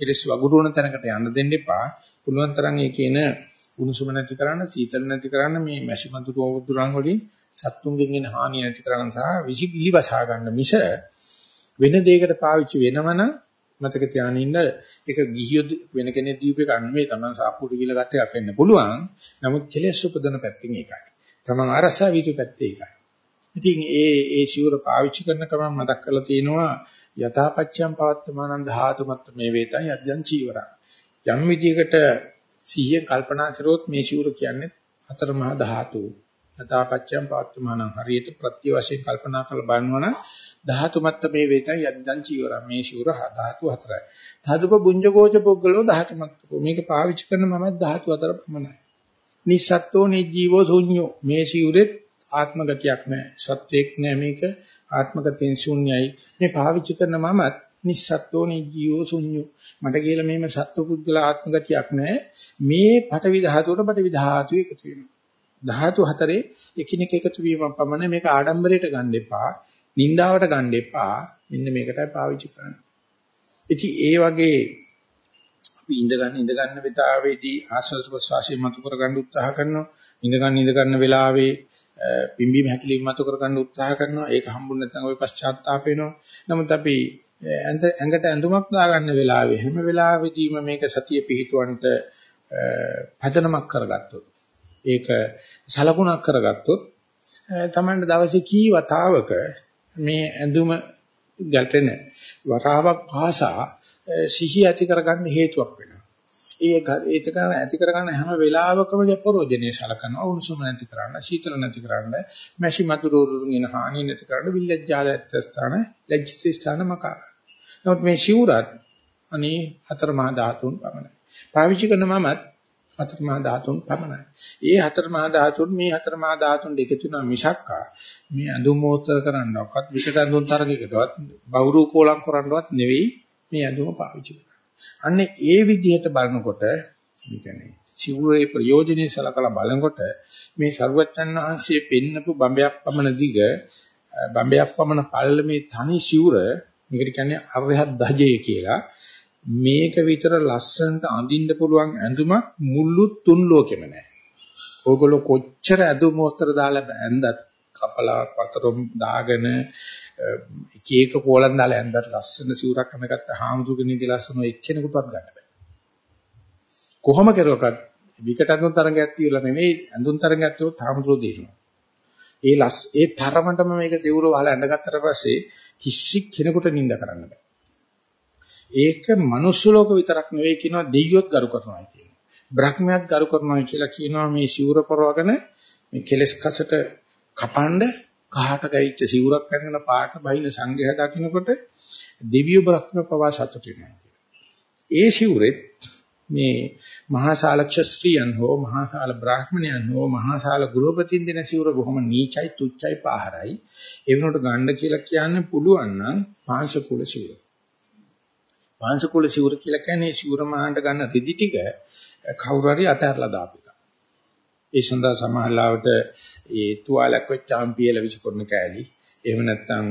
කෙලෙස් වගුරුවන තැනකට යන්න දෙන්න එපා. පුළුවන් තරම් ඒ කියන උණුසුම නැති කරන්න, සීතල නැති කරන්න මේ මැෂි මඳුරු වදුරන් වලින් සත්තුන්ගෙන් එන හානිය නැති කරගන්න සහ විසි පිළිවසා ගන්න මිස වෙන දෙයකට පාවිච්චි වෙනවනම් මතක තියාගෙන ඉන්න ඒක ගිහියොත් වෙන කෙනෙක් දීප එක නෙවෙයි Taman සාප්පුඩු කියලා ගත්ත එකක් වෙන්න පුළුවන්. නමුත් කෙලෙස් උපදන පැත්තෙන් ඒකයි. Taman අරසා වීතු පැත්තේ ඒකයි. ඉතින් ඒ ඒ සිවුර පාවිච්චි කරන කම මතක් කරලා තියෙනවා යථාපච්චයන් පවත්තමානං ධාතුමත් මේ වේතයි අධ්‍යං චීවරං. යම් විදියකට සිහිය කල්පනා කරොත් මේ සිවුර කියන්නේ හතර මහා ධාතු. යථාපච්චයන් පවත්තමානං හරියට ප්‍රත්‍ය වශයෙන් කල්පනා කරලා බලනවනම් ධාතු මත්ත මේ වේතයි අධ්‍යං චීවරං. මේ සිවුර ධාතු හතරයි. ධාතුප බුඤ්ජගෝච පොග්ගලෝ ධාතු මත්තකෝ. මේක පාවිච්චි කරන මම ධාතු හතර පමණයි. නිස්සත්ත්වෝ නිජීවෝ ශුන්‍යෝ. මේ සිවුරෙත් ආත්ම ගතියක් නැහැ. සත්‍යයක් නැහැ මේක. ආත්ම ගතියෙන් ශුන්‍යයි. මේ පාවිච්චි කරන මමත් නිස්සත්ත්වෝ නිජීවෝ ශුන්‍යෝ. මට කියලා මේම සත්පුද්ගල ආත්ම ගතියක් නැහැ. මේ පටවි ධාතුවට පටවි ධාතු එකතු වෙනවා. ධාතු හතරේ එකිනෙක එකතු වීම පමණ මේක ආඩම්බරයට ගන්න එපා. නින්දාවට ගන්න එපා. මෙන්න මේකටයි පාවිච්චි කරන්න. ඉතින් ඒ වගේ අපි ඉඳ ගන්න ඉඳ ගන්න වෙලාවේදී ආස්වාද ප්‍රසවාසය මතු කර ගන්න උත්සාහ කරනවා. ඉඳ ගන්න ඉඳ ගන්න වෙලාවේ පිම්බීම හැකිලිම මතු කර ගන්න උත්සාහ කරනවා. ඒක හම්බුනේ නැත්නම් ওই පශ්චාත්තාප වෙනවා. නමුත් අපි ඇඟට ඇඳුමක් දාගන්න වෙලාවේ හැම වෙලාවෙදීම මේක සතිය පිහිටවන්නට පදනමක් කරගත්තොත් ඒක සලකුණක් කරගත්තොත් තමයි දවසේ කී වතාවක මේ ඇඳුම ගැටෙන වතාවක් භාෂා සිහි ඇති කරගන්න හේතුවක් වෙනවා. ඒ ඒක ඇති කරගන්න හැම වෙලාවකම ප්‍රෝජනේ සලකනවා. උණුසුම නැති කරන්න සීතල නැති කරන්න මැෂි මතුරු රුරුගෙන හානිය නැති කරන්න විල්ලජ්ජාදත්ත ස්ථාන ලැජ්ජිත ස්ථාන මකා නමුත් මේ ශිවරත් අනේ හතර මහා ධාතුන් පමණයි. පාවිච්චි කරන මමත් හතර මහා ධාතුන් පමණයි. ඒ හතර මහා ධාතුන් මේ හතර මහා ධාතුන් දෙක තුන මිසක්කා මේ අඳුම් මෝස්තර කරන්නවක්වත් විකට අඳුම් තරගයකටවත් බවුරු කෝලම් කරන්නවත් නෙවෙයි මේ අඳුම පාවිච්චි කරන්නේ. අන්නේ ඒ විදිහට බලනකොට ඒ කියන්නේ සිවුරේ ප්‍රයෝජනෙයි සලකලා බලනකොට මේ සරුවච්චන් වහන්සේ පෙන්නපු බඹයක් පමණ දිග බඹයක් පමණ පළල මේ තනි සිවුර මේකට කියන්නේ අරහත් දජේ කියලා මේක විතර ලස්සනට අඳින්න පුළුවන් ඇඳුමක් මුළු තුන් ලෝකෙම නැහැ. ඕගොල්ලෝ කොච්චර ඇඳුම් මොස්තර දාලා ඇඳත් කපලා පතරම් දාගෙන එක එක කෝලම් දාලා ඇඳලා ලස්සන සිවුරක් අඳගත්ත හාමුදුරගෙනගේ ලස්සන එක්කෙනෙකුටවත් ගන්න බෑ. කොහොම කරුවකත් විකට අඳුන් තරංගයක් තියලා නෙමෙයි අඳුන් තරංගයක් තියුවොත් හාමුදුරෝ දෙනවා. ඒ ලස් ඒ තරමටම මේක දෙවුර වහලා ඇඳගත්තට පස්සේ කිසි කෙනෙකුට නිඳ කරන්න බෑ. ඒක මනුස්ස ලෝක විතරක් නෙවෙයි කියනවා දෙයියොත් ගරු කරනවා කියනවා. බ්‍රහ්මයක් ගරු කරනවා කියලා කියනවා මේ සිවුර පරවගෙන මේ කෙලස් කසට කපන්න කහට ගයිච්ච සිවුරක් අරගෙන පාට බහින සංඝයා දකින්නකොට දෙවියෝ බ්‍රහ්ම පවා සතුට වෙනවා. ඒ සිවුරෙත් මේ මහාශාල ක්ෂත්‍රියන් හෝ මහාශාල බ්‍රාහ්මණයන් හෝ මහාශාල ගෘහපතින් දෙන සිවුර බොහොම නීචයි තුච්චයි පාහරයි ඒ වෙනකොට ගණ්ඩ කියලා කියන්න පුළුවන් නම් පාංශකුල සිවුර පාංශකුල සිවුර කියලා කියන්නේ සිවුර මහාන්ට ගන්න රෙදි ටික කවුරු හරි අතහැරලා දාපු එක. ඒ සඳහා සමහරවට ඒ තුවාලයක් වෙච්චාම් පියලා විසිකරන කෑලි එහෙම නැත්නම්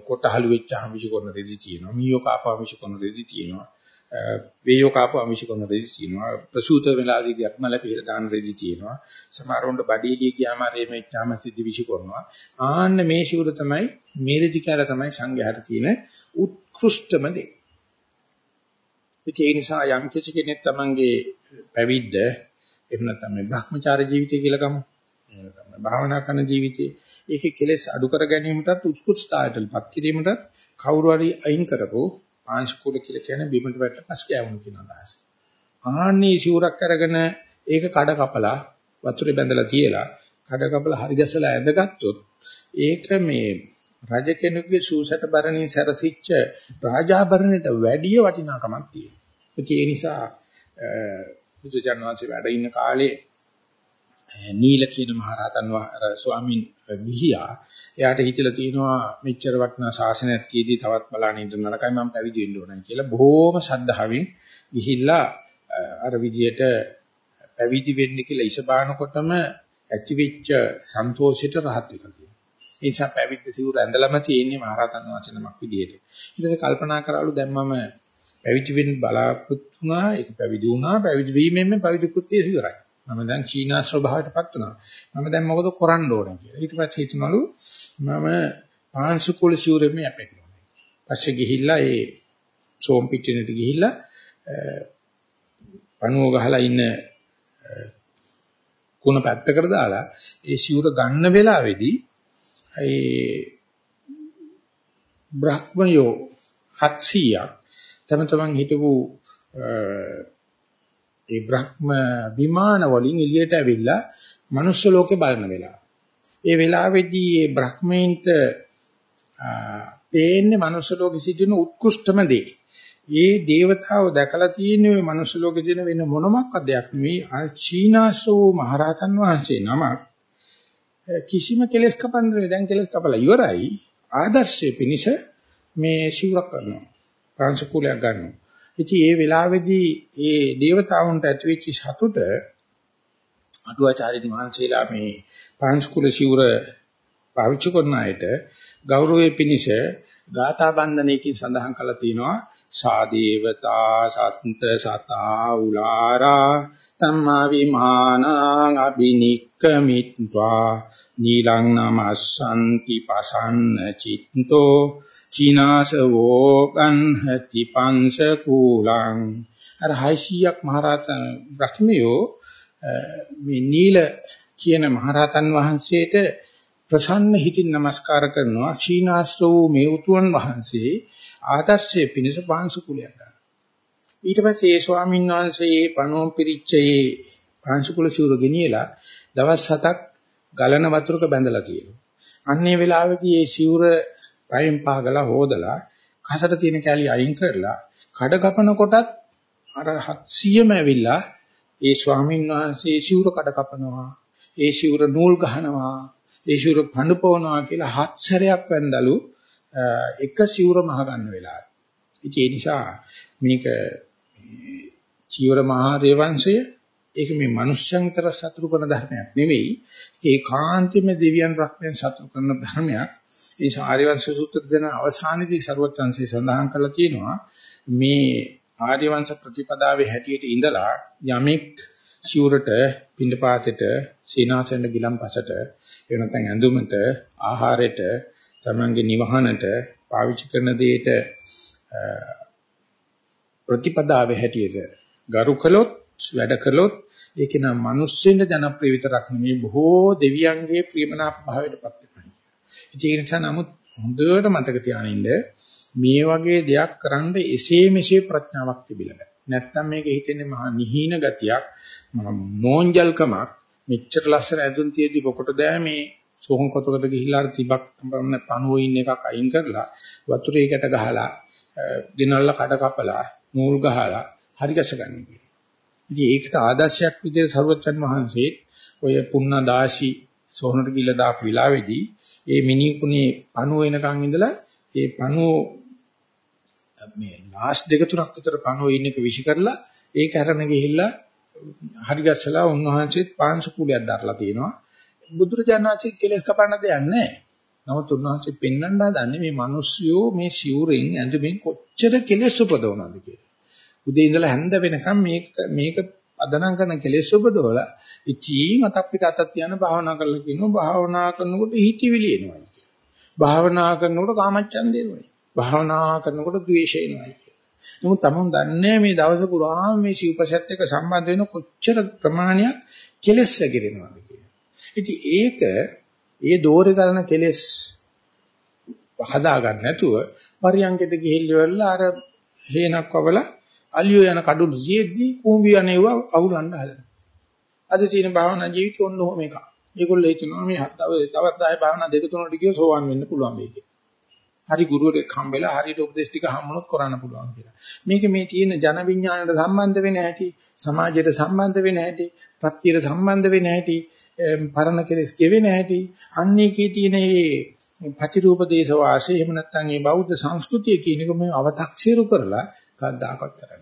කොටහළු වෙච්චාම් විසිකරන රෙදි තියෙනවා. මීයෝ කාපා විසිකරන රෙදි තියෙනවා. වේයෝ කාපා විසිකරන රෙදි තියෙනවා. ප්‍රසූත වෙලාදී යක්මල පිළ දාන රෙදි තියෙනවා. සමහරවොන්ට බඩේදී ගියාම රේ මෙච්චාම සිද්ධි විසිකරනවා. ආන්න මේ ශූර තමයි මේ රෙදි කාලා තමයි සංඝයාට තියෙන උත්කෘෂ්ඨම දේ. ඒ නිසා යම් කිසි කෙනෙක් තමන්ගේ පැවිද්ද එහෙම නැත්නම් මේ Brahmachara ජීවිතය කියලා ගමු. එහෙම නැත්නම් භාවනා කරන ජීවිතය. ඒකේ කෙලෙස් අඩු කර ගැනීමටත් උත්කෘෂ්ඨතාවයටපත් කිරීමටත් කවුරු හරි අයින් කරපො ආංශකුල කියලා කියන්නේ බිමට වැටලා පස් කෑවුණු කියන අදහස. ආන්නේ සිවුරක් අරගෙන ඒක කඩ කපලා වතුරේ බැඳලා තියලා කඩ කපලා හරි ගැසලා ඇඳගත්තොත් ඒක මේ රජ කෙනෙකුගේ සූසට බරණින් සැරසිච්ච රාජාභරණයට වැඩිය වටිනාකමක් තියෙනවා. ඒ නිසා බුදුජානක වහන්සේ වැඩ ඉන්න කාලේ නීල කියන මහරහතන් වහන්සේ ස්වාමින් ගිහියා එයාට හිතලා තියෙනවා මෙච්චර වටිනා ශාසනයක් කීදී තවත් බලන්න ඉන්න නරකයි මම පැවිදි වෙන්න ඕනයි කියලා බොහොම ශද්ධාවෙන් ගිහිල්ලා අර විදියට පැවිදි වෙන්න කියලා ඉස බානකොටම ඇතිවෙච්ච සන්තෝෂයට රහත් වෙනවා කියනවා. ඒ නිසා පැවිද්ද සිවුර ඇඳලම තියෙන්නේ මහරහතන් වහන්සේ නමක් විදියට. ඊට පස්සේ කල්පනා කරාලු දැන් මම පැවිදි වෙන්න බලාපොරොත්තු වුණා ඒක පැවිදි වුණා. පැවිදි වීමෙන්ම පැවිදි කෘත්‍යය ඉවරයි මම දැන් චීනා ස්වභාවයටපත් වුණා. මම දැන් මොකද කරන්න ඕන කියලා. ඊට පස්සේ හිතනලු මම පාංශු කුල ශූරෙම යැපෙන්න ඕනේ. පස්සේ ගිහිල්ලා ඒ සෝම් පිටිනට ගිහිල්ලා පණුව ගහලා ඉන්න කුණ පැත්තකට දාලා ඒ ශූර ගන්න වෙලාවේදී ඒ බ්‍රහ්මයෝ 700ක් තම තමන් හිටපු ඒ බ්‍රහ්ම විමාන වලින් එළියට ඇවිල්ලා මනුස්ස ලෝකේ බලන වෙලාව. ඒ වෙලාවේදී මේ බ්‍රහ්මීන්ට පේන්නේ මනුස්ස ලෝකෙ සිටින උත්කෘෂ්ඨම දේ. ඒ దేవතාව දැකලා තියෙන මේ මනුස්ස ලෝකෙ තියෙන වෙන මොනමක් අධයක් නෙවෙයි අර චීනාසෝ මහරහතන් වහන්සේ නමක් කිසිම කෙලෙස් කපන්නේ දැන් කෙලෙස් කපලා ඉවරයි ආදර්ශයේ පිනිස මේ ශිවරක් කරනවා. ප්‍රංශකූලයක් ගන්නවා. ඉතින් ඒ වෙලාවේදී ඒ దేవතාවුන්ට ඇතිවෙච්ච සතුට අටුවාචාර්ය මහන්සියලා මේ ප්‍රංශකූල සිවුර පාවිච්චි කරන අයට ගෞරවයේ පිනිස ගාථා බන්ධනයකින් සඳහන් කරලා තිනවා සාදේවතා සත්ත සතා උලාරා තම්මා විමානං අබිනික්කමිත්වා නීලං නමස්සන්ති පසන්න චිත්තෝ චීනාසවෝ ගන්හති පංස කූලං අර 600ක් මහරහතන් බ්‍රහ්මියෝ මේ නීල කියන මහරහතන් වහන්සේට ප්‍රසන්න හිතින් নমස්කාර කරනවා චීනාස්ත්‍රෝ මේ උතුන් වහන්සේ ආදර්ශයේ පිණිස පාංශ කුලයක් ගන්න. ඊට පස්සේ ඒ ස්වාමීන් වහන්සේ පණෝම් පිරිච්චේ පාංශ කුල සිවුර ගෙනියලා දවස් 7ක් ගලන වතුරක බැඳලා තියෙනවා. අන්නේ වෙලාවේදී ඒ සිවුර පයෙන් පහගලා හොදලා කසට තියෙන කැලි අයින් කරලා කඩ කපන කොටත් අර 700ම ඇවිල්ලා ඒ ස්වාමීන් වහන්සේ සිවුර කඩ කපනවා ඒ සිවුර නූල් ගහනවා ඒ සිවුර පඳු පොවනවා කියලා හත් සැරයක් වැන්දලු එක සිවුර මහ ගන්න වෙලාව. ඉතින් ඒ නිසා මේක චීවර මහා දේවංශය ඒක මේ මනුෂ්‍යයන් විතර සතුරු කරන ධර්මයක් නෙවෙයි. ඒක ඒකාන්තයෙන්ම දෙවියන් රක්මයන් සතුරු කරන ධර්මයක්. ඒ ආර්යවංශ සූත්‍ර දෙන අවසානයේදී ਸਰවඥාන්සේ සඳහන් කරලා තියෙනවා මේ ආර්යවංශ ප්‍රතිපදාවේ හැටියට ඉඳලා යමෙක් සිවුරට පින්ඩපාතෙට සීනාසෙන්ද ගිලම්පසට එහෙම නැත්නම් ඇඳුමට ආහාරයට තමන්ගේ නිවහනට පාවිච්චි කරන දෙයට ප්‍රතිපදාවේ හැටියට ගරු කළොත් වැඩ කළොත් ඒක නම් මිනිස්සුන්ට ජනප්‍රිය විතරක් නෙමෙයි බොහෝ දෙවියන්ගේ ප්‍රියමනාප භාවයටපත් ඒ නිසා නමුත් හොඳට මතක තියානින්න මේ වගේ දෙයක් කරන්න එසේ මෙසේ ප්‍රඥාවක් තිබිලා බෑ. නැත්තම් මේක හිතෙන්නේ මහා නිහීන ගතියක්, මහා නෝන්ජල්කමක්, මෙච්චර ලස්සන ඇඳුම් තියෙදි පොකට දෑ මේ සෝහන් කොටකට ගිහිල්ලා තිබක් පණුවෙන් එකක් අයින් කරලා වතුරේකට ගහලා දිනල්ල කඩ කපලා නූල් ගහලා හරි ගස ගන්න කියලා. ඉතින් ඒකට ආදර්ශයක් විදිහට සරුවච්චන් වහන්සේ ඔය පුන්නා දාශි සෝනට ගිල දාපු වෙලාවේදී ඒ මිනිකුණේ පණුව එනකන් ඉඳලා ඒ පණුව මේ ලාස් දෙක තුනක් විතර පණුව ඉන්න එක විශ් කරලා ඒක අරගෙන ගිහිල්ලා හරි ගස්සලා උන්වහන්සේත් පාංශ කුලයක් දරලා තිනවා බුදුරජාණන් වහන්සේ කෙලස් කපන්න දෙයක් නැහැ. නමුත් උන්වහන්සේ පෙන්වන්න හදන්නේ මේ මිනිස්සුયો මේ සිවුරෙන් ඇඳුමින් කොච්චර කෙලස් උපදවනවද කියලා. උදේ ඉඳලා හැන්ද වෙනකම් මේක මේක අදනම් කරන කෙලෙස් උපදවලා ඉතින් අතක් පිට අතක් තියන භාවනා කරලා කියනවා භාවනා කරනකොට හිතවිලි එනවා කියලා. භාවනා කරනකොට කාමච්ඡන්දය එනවා. භාවනා කරනකොට ද්වේෂය එනවා. නමුත් තමුන් දන්නේ මේ දවස පුරාම මේ සිව්පසත් එක්ක සම්බන්ධ වෙන කොච්චර ප්‍රමාණයක් කෙලෙස් වැగిරෙනවද කියලා. ඉතින් ඒක ඒ දෝරේ කරන කෙලෙස් හදා ගන්න නැතුව පරියංගෙට ගිහිල්ලා අර හේනක් වවලා අලියෝ යන කඩුළු ජීෙද්දී කුඹි යනේව අවුලන්න හදනවා. අද තියෙන භාවනා ජීවිතය ඔන්න ඔහොම එකක්. ඒගොල්ලෝ හිතනවා මේ තව තවත් 10 භාවනා දෙක තුනකට ගියොත් සෝවන් වෙන්න පුළුවන් මේක. හරි ගුරුවරයෙක් හම්බෙලා හරියට උපදේශ ටික හම්බුනොත් කරන්න පුළුවන් කියලා. මේක මේ තියෙන ජන විඥාණයට සම්බන්ධ වෙන හැටි, සමාජයට සම්බන්ධ වෙන හැටි, ප්‍රත්‍යයට සම්බන්ධ වෙන හැටි, පරණ කෙලස් ගෙවෙන හැටි, අන්නේකේ තියෙන මේ ප්‍රතිරූප දේශ වාසය එහෙම නැත්නම් මේ බෞද්ධ සංස්කෘතිය කියන එක මේ අව탁සීරු කරලා කවදාකවත් කරන්නේ නැහැ.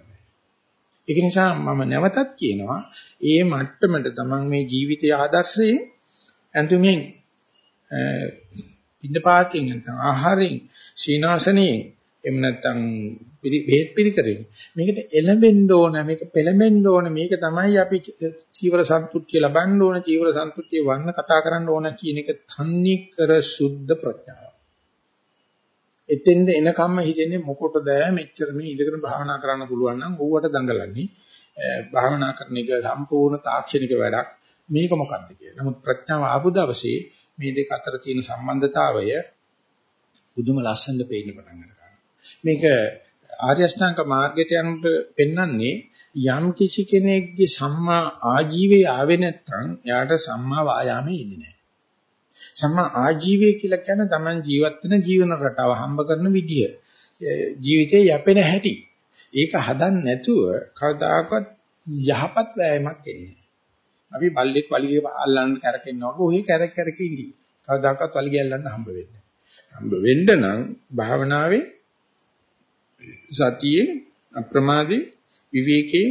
ඒක නිසා මම නැවතත් කියනවා ඒ මට්ටමට තමන් මේ ජීවිතයේ ආදර්ශයෙන් ඇඳුමින් පින්නපාතින් නැත්නම් ආහාරයෙන් සීනාසනයෙන් එහෙම නැත්නම් බෙහෙත් පිළිකරෙන් මේකට එළඹෙන්න ඕන මේක පෙළඹෙන්න ඕන මේක තමයි අපි චීවර සන්තුෂ්ටිය ලබන්න ඕන චීවර සන්තුෂ්ටිය වන්න කතා කරන්න ඕන කියන එක තන්නේ කර සුද්ධ ප්‍රඥාව. එතෙන්ද එනකම්ම හිතෙන්නේ මොකටද මෙච්චර මේ ඉඳගෙන භාවනා කරන්න පුළුවන් නම් ඌවට දඟලන්නේ භාවනා කරන එක සම්පූර්ණ තාක්ෂණික වැඩක් මේක මොකක්ද කියලා. නමුත් ප්‍රඥාව ආපු දවසේ මේ දෙක අතර තියෙන සම්බන්ධතාවය බුදුම ලස්සනට පේන්න පටන් ගන්නවා. මේක ආර්ය අෂ්ටාංග මාර්ගයට යනට පෙන්වන්නේ යම් කිසි කෙනෙක්ගේ සම්මා ආජීවය ආවේ නැත්නම් එයාට සම්මා වායාමයේ ඉන්නේ නැහැ. සම්මා ආජීවය කියලා කියන්නේ Taman ජීවත් වෙන ජීවන රටාව හම්බ කරන විදිය. ජීවිතේ යැපෙන හැටි. ඒක හදන්න නැතුව කවදාකවත් යහපත් වෑයමක් එන්නේ. අපි බල්ලෙක් වලිගේ අල්ලන්න කරකිනවා වගේ ඔහි කැරක් කැරක ඉඳි. කවදාකවත් වලිගේ අල්ලන්න හම්බ වෙන්නේ හම්බ වෙන්න නම් භාවනාවේ සතියේ අප්‍රමාදී විවේකයේ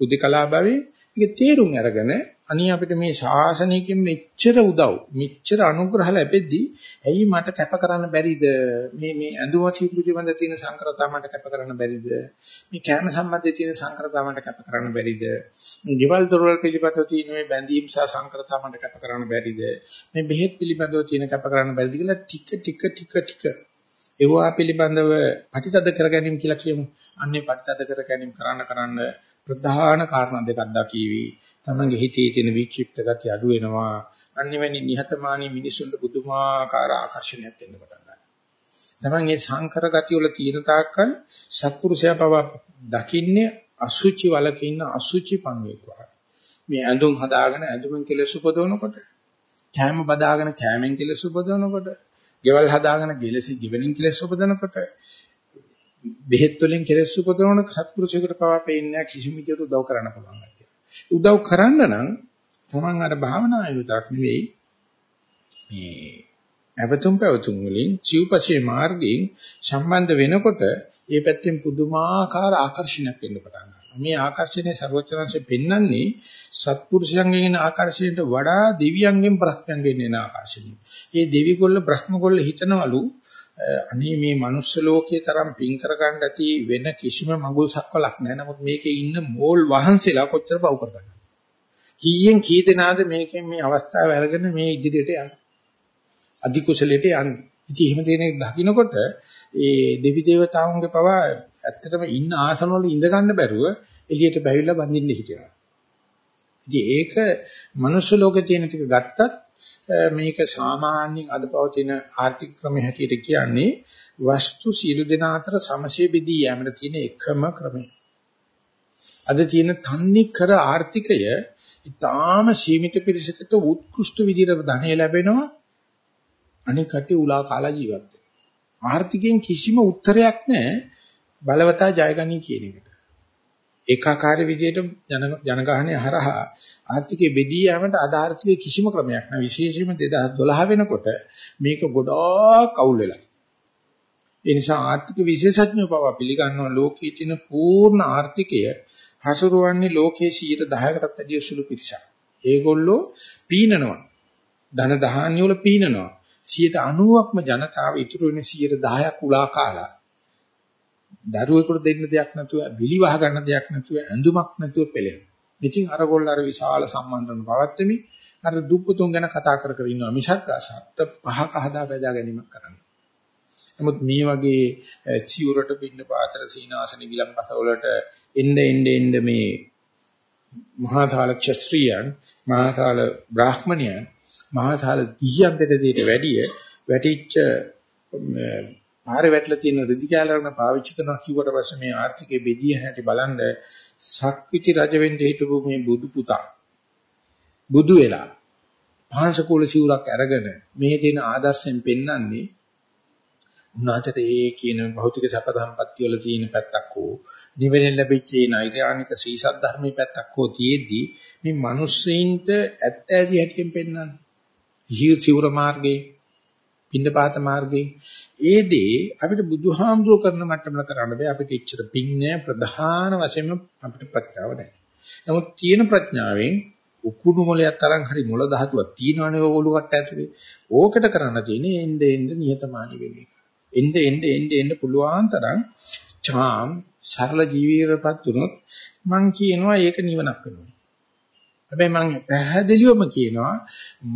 උදිකලා භාවයේ මේක තේරුම් අරගෙන අනිය අපිට මේ ශාසනයකින් මෙච්චර උදව් මෙච්චර අනුග්‍රහ ලැබෙද්දී ඇයි මට කැප කරන්න බැරිද? මේ මේ ඇඳුම චීපු පිළිබඳ තියෙන සංකරතා මට කැප කරන්න බැරිද? මේ කෑම සම්බන්ධයේ තියෙන සංකරතා මට කැප කරන්න බැරිද? ගෙවල් දොරවල් පිළිබඳව තියෙන මේ බැඳීම් සහ සංකරතා මට කැප කරන්න බැරිද? මේ බෙහෙත් පිළිබඳව තියෙන කැප කරන්න බැරිද කියලා ටික ටික ටික ටික. ඒවා පිළිබඳව ප්‍රතිතද කර ගැනීම කියලා කියමු. අන්නේ ප්‍රතිතද කර ගැනීම කරන්න කරන්න ප්‍රධාන කාරණා දෙකක් දකීවි තමන්ගේ හිතේ තියෙන වික්ෂිප්ත ගති අඩු වෙනවා. අනිවෙනි නිහතමානී මිනිසුන්ට පුදුමාකාර ආකර්ෂණයක් එන්න පටන් ගන්නවා. තමන් මේ සංකර ගති වල තියෙන තාක්කල් සත්පුරුෂයා බව දකින්නේ අසුචි වලක ඉන්න අසුචි පණුවෙක් වගේ. මේ ඇඳුම් හදාගෙන ඇඳුමෙන් කෙලස් උපදවනකොට, කෑම බදාගෙන කෑමෙන් කෙලස් උපදවනකොට, ගෙවල් හදාගෙන ගෙලසි ගෙවලින් කෙලස් උපදවනකොට, බෙහෙත් වලින් කෙලස් උපදවන සත්පුරුෂයෙකුට පවා පේන්නේ කිසිම විදියට උදව් කරන්න පුළුවන්. උදව් කරන්න නම් තමන් අර භාවනාවේ විතරක් නෙවෙයි මේ අවතුම් පැවතුම් වලින් ජීවපසේ මාර්ගයෙන් සම්බන්ධ වෙනකොට ඒ පැත්තෙන් පුදුමාකාර ආකර්ෂණයක් එන්න පටන් ගන්නවා. මේ ආකර්ෂණය ਸਰවචනංශයෙන් පෙන්වන්නේ සත්පුරුෂයන්ගෙන් එන ආකර්ෂණයට වඩා දෙවියන්ගෙන් බ්‍රහ්මයන්ගෙන් එන ආකර්ෂණය. මේ දෙවිගොල්ල බ්‍රහ්මගොල්ල හිතනවලු අනේ මේ මනුස්ස ලෝකයේ තරම් පින් කරගන්න ඇති වෙන කිසිම මඟුල් සක්වලක් නැහැ. නමුත් මේකේ ඉන්න මෝල් වහන්සේලා කොච්චර පව් කරගන්නද? කීයෙන් කී දෙනාද මේකෙන් මේ අවස්ථාව අරගෙන මේ ඉදිරියට යන්නේ? අධි කුසලයට යන්නේ. ඉතින් එහෙම දෙනෙක් දකින්නකොට ඒ දෙවි දේවතාවුන්ගේ පව ඇත්තටම ඉන්න ආසන වල ඉඳ ගන්න බැරුව එළියට බැවිලා බඳින්න හිතෙනවා. ඉතින් ඒක මනුස්ස ලෝකේ තියෙන ටික ගත්තත් මේක සාමාන්‍යයෙන් අද පවතින ආර්ථික ක්‍රමයේ හැටියට කියන්නේ වස්තු සියලු දෙනා අතර සමසේ බෙදී යෑමට තියෙන එකම ක්‍රමය. අද තියෙන තන්නේ කර ආර්ථිකය ඊටාම සීමිත පිරිසකට උත්කෘෂ්ඨ විදිහට ධනෙ ලැබෙනවා අනික කටි උලා කාලා ජීවත් වෙනවා. ආර්ථිකයෙන් කිසිම උත්තරයක් නැහැ බලවතා ජයගනී කියන එකට. ඒකාකාරී විදියට ජන ජනගහනය හරහා ආර්ථිකයේ බෙදී යාමට අද ආර්ථිකයේ කිසිම ක්‍රමයක් නැහැ. විශේෂයෙන්ම 2012 වෙනකොට මේක ගොඩාක් අවුල් වෙලා. ඒ නිසා ආර්ථික විශේෂඥයෝ පවා පිළිගන්නවා ලෝකයේ තියෙන පූර්ණ ආර්ථිකය හසුරුවන්නේ ලෝකයේ 10%කටත් වැඩිය සුළු පිරිසක්. ඒගොල්ලෝ පීනනවා. ධන දහාන්‍ය වල පීනනවා. 90%ක්ම ජනතාව ඉතුරු වෙන 10%ක් උලා කාලා. දරුවෙකුට දෙන්න දෙයක් නැතුව, බිලි වහ ගන්න දෙයක් නැතුව, ඇඳුමක් නැතුව පෙළෙනවා. ඉතින් අරගොල්ල අර විශාල සම්බන්ධන පවත්වමි අර දුප්පතුන් ගැන කතා කර කර ඉන්නවා මිසක් සත්ත පහක හදා බෙදා ගැනීමක් කරන්නේ. නමුත් මේ වගේ චිවුරට පින්න පාතර සීනාසන විලම්පත වලට එන්න එන්න එන්න මේ මහාථාල ක්ෂත්‍රියයන් මහාථාල බ්‍රාහ්මණයන් මහාථාල ගිහියන් දෙට වැඩිය වැටිච්ච පාරේ වැටලා තියෙන රෙදි කැලරන පාවිච්චි කරනවා කිව්වට පස්සේ මේ ආර්ථිකයේ බෙදිය හැටි බලන්න සක්විති රජ වෙන්න හිටපු මේ බුදු පුතා බුදු වෙලා පාංශකූල සිවුරක් අරගෙන මේ දෙන ආදර්ශයෙන් පෙන්වන්නේ උනාචට ඒ කියන භෞතික සැප සම්පත්තිය වල තියෙන පැත්තක් හෝ නිවෙන ලැබිච්ච ඒ නෛර්යානික සීසත් ධර්මයේ පැත්තක් හෝ තියේදී මේ මිනිස්සෙයින්ට ඇත්ත ඇති හැටියෙන් පෙන්වන්නේ. හිල් සිවුර මාර්ගේ, පින්නපාත මාර්ගේ ඒ දේ අපිට බුදුහාමුදුර කරන මට්ටමල කරන්න බෑ අපිට ඉච්ඡර පිං නෑ ප්‍රධාන වශයෙන්ම අපිට ප්‍රඥාව නෑ. නමුත් තියෙන ප්‍රඥාවෙන් උකුණු මොලයක් තරම් හරි මොළ ධාතුවක් තියෙනවනේ ඔලු කට ඇතුලේ. ඕකට කරන්න තියෙන්නේ එnde end නිහතමානී වෙන එක. එnde end end end පුළුවන් තරම් චාම් සරල ජීවිතයටපත් වුණොත් මං කියනවා ඒක නිවනක් වෙනවා. හැබැයි මං පැහැදිලිවම කියනවා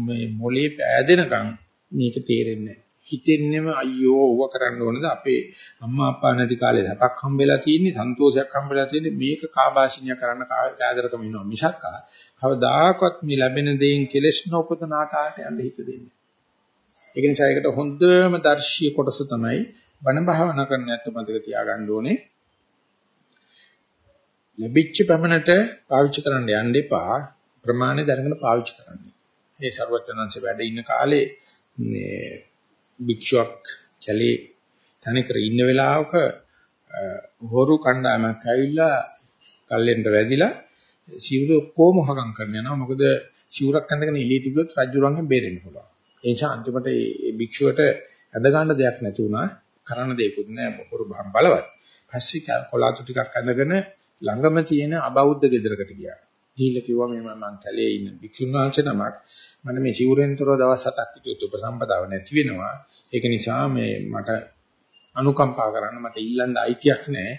මේ මොලේ පෑදෙනකන් මේක තේරෙන්නේ හිතෙන්නේම අයියෝ ඕව කරන්න ඕනද අපේ අම්මා අප්පා නැති කාලේ සැපක් හම්බෙලා තියෙන්නේ සන්තෝෂයක් හම්බෙලා තියෙන්නේ මේක කාබාසිනිය කරන්න කාදරකම ඉන්නවා මිසක් කවදාකවත් මේ ලැබෙන දේෙන් කෙලස් නොපදන ආකාරයට යන්න හිත දෙන්නේ. ඒක නිසා ඒකට හොඳම දර්ශීය කොටස තමයි බණ භාවනා කරන්න නැත්නම් මතක තියාගන්න ඕනේ. ලැබිච්ච පමණට පාවිච්චි කරන්න යන්න එපා ප්‍රමාණය දැනගෙන පාවිච්චි කරන්න. ඒ ਸਰවඥාන්සේ වැඩ ඉන්න කාලේ මේ භික්ෂුවක් කැලේ තනිකර ඉන්න වෙලාවක හොරු කණ්ඩායමක් ඇවිල්ලා කල්ලෙන්ට වැදිලා සිවුර ඔක්කොම හගම් කරන්න යනවා. මොකද සිවුරක් ඇඳගෙන එළියට ගියොත් රජුරන්ගෙන් බේරෙන්න පුළුවන්. ඒ නිසා අන්තිමට මේ භික්ෂුවට ඇඳ ගන්න දෙයක් නැති වුණා. කරන්න දෙයක්වත් නැහැ. හොරු බම් බලවත්. පස්සේ කොලාතු ටිකක් ඇඳගෙන ළඟම තියෙන අබෞද්ධ ගෙදරකට ගියා. ගිහිල්ලා කිව්වා මේ මම කැලේ ඉන්න භික්ෂුන් වහන්සේ නමක් මම මේ සිවුරෙන්තරව දවස් 7ක් හිටියොත් උපසම්පදාව නැති වෙනවා. ඒක නිසා මේ මට අනුකම්පා කරන්න මට ඉල්ලන්න අයිතියක් නැහැ.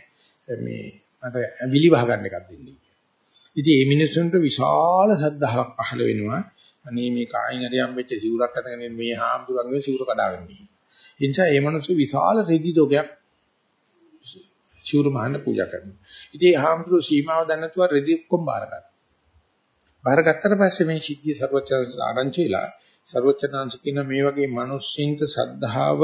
මේ මට ඇවිලි වහ ගන්න එකක් දෙන්න. ඉතින් මේ මිනිසුන්ට විශාල සද්ධාාවක් පහළ වෙනවා. අනේ මේ කායින් හරියම් වෙච්ච සිවුරක් අතගෙන මේ හාමුදුරන්ගේ සිවුර කඩාගෙන ගිහින්. ඒ නිසා මේ මිනිස්සු විශාල රෙදි දෝගයක් සිවුරු මහන්න පූජා කරනවා. ඉතින් මේ හාමුදුරුවෝ සීමාව දන්නේ නැතුව රෙදි ඔක්කොම බාර ගන්නවා. බාරගත්තට පස්සේ මේ සිද්ධිය ਸਰවචනස ආරංචි වෙලා ਸਰවචනංශ කියන මේ වගේ මිනිස්සුන්ට සද්ධාව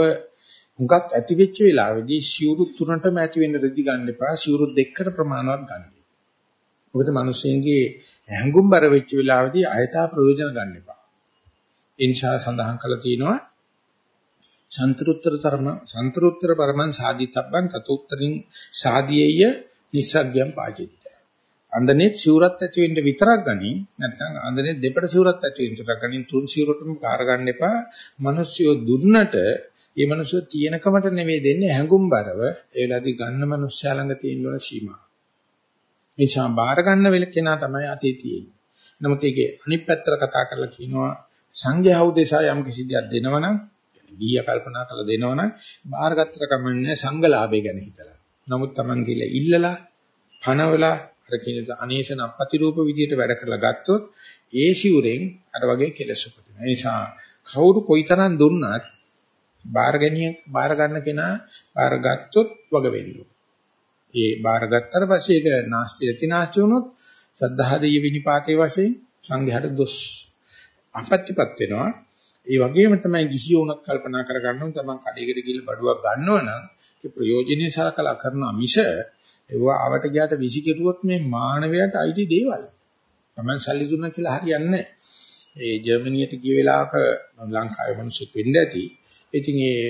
හුඟක් ඇති වෙච්ච වෙලාවේදී සිවුරු තුනටම ඇති වෙන්න රෙදි ගන්න එපා සිවුරු දෙකකට ප්‍රමාණවත් ගන්න. මොකද මිනිස්සුන්ගේ හැඟුම් බර වෙච්ච වෙලාවේදී අයථා ප්‍රයෝජන ගන්න එපා. ඉන්ෂා සඳහන් කළා තියෙනවා සන්තරුත්තර ධර්ම සන්තරුත්තර පරමං සාදිතබ්බං තතුත්තරින් සාදීය නිස්සග්ගයන් පාජිත අන්දනේ සිවුරත් ඇති වෙන්න විතරක් ගනින් නැත්නම් අන්දනේ දෙපඩ සිවුරත් ඇති වෙන්න විතරක් ගනින් තුන් සිවුරටම කාර ගන්න එපා. මිනිස්සුયો දුන්නට මේ මිනිස්සු තියෙනකමට නෙවෙයි දෙන්නේ හැඟුම්බරව ඒ වෙලාවේදී ගන්න මිනිස්සයා ළඟ තියෙන වල සීමා. නිසා බාර ගන්න වෙල කෙනා තමයි අතේ තියෙන්නේ. නමුත් ඒකේ අනිත් පැත්තට කතා කරලා කියනවා සංඝයා උදෙසා යම් කිසි දෙයක් දෙනවනම් ගිහිය කල්පනා කරලා දෙනවනම් බාරගත්තට කමන්නේ සංඝලාභය ගැන හිතලා. නමුත් Taman කියලා ඉල්ලලා පනවලා අර කියන අනේෂණ අපතිරූප විදියට වැඩ කරලා ගත්තොත් ඒ සිවුරෙන් අර වගේ කෙලස් උපදිනවා. ඒ නිසා කවුරු කොයිතරම් දුන්නත් බාර ගැනීම බාර ගන්න කෙනා බාර ගත්තොත් වග වෙන්නේ. ඒ බාර ගත්තට පස්සේ ඒක නාස්ති ඇති නාස්ති වුණොත් සද්ධාදීය විනිපාතේ වශයෙන් සංඝයාට දොස් අපත්‍තිපත් වෙනවා. ඒ වගේම තමයි ගිහිය උනත් කල්පනා කරගන්න ඕන තමන් කඩේකට ගිහිල්ලා බඩුවක් ගන්නවනම් ඒ ප්‍රයෝජනෙයි සලකලා කරනවා මිස ඒවා ආවට ගියාට විසිකෙරුවොත් මේ මානවයාට අයිති දේවල්. තමයි සල්ලි දුන්නා කියලා හරියන්නේ නැහැ. ඒ ජර්මනියට ගිය වෙලාවක ලංකාවේ මිනිස්සුත් වෙන්න ඇති. ඉතින් ඒ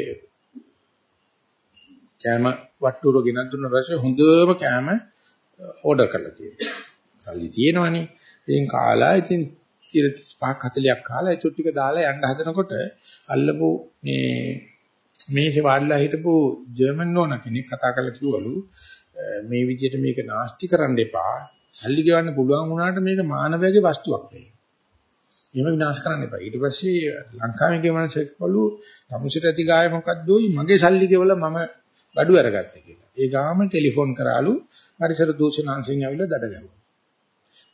කෑම වට්ටුර ගෙනත් දුන්න පස්සේ හොඳම කෑම ඕඩර් කරලා තියෙනවා. සල්ලි තියෙනවනේ. ඉතින් කාලා ඉතින් 35ක් 40ක් කාලා ඒ ටික දාලා යන්න හදනකොට අල්ලපු මේ මේසේ වාඩිලා හිටපු ජර්මන් නෝන කෙනෙක් කතා කරලා කිව්වලු මේ විදිහට මේක නාස්ති කරන්න එපා. සල්ලි ගෙවන්න පුළුවන් වුණාට මේක මානවයාගේ වස්තුවක් නෙවෙයි. එහෙම විනාශ කරන්න එපා. ඊට පස්සේ ලංකාවේ ගිය මිනිස්සෙක් වළු තමුසෙට ඇති ගාය මොකක්දෝයි මගේ සල්ලි ගෙවලා මම බඩු අරගත්තා කියලා. ඒ ගාම ටෙලිෆෝන් කරාලු පරිසර දූෂණාංශයෙන් ඇවිල්ලා දඩ ගැහුවා.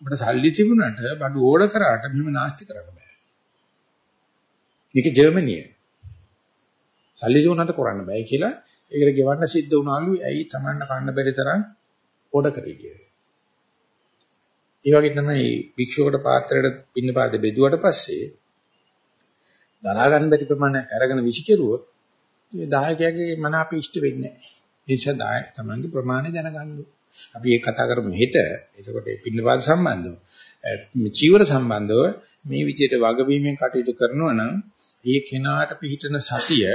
අපිට සල්ලි තිබුණාට බඩු ඕඩ කරාට මෙහෙම නාස්ති කරන්න බෑ. මේක ජර්මනිය. සල්ලි තිබුණාට කරන්න බෑ කියලා ඒකට ගෙවන්න සිද්ධ වුණාලු ඇයි Tamanne කන්න බැරි තරම් ඕඩ කරේ කියලා. ඒ වගේ තමයි භික්ෂුවකට පාත්‍රයට පින්න පාද බෙදුවට පස්සේ දරා ගන්න බැරි ප්‍රමාණයක් අරගෙන විසිකරුවොත් ඒ දායකයාගේ මන අපි ඉෂ්ට වෙන්නේ නැහැ. ඒ නිසා දායක තමන්ගේ ප්‍රමාණය දැනගන්න අපි ඒක කතා කරමු හෙට. එතකොට මේ පින්න පාද සම්බන්ධව චීවර සම්බන්ධව මේ විදිහට වගවීමෙන් කටයුතු කරනවා නම් ඒ කෙනාට පිහිටන සතිය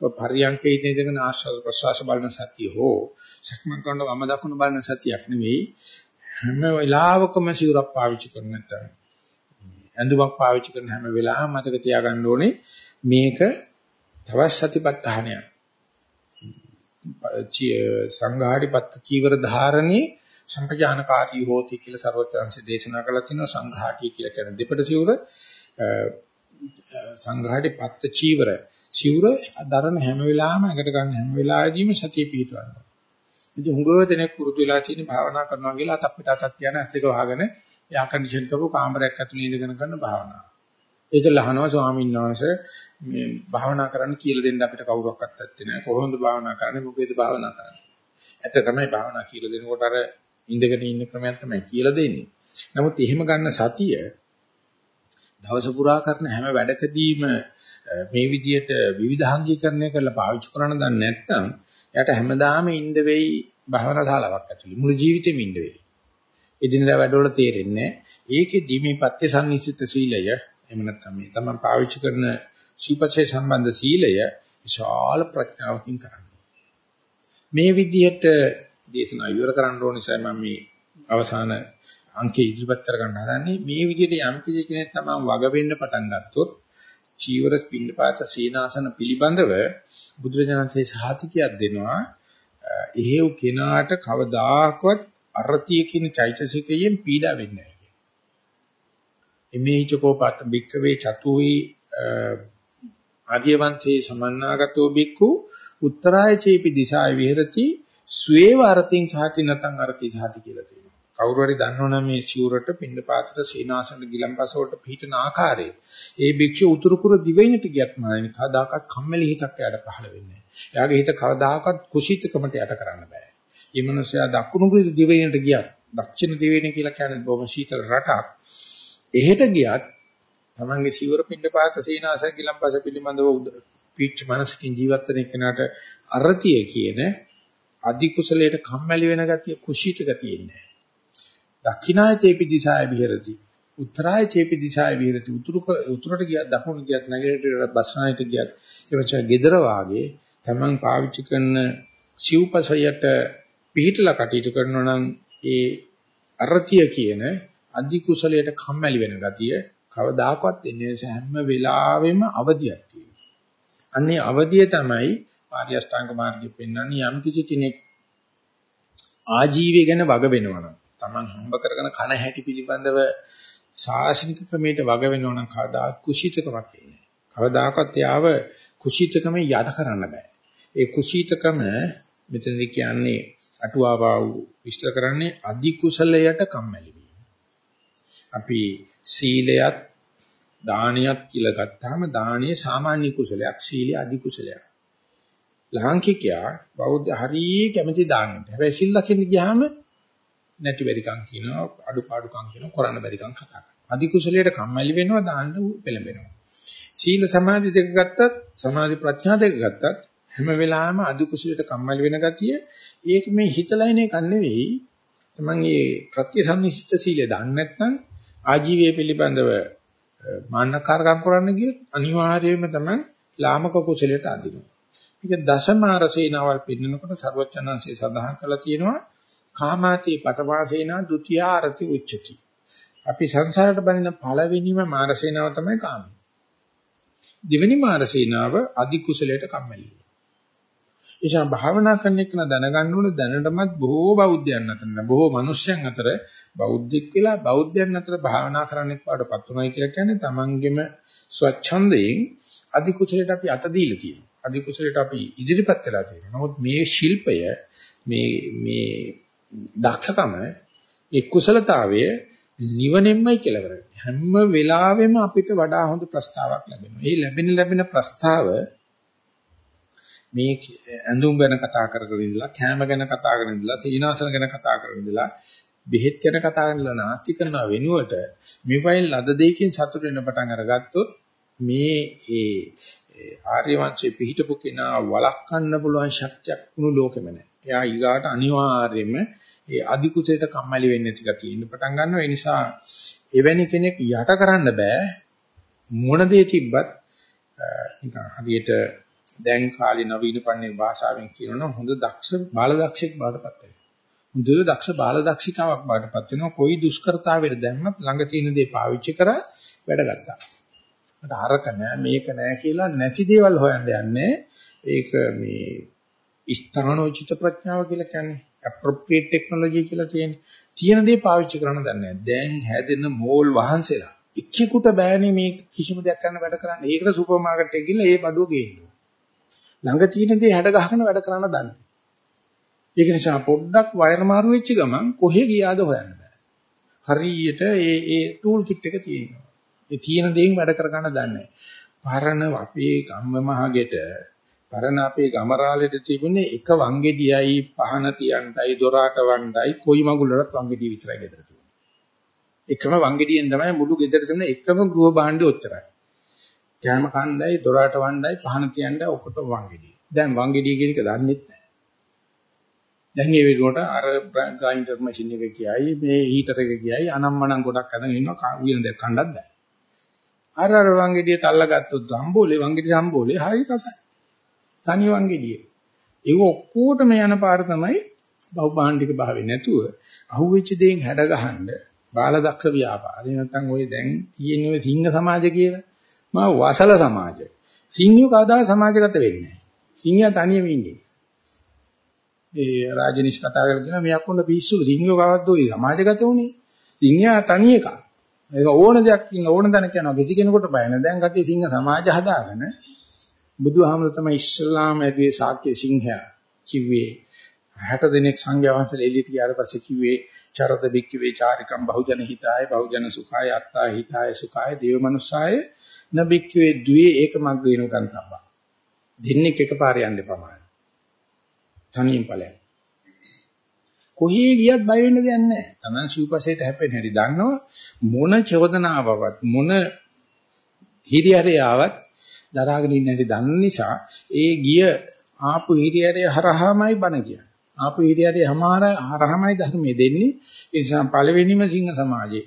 පරියංකේ ඉඳගෙන ආශ්වාස ප්‍රශ්වාස බලන සතිය හෝ සක්මන් කරන වම දකුණු බලන සතියක් නෙවෙයි හැම වෙලාවකම සිවුරක් පාවිච්චි කරන නැත්නම් ඇඳුමක් පාවිච්චි කරන හැම වෙලාවම මතක තියාගන්න ඕනේ මේක තවත් සතිපට්ඨානයක්. සංඝාටිපත්ත චීවර ධාරණේ සංකජානකාරී හෝති කියලා සර්වචන්සේ දේශනා කළා තියෙනවා සංඝාටි කියලා කියන දෙපඩ සිවුර සංඝාටිපත්ත චීවර සිවුර දරන හැම වෙලාවෙම ඇඟට ගන්න හැම වෙලාවෙදීම සතිය පිහිටවනවා. ඉතින් හුඟව දෙනෙක් පුරුදු වෙලා තියෙන භාවනා කරනවා කියලා අතක් පිට අතක් තියන ඇස් දෙක වහගෙන එයා කන්ඩිෂන් කරපු කාමරයක් ඇතුළේ ඉඳගෙන කරන භාවනාව. ඒක ලහනවා ස්වාමීන් වහන්සේ මේ භාවනා කරන්න කියලා දෙන්න අපිට කවුරක්වත් නැත්තේ නෑ. කොහොමද භාවනා කරන්නේ? මොකේද භාවනා කරන්නේ? ඇත්ත තමයි භාවනා කියලා දෙනකොට අර ඉඳගෙන ඉන්න ක්‍රමයක් තමයි කියලා දෙන්නේ. නමුත් එහෙම ගන්න සතිය දවස පුරා කරන හැම වැඩකදීම මේ විදියට විවිධාංගීකරණය කරලා පාවිච්චි කරන දන්නේ නැත්නම් එයාට හැමදාම ඉන්න වෙයි භවනා ශාලාවක් ඇතුළේ. මුළු ජීවිතේම ඉන්න වෙයි. එදිනදා වැඩවල තේරෙන්නේ ඒකෙදි මේ පත්‍ය සම්නිසිත සීලය එහෙම නැත්නම් මේ තමන් පාවිච්චි කරන සීපසේ සම්බන්ධ සීලය විශාල ප්‍රඥාවකින් කරන්නේ. මේ විදිහට දේශනා ඉවර කරන්න ඕන නිසා මම මේ අවසාන අංකය ඉදිරිපත් කර ගන්න හදන්නේ මේ විදිහට යම් කිසි කෙනෙක් තමන් වග වෙන්න පටන් ගත්තොත් චීවර පිළිපාත සීනාසන පිළිබඳව බුදුරජාණන්සේ සහතිකයක් දෙනවා එහෙව් කෙනාට කවදාකවත් අරතිය කියන චෛතසිකයෙන් පීඩා වෙන්නේ නැහැ. එමේචකෝපත් බික්කවේ චතුයි ආර්යවංශේ සමන්නාගතෝ බික්කු උත්තරාය චේපි දිසාය විහෙරති ස්වේව අර්ථින් සහති නැතන් අර්ථි සහති කියලා තියෙනවා. කවුරු හරි දන්නවනම් මේ සිවුරට පින්න පාත්‍ර සීනාසන ගිලම්පස වලට පිහිටන ආකාරය. ඒ භික්ෂුව උතුරු කුර දිවයිනට ගියත් මානේ කවදාකවත් කම්මැලි හිතක් එයාට පහළ වෙන්නේ නැහැ. එයාගේ හිත කවදාකවත් කුසීතකමට යට කරන්න බෑ. මේ මනුස්සයා දකුණු කුර දිවයිනට ගියත් දක්ෂිණ දිවයින කියලා කියන්නේ බොහොම සීතල රටක්. එහෙට ගියත් තමන්ගේ සිවුර පින්න පාත්‍ර සීනාසන ගිලම්පස පිළිබඳව පිච්ච මනසකින් ජීවත් වෙන කෙනාට අරතිය කියන අධි කුසලයට කම්මැලි වෙන ගතිය කුසීත ගතිය ඉන්නේ. දක්ෂිනාය චේපි දිසාය විහෙරති. උත්තරාය චේපි දිසාය විහෙරති. උතුරු උතුරට ගියත් දකුණට ගියත් නැගෙනහිරට බස්නායට ගියත් එවචා gedara වාගේ තමන් පාවිච්චි කරන සිව්පසයට පිහිටලා කටයුතු කරනවා නම් ඒ අරතිය කියන අධි කුසලයට කම්මැලි වෙන ගතිය කවදාකවත් එන්නේ නැහැ හැම වෙලාවෙම අවදියක් තියෙනවා. අන්නේ අවදිය තමයි ආර්ය අෂ්ටාංග මාර්ගෙ පෙන්වන්නේ යම් කිසි කෙනෙක් ආජීවය ගැන වග වෙනවනම් Taman හම්බ කරගෙන කන හැටි පිළිබඳව සාසනික ක්‍රමයට වග වෙනව නම් කවදා කුසීතකමක් එන්නේ. කවදාකවත් යාව කුසීතකම යඩ කරන්න බෑ. ඒ කුසීතකම මෙතනදී කියන්නේ අටුවාවාව විස්තර කරන්නේ අදි කුසලයට කම්මැලි වීම. අපි සීලයත් දානියත් කියලා ගත්තාම දානිය සාමාන්‍ය කුසලයක් සීලය අදි කුසලයක්. ලාංකිකයා බෞද්ධ හරිය කැමති දාන්නට. හැබැයි සිල් ලකින්න ගියාම නැති බැරිකම් කියනවා අඩුපාඩුකම් කියනවා කරන්න බැරිකම් කතා කරනවා. අධි කුසලයට කම්මැලි වෙනවා දාන්න පෙළඹෙනවා. සීල සමාධි දෙක ගත්තත් සමාධි ප්‍රඥා දෙක ගත්තත් හැම වෙලාවෙම අධි කුසලයට කම්මැලි වෙන ගතිය ඒක මේ හිතලයින එකක් නෙවෙයි. තමන් මේ ප්‍රත්‍යසම්නිසිත සීලය දන්නේ නැත්නම් ආජීවයේ පිළිබඳව මාන්නකාරකම් කරන්න ගියොත් අනිවාර්යයෙන්ම තමයි ලාමක කුසලයට අදිනවා. මේක දසමාර සේනාවල් පින්නනකොට ਸਰවචනංශය සඳහන් කළා තියෙනවා කාමාතේ පටවාසේනා ဒ ුතියාරති උච්චති. අපි සංසාරයට බඳින පළවෙනිම මානසේනාව තමයි කාමය. දෙවෙනි මානසේනාව අදි කුසලයට කම්මැලි. එනිසා භාවනා කරන එක දැනගන්න ඕනේ දැනටමත් බොහෝ බෞද්ධයන් අතර බොහෝ මිනිස්යන් අතර බෞද්ධෙක් වෙලා බෞද්ධයන් අතර භාවනා කරන්නෙක් වඩපත් උනායි කියලා කියන්නේ තමන්ගෙම ස්වච්ඡන්දයෙන් අදි කුසලයට අපි අත දීලා තියෙනවා. අදි කුසලයට අපි ඉදිරිපත් වෙලා තියෙනවා. නමුත් මේ ශිල්පය මේ මේ දක්ෂකම ඒ කුසලතාවය නිවනෙන්මයි කියලා කරන්නේ. හැම වෙලාවෙම අපිට වඩා හොඳ ප්‍රස්තාවක් ලැබෙනවා. මේ ලැබෙන ලැබෙන ප්‍රස්තාව මේ ඇඳුම් ගැන කතා කරගෙන ඉඳලා, කෑම ගැන කතා කරගෙන ඉඳලා, සීනාසන ගැන කතා කරගෙන ඉඳලා, බෙහෙත් ගැන කතා කරගෙන ඉඳලා නාස්ති කරන වෙනුවට මේවයින් ලද දෙයකින් සතුට වෙන පටන් අරගත්තොත් මේ ඒ ආර්ය වංශයේ පිහිටපු කෙනා වළක්වන්න පුළුවන් ශක්තියක් වුණු ලෝකෙම නැහැ. එයා ඊගාට අනිවාර්යයෙන්ම ඒ අදි කුසලයට කම්මැලි වෙන්නේ ටික තියෙන්න පටන් ගන්නවා. ඒ නිසා එවැනි කෙනෙක් යට කරන්න බෑ මොන දේ තිබ්බත් නිකන් හරියට දැන් කාලේ නවීන පන්නේ භාෂාවෙන් කියනවා හොඳ දක්ෂ බාලදක්ෂෙක් බාටපත් වෙනවා. හොඳ දක්ෂ බාලදක්ෂිකාවක් බාටපත් වෙනවා. કોઈ දුෂ්කරතාවයට දැම්මත් ළඟ තියෙන දේ පාවිච්චි කරා වැඩ ගත්තා. මට අරක නෑ මේක නෑ කියලා නැති දේවල් හොයන්න යන්නේ. ඒක මේ ස්ථානෝචිත ප්‍රඥාව කියලා කියන්නේ appropriate technology කියලා තියෙන්නේ. තියෙන දේ පාවිච්චි කරන්න දන්නේ නැහැ. දැන් හැදෙන මෝල් වහන්සේලා එක්කෙකුට බෑනේ මේ කිසිම දෙයක් කරන්න වැඩ කරන්න. ඒකට සුපර් මාකට් එකේ ගිහලා ඒ බඩුව ගේන්න. ළඟ තියෙන දේ හැඩ ගහගෙන වැඩ කරන්න දන්නේ. ඒක නිසා පොඩ්ඩක් වයර් මාරු වෙච්ච ගමන් කොහෙ ගියාද හොයන්න බෑ. හරියට ඒ ඒ ටූල් කිට් එක තියෙනවා. ඒ තියෙන දේෙන් වැඩ කරගන්න දන්නේ. පරණ අපේ ගම්ම මහගෙට පරණ අපේ ගමරාලෙට තිබුණේ එක වංගෙඩියයි පහන තියන්ටයි දොරාට වණ්ඩයි කොයි මගුලටත් වංගෙඩිය විතරයි ගෙදර තිබුණේ. එකම වංගෙඩියෙන් තමයි මුළු ගෙදර තිබුණ එකම ගෘහ භාණ්ඩය ඔච්චරයි. කෑම කණ්ඩයි දොරාට වණ්ඩයි පහන තියන්ටයි ඔකට වංගෙඩිය. දැන් වංගෙඩිය කියන එක දන්නෙත් නැහැ. දැන් මේ වෙනකොට අර ග්‍රයින්ඩර් මැෂින් එක කියයි මේ හීටර් එක කියයි අනම්මනම් ගොඩක් අදගෙන ඉන්නවා උයන දෙයක් කණ්ඩක් බෑ. අර අර වංගෙඩිය තල්ලගත්තොත් හම්බෝලේ වංගෙඩිය හම්බෝලේ හරි කසයි. තනි වංගෙඩිය. ඒක ඔක්කොටම යන පාර තමයි බහුභාණ්ඩික භාවය නැතුව අහුවෙච්ච දේෙන් හැඩ ගහන්න බාලදක්ෂ ව්‍යාපාරය නැත්නම් ওই දැන් තියෙන ඔය සිංහ සමාජ කියලා මා වසල සමාජ. සිංහයෝ කවදා සමාජගත වෙන්නේ නැහැ. සිංහයා තනියම ඉන්නේ. ඒ රාජනිෂ් කතා කරලා කියනවා මෙයක් වුණ පිස්සු සිංහයෝ කවද්ද ඔය සමාජගත උනේ. සිංහයා තනි එකක්. ඒක ඕන දෙයක් ඉන්න ඕන තැනක යනවා. ගෙති කෙනෙකුට බය නැහැ. දැන් කට්ටිය සිංහ සමාජ හදාගෙන බුදුහාමර තමයි ඉස්සල්ලාම ඇදුවේ ශාක්‍ය සිංහයා කිව්වේ. 60 දිනක් සංඝයා වහන්සේලා එළියට ගියාට පස්සේ කිව්වේ චරත බික්කවේ චාරිකම් බහුජන හිතාය බහුජන සුඛාය අත්තා හිතාය සුඛාය දේව මනුස්සාය නබික්කවේ ද්වේ ඒකමග්ග වෙනු ගන්නවා දෙන්නෙක් එකපාර යන්න ප්‍රමාණය තනියෙන් ඵලයක්. කොහේ ගියත් බය වෙන්න දෙයක් නැහැ. Taman සිව්පසේට හැපෙන හැටි දන්නවා මොන චෝදනාවවත් මොන හිරියරයාවත් දරාගෙන ඉන්න හැටි දන්න නිසා ඒ ගිය ආපු හිරියරේ හරහාමයි බණ කියන්නේ. ආපු හිරියරේ හමාර හරහාමයි ධර්මයේ දෙන්නේ. ඒ නිසා පළවෙනිම සිංහ සමාජයේ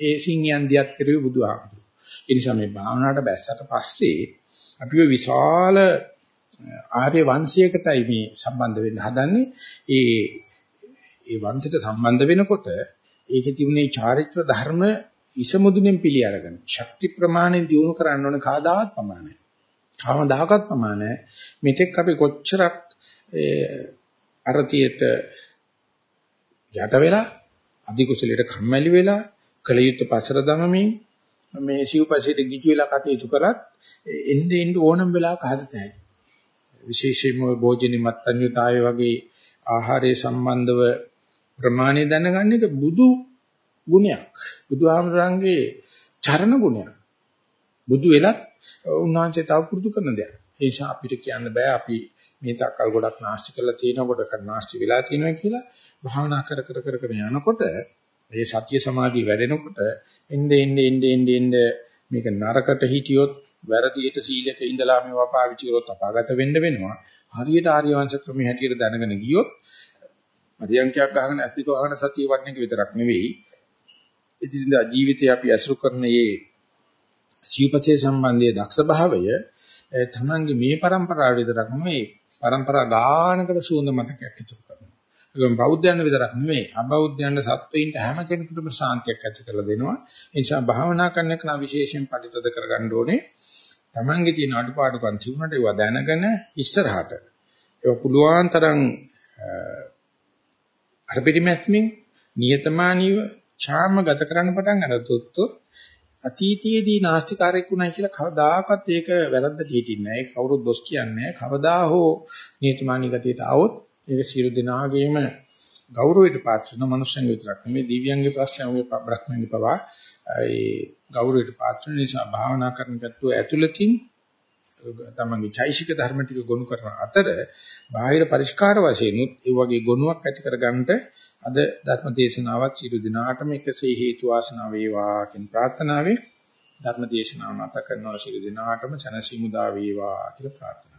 ඒ සිංහයන් දියත් කරුවේ බුදුහාමුදුරුවෝ. ඒ නිසා මේ භාවනාවට බැස්සට පස්සේ අපිව විශාල ආර්ය වංශයකටයි මේ සම්බන්ධ වෙන්න හදන්නේ. ඒ ඒ වංශයට සම්බන්ධ වෙනකොට ඒකේ තිබුණේ චාරිත්‍ර ධර්ම ඉසමුදුනෙන් පිළි අරගෙන ශක්ති ප්‍රමාණය දියුණු කරන්න ඕන කාදාවත් ප්‍රමාණය. කාමදාහකත් ප්‍රමාණය. මෙතෙක් අපි කොච්චරක් අරතියට යට වෙලා අධිකුසලයට කම්මැලි වෙලා කලියුත් පසර දමමින් මේ සිව්පසෙට ගිජු වෙලා කටයුතු කරත් එන්නේ එන්නේ ඕනම වෙලාවක හදතයි. විශේෂයෙන්ම භෝජනි මත්ඤ්‍යතාවය වගේ ආහාරයේ සම්බන්ධව ප්‍රමාණය දැනගන්න එක බුදු ගුණයක්. බුදුහාමරංගේ චරණ ගුණයක්. බුදු වෙලත් උන්වහන්සේ තව පුරුදු කරන දෙයක්. ඒ නිසා අපිට කියන්න බෑ අපි මේ තාක්කල් ගොඩක් නාස්ති කරලා තියෙනවා ගොඩක් නාස්ති වෙලා තියෙනවා කියලා භාවනා කර කර කර කර යනකොට මේ සත්‍ය සමාධිය වැඩෙනකොට එnde ende ende ende ende මේක නරකට හිටියොත් වැරදියට සීලක ඉඳලා මේවා පාවිච්චි කරොත් අපාගත වෙන්න වෙනවා. හරියට ආර්ය වංශ ක්‍රමයේ හැටියට දැනගෙන ගියොත් පරියන්කයක් ගහගෙන ඇතික වහන සතිය වඩන එක විතරක් නෙවෙයි ඉදිරියදා ජීවිතේ අපි ඇසුරු කරන මේ සිව්පසේ සම්බන්ධයේ දක්ෂ භාවය තමන්ගේ මේ પરම්පරාව විතරක් නෙවෙයි પરම්පරා ගානකට සූඳ මතකයක් ඉතුරු කරනවා. ඒක බෞද්ධයන් විතරක් නෙවෙයි අබෞද්ධයන් සත්වයින්ට හැම කෙනෙකුටම ශාන්තියක් ඇති කරලා දෙනවා. ඒ නිසා භාවනා කරන එක නම් විශේෂයෙන් පරිතද කරගන්න ඕනේ. තමන්ගේ තියෙන අඩුපාඩුකම් තිබුණට ඒවා දැනගෙන ඉස්සරහට ඒක පුළුවන් තරම් අර පිටිමැස්මින් නියතමානීව ඡාම ගත කරන්න පටන් අරතොත් අතීතයේදී නාස්තිකාරයෙක් වුණා කියලා කවදාකවත් ඒක වැරද්දට හිටින්නේ නැහැ. ඒක කවුරුත් දොස් කියන්නේ නැහැ. කවදා හෝ නියතමානී ගතියට આવොත් ඒක සියලු දෙනාගේම ගෞරවයට පාත්‍ර වෙන මනුෂ්‍යයන් විතරක් නෙමෙයි දිව්‍යංගේ ප්‍රශ්නයන්ගේ බ්‍රහ්මයන්ගේ පවා ඒ ගෞරවයට පාත්‍ර නිසා භාවනා කරන කට්ටිය ඇතුළතින් තමන්ගේ චෛසික ධර්ම ටික ගොනු කරන අතර බාහිර පරිස්කාර වශයෙන් ඒ වගේ ගොනුවක් ඇති කරගන්නට අද ධර්ම දේශනාවත් සියලු දිනාටම එකසේ හේතු වාසනා වේවා කියන ප්‍රාර්ථනාවෙන් ධර්ම දේශනාව නැත කරනවා සියලු දිනාටම සනසිමුදා වේවා කියලා ප්‍රාර්ථනා